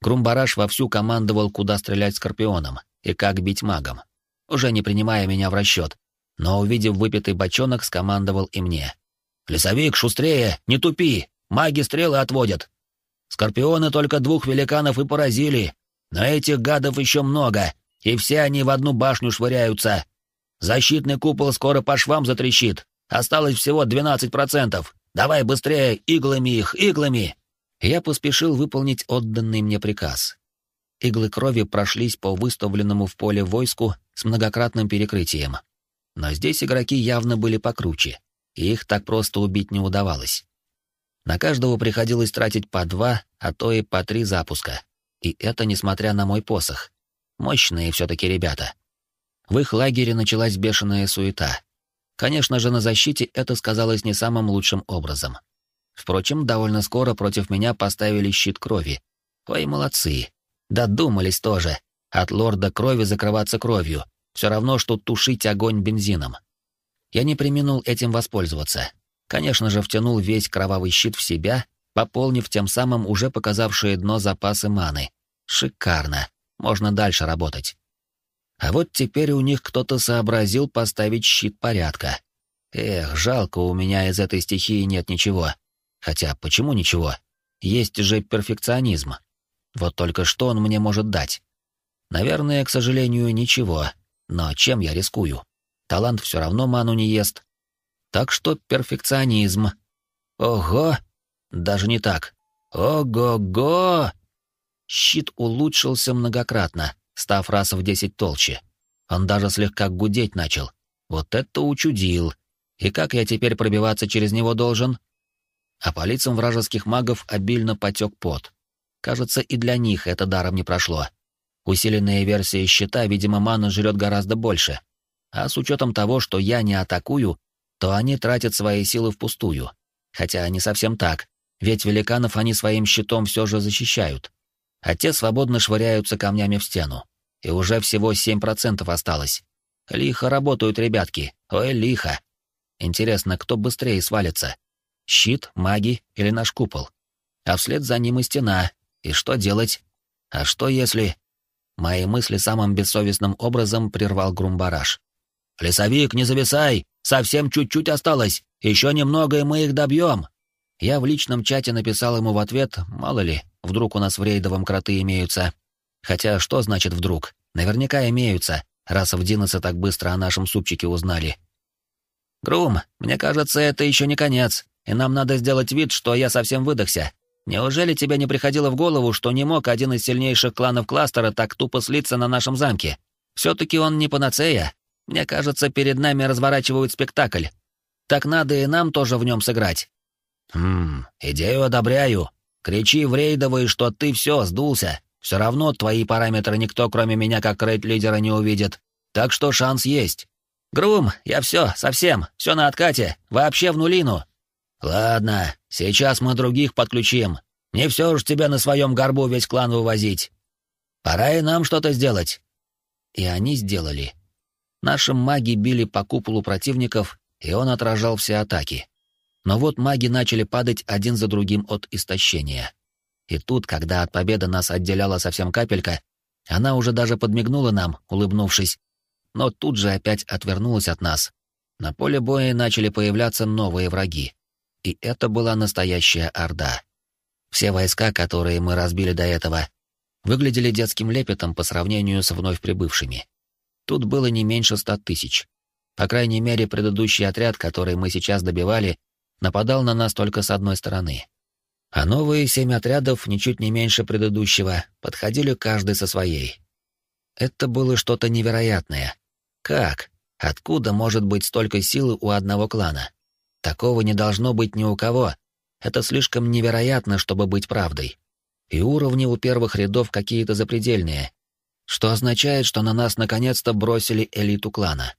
Грумбараш вовсю командовал, куда стрелять скорпионом и как бить магом, уже не принимая меня в расчет, но, увидев выпитый бочонок, скомандовал и мне. «Лесовик, шустрее, не тупи! Маги стрелы отводят! Скорпионы только двух великанов и поразили, но этих гадов еще много, и все они в одну башню швыряются. Защитный купол скоро по швам затрещит, осталось всего 12%. Давай быстрее, иглами их, иглами!» Я поспешил выполнить отданный мне приказ. Иглы крови прошлись по выставленному в поле войску с многократным перекрытием. Но здесь игроки явно были покруче, и их так просто убить не удавалось. На каждого приходилось тратить по два, а то и по три запуска. И это несмотря на мой посох. Мощные все-таки ребята. В их лагере началась бешеная суета. Конечно же, на защите это сказалось не самым лучшим образом. Впрочем, довольно скоро против меня поставили щит крови. Ой, молодцы. Додумались тоже. От лорда крови закрываться кровью. Все равно, что тушить огонь бензином. Я не применул этим воспользоваться. Конечно же, втянул весь кровавый щит в себя, пополнив тем самым уже показавшие дно запасы маны. Шикарно. Можно дальше работать. А вот теперь у них кто-то сообразил поставить щит порядка. Эх, жалко, у меня из этой стихии нет ничего. Хотя, почему ничего? Есть же перфекционизм. Вот только что он мне может дать? Наверное, к сожалению, ничего. Но чем я рискую? Талант все равно ману не ест. Так что перфекционизм. Ого! Даже не так. Ого-го! Щит улучшился многократно, став раз в десять толще. Он даже слегка гудеть начал. Вот это учудил. И как я теперь пробиваться через него должен? А по лицам вражеских магов обильно потек пот. Кажется, и для них это даром не прошло. Усиленная версия щита, видимо, маны жрет гораздо больше. А с учетом того, что я не атакую, то они тратят свои силы впустую. Хотя не совсем так, ведь великанов они своим щитом все же защищают. А те свободно швыряются камнями в стену. И уже всего 7% осталось. Лихо работают ребятки. Ой, лихо. Интересно, кто быстрее свалится? Щит, маги или наш купол? А вслед за ним и стена. И что делать? А что если... Мои мысли самым бессовестным образом прервал Грумбараш. «Лесовик, не зависай! Совсем чуть-чуть осталось! Еще немного, и мы их добьем!» Я в личном чате написал ему в ответ, мало ли, вдруг у нас в рейдовом кроты имеются. Хотя что значит «вдруг»? Наверняка имеются, раз в Диносе так быстро о нашем супчике узнали. «Грум, мне кажется, это еще не конец, и нам надо сделать вид, что я совсем выдохся. Неужели тебе не приходило в голову, что не мог один из сильнейших кланов кластера так тупо слиться на нашем замке? Все-таки он не панацея. Мне кажется, перед нами разворачивают спектакль. Так надо и нам тоже в нем сыграть. Хм, идею одобряю. Кричи в рейдовый, что ты все, сдулся. Все равно твои параметры никто, кроме меня, как рейд-лидера, не увидит. Так что шанс есть. Грум, я все, совсем, все на откате, вообще в нулину. «Ладно, сейчас мы других подключим. Не все ж тебя на своем горбу весь клан вывозить. Пора и нам что-то сделать». И они сделали. Наши маги били по куполу противников, и он отражал все атаки. Но вот маги начали падать один за другим от истощения. И тут, когда от победы нас отделяла совсем капелька, она уже даже подмигнула нам, улыбнувшись. Но тут же опять отвернулась от нас. На поле боя начали появляться новые враги и это была настоящая орда. Все войска, которые мы разбили до этого, выглядели детским лепетом по сравнению с вновь прибывшими. Тут было не меньше ста тысяч. По крайней мере, предыдущий отряд, который мы сейчас добивали, нападал на нас только с одной стороны. А новые семь отрядов, ничуть не меньше предыдущего, подходили каждый со своей. Это было что-то невероятное. Как? Откуда может быть столько силы у одного клана? Такого не должно быть ни у кого. Это слишком невероятно, чтобы быть правдой. И уровни у первых рядов какие-то запредельные, что означает, что на нас наконец-то бросили элиту клана.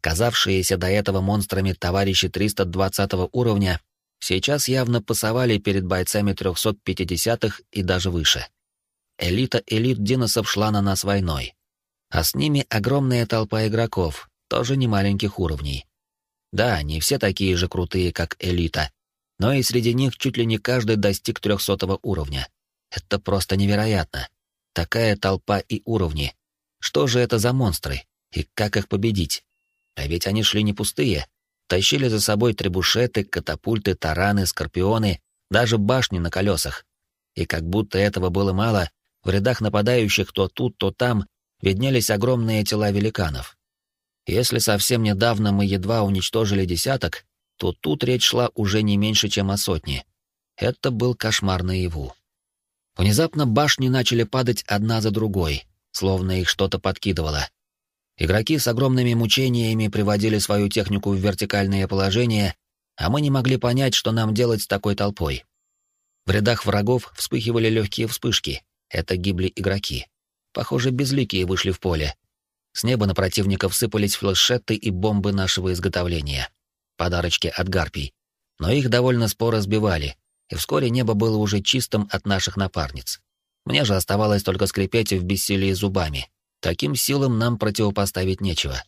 Казавшиеся до этого монстрами товарищи 320 уровня сейчас явно пасовали перед бойцами 350-х и даже выше. Элита элит Диносов шла на нас войной. А с ними огромная толпа игроков, тоже немаленьких уровней. Да, не все такие же крутые, как элита, но и среди них чуть ли не каждый достиг трехсотого уровня. Это просто невероятно. Такая толпа и уровни. Что же это за монстры? И как их победить? А ведь они шли не пустые. Тащили за собой требушеты, катапульты, тараны, скорпионы, даже башни на колесах. И как будто этого было мало, в рядах нападающих то тут, то там виднелись огромные тела великанов. Если совсем недавно мы едва уничтожили десяток, то тут речь шла уже не меньше, чем о сотне. Это был кошмар наяву. Внезапно башни начали падать одна за другой, словно их что-то подкидывало. Игроки с огромными мучениями приводили свою технику в вертикальное положение, а мы не могли понять, что нам делать с такой толпой. В рядах врагов вспыхивали легкие вспышки. Это гибли игроки. Похоже, безликие вышли в поле, с неба на противников сыпались флешеты и бомбы нашего изготовления. Подарочки от гарпий. Но их довольно споро сбивали, и вскоре небо было уже чистым от наших напарниц. Мне же оставалось только скрипеть в бессилии зубами. Таким силам нам противопоставить нечего.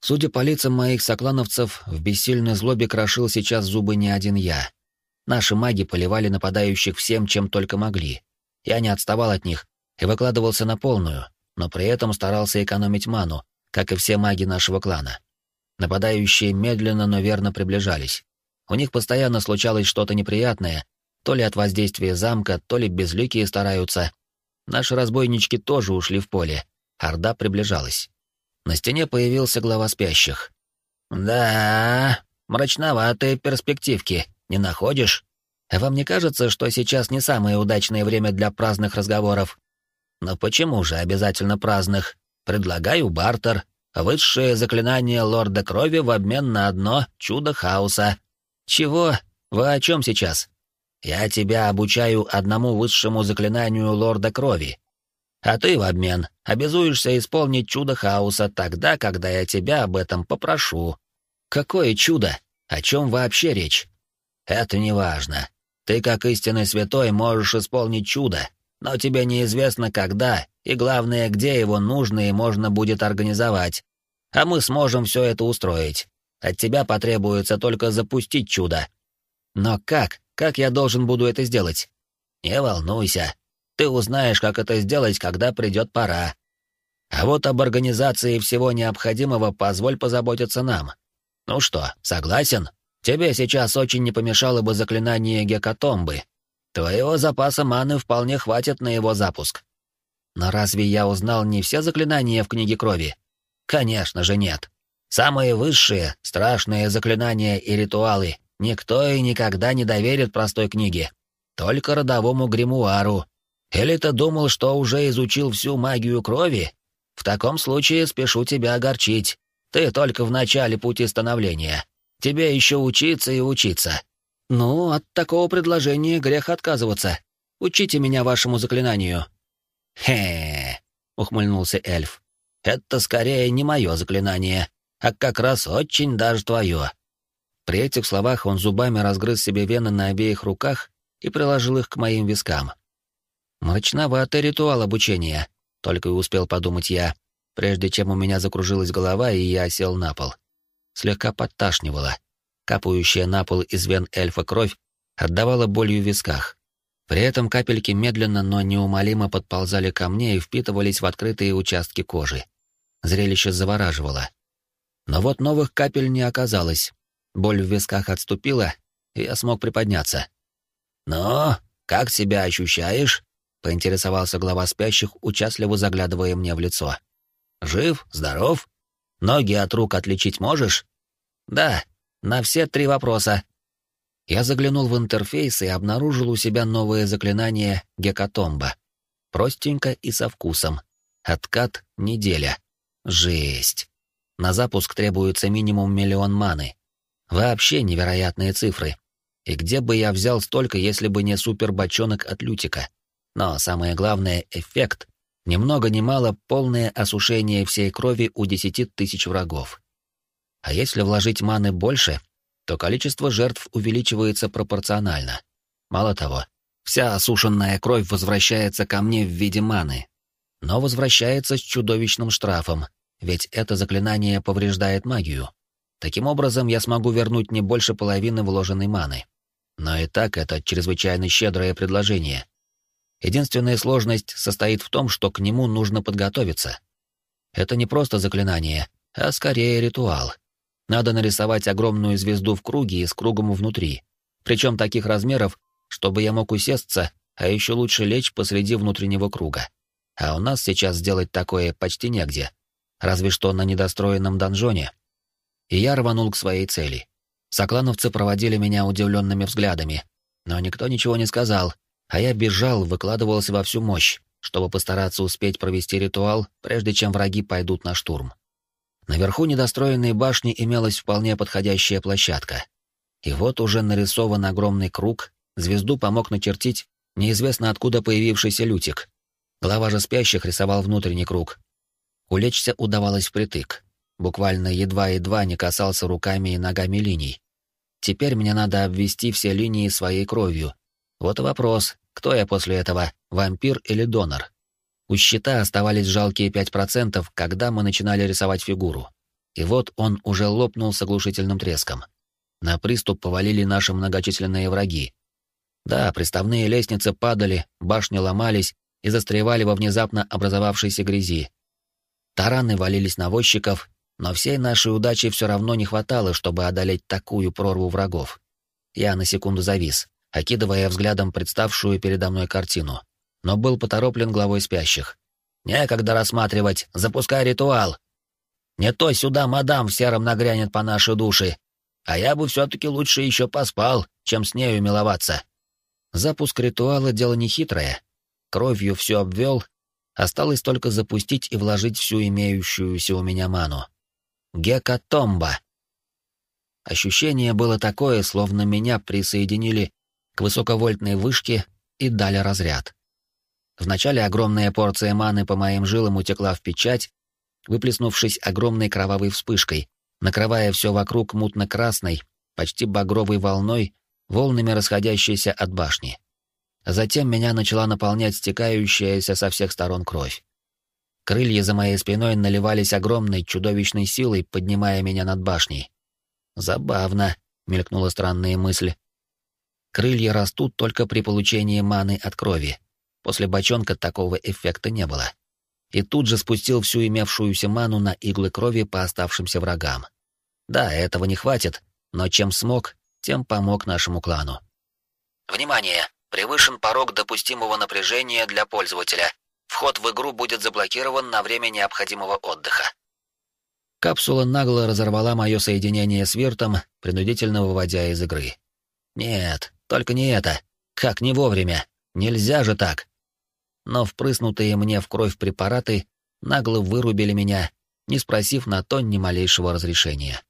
Судя по лицам моих соклановцев, в бессильной злобе крошил сейчас зубы не один я. Наши маги поливали нападающих всем, чем только могли. Я не отставал от них и выкладывался на полную, но при этом старался экономить ману, как и все маги нашего клана. Нападающие медленно, но верно приближались. У них постоянно случалось что-то неприятное, то ли от воздействия замка, то ли безликие стараются. Наши разбойнички тоже ушли в поле. Орда приближалась. На стене появился глава спящих. «Да, мрачноватые перспективки, не находишь? Вам не кажется, что сейчас не самое удачное время для праздных разговоров?» Но почему же обязательно праздных? Предлагаю бартер. Высшее заклинание лорда крови в обмен на одно чудо хаоса. Чего? Вы о чем сейчас? Я тебя обучаю одному высшему заклинанию лорда крови. А ты в обмен обязуешься исполнить чудо хаоса тогда, когда я тебя об этом попрошу. Какое чудо? О чем вообще речь? Это не важно. Ты, как истинный святой, можешь исполнить чудо, но тебе неизвестно когда и, главное, где его нужно и можно будет организовать. а мы сможем все это устроить. От тебя потребуется только запустить чудо. Но как? Как я должен буду это сделать? Не волнуйся. Ты узнаешь, как это сделать, когда придет пора. А вот об организации всего необходимого позволь позаботиться нам. Ну что, согласен? Тебе сейчас очень не помешало бы заклинание гекатомбы. Твоего запаса маны вполне хватит на его запуск. Но разве я узнал не все заклинания в книге крови? Конечно же нет. Самые высшие, страшные заклинания и ритуалы никто и никогда не доверит простой книге. Только родовому гримуару. Или ты думал, что уже изучил всю магию крови? В таком случае спешу тебя огорчить. Ты только в начале пути становления. Тебе еще учиться и учиться. Ну, от такого предложения грех отказываться. Учите меня вашему заклинанию. Хе, ухмыльнулся эльф. Это скорее не мое заклинание, а как раз очень даже твое. При этих словах он зубами разгрыз себе вены на обеих руках и приложил их к моим вискам. Мрачноватый ритуал обучения, только и успел подумать я, прежде чем у меня закружилась голова и я сел на пол. Слегка подташнивало. Капающая на пол из вен эльфа кровь отдавала болью в висках. При этом капельки медленно, но неумолимо подползали ко мне и впитывались в открытые участки кожи. Зрелище завораживало. Но вот новых капель не оказалось. Боль в висках отступила, и я смог приподняться. «Ну, как себя ощущаешь?» — поинтересовался глава спящих, участливо заглядывая мне в лицо. «Жив? Здоров? Ноги от рук отличить можешь?» «Да, на все три вопроса», я заглянул в интерфейс и обнаружил у себя новое заклинание Гекатомба. Простенько и со вкусом. Откат — неделя. Жесть. На запуск требуется минимум миллион маны. Вообще невероятные цифры. И где бы я взял столько, если бы не супербочонок от Лютика? Но самое главное — эффект. Ни много ни мало полное осушение всей крови у десяти тысяч врагов. А если вложить маны больше, то количество жертв увеличивается пропорционально. Мало того, вся осушенная кровь возвращается ко мне в виде маны. Но возвращается с чудовищным штрафом, ведь это заклинание повреждает магию. Таким образом, я смогу вернуть не больше половины вложенной маны. Но и так это чрезвычайно щедрое предложение. Единственная сложность состоит в том, что к нему нужно подготовиться. Это не просто заклинание, а скорее ритуал — надо нарисовать огромную звезду в круге и с кругом внутри. Причем таких размеров, чтобы я мог усесться, а еще лучше лечь посреди внутреннего круга. А у нас сейчас сделать такое почти негде. Разве что на недостроенном донжоне. И я рванул к своей цели. Соклановцы проводили меня удивленными взглядами, но никто ничего не сказал, а я бежал, выкладывался во всю мощь, чтобы постараться успеть провести ритуал, прежде чем враги пойдут на штурм. Наверху недостроенной башни имелась вполне подходящая площадка. И вот уже нарисован огромный круг, звезду помог начертить неизвестно откуда появившийся лютик. Глава же спящих рисовал внутренний круг. Улечься удавалось впритык. Буквально едва-едва не касался руками и ногами линий. Теперь мне надо обвести все линии своей кровью. Вот вопрос, кто я после этого, вампир или донор? У щита оставались жалкие 5%, когда мы начинали рисовать фигуру. И вот он уже лопнул с оглушительным треском. На приступ повалили наши многочисленные враги. Да, приставные лестницы падали, башни ломались и застревали во внезапно образовавшейся грязи. Тараны валились на возчиков, но всей нашей удачи все равно не хватало, чтобы одолеть такую прорву врагов. Я на секунду завис, окидывая взглядом представшую передо мной картину но был потороплен главой спящих. «Некогда рассматривать, запускай ритуал. Не то сюда мадам в сером нагрянет по нашей душе, а я бы все-таки лучше еще поспал, чем с нею миловаться». Запуск ритуала — дело нехитрое. Кровью все обвел, осталось только запустить и вложить всю имеющуюся у меня ману. Гекатомба. Ощущение было такое, словно меня присоединили к высоковольтной вышке и дали разряд. Вначале огромная порция маны по моим жилам утекла в печать, выплеснувшись огромной кровавой вспышкой, накрывая все вокруг мутно-красной, почти багровой волной, волнами расходящейся от башни. Затем меня начала наполнять стекающаяся со всех сторон кровь. Крылья за моей спиной наливались огромной чудовищной силой, поднимая меня над башней. Забавно, мелькнула странная мысль. Крылья растут только при получении маны от крови. После бочонка такого эффекта не было. И тут же спустил всю имевшуюся ману на иглы крови по оставшимся врагам. Да, этого не хватит, но чем смог, тем помог нашему клану. Внимание! Превышен порог допустимого напряжения для пользователя. Вход в игру будет заблокирован на время необходимого отдыха. Капсула нагло разорвала мое соединение с Виртом, принудительно выводя из игры. Нет, только не это. Как не вовремя. Нельзя же так. Но впрыснутые мне в кровь препараты нагло вырубили меня, не спросив на то ни малейшего разрешения.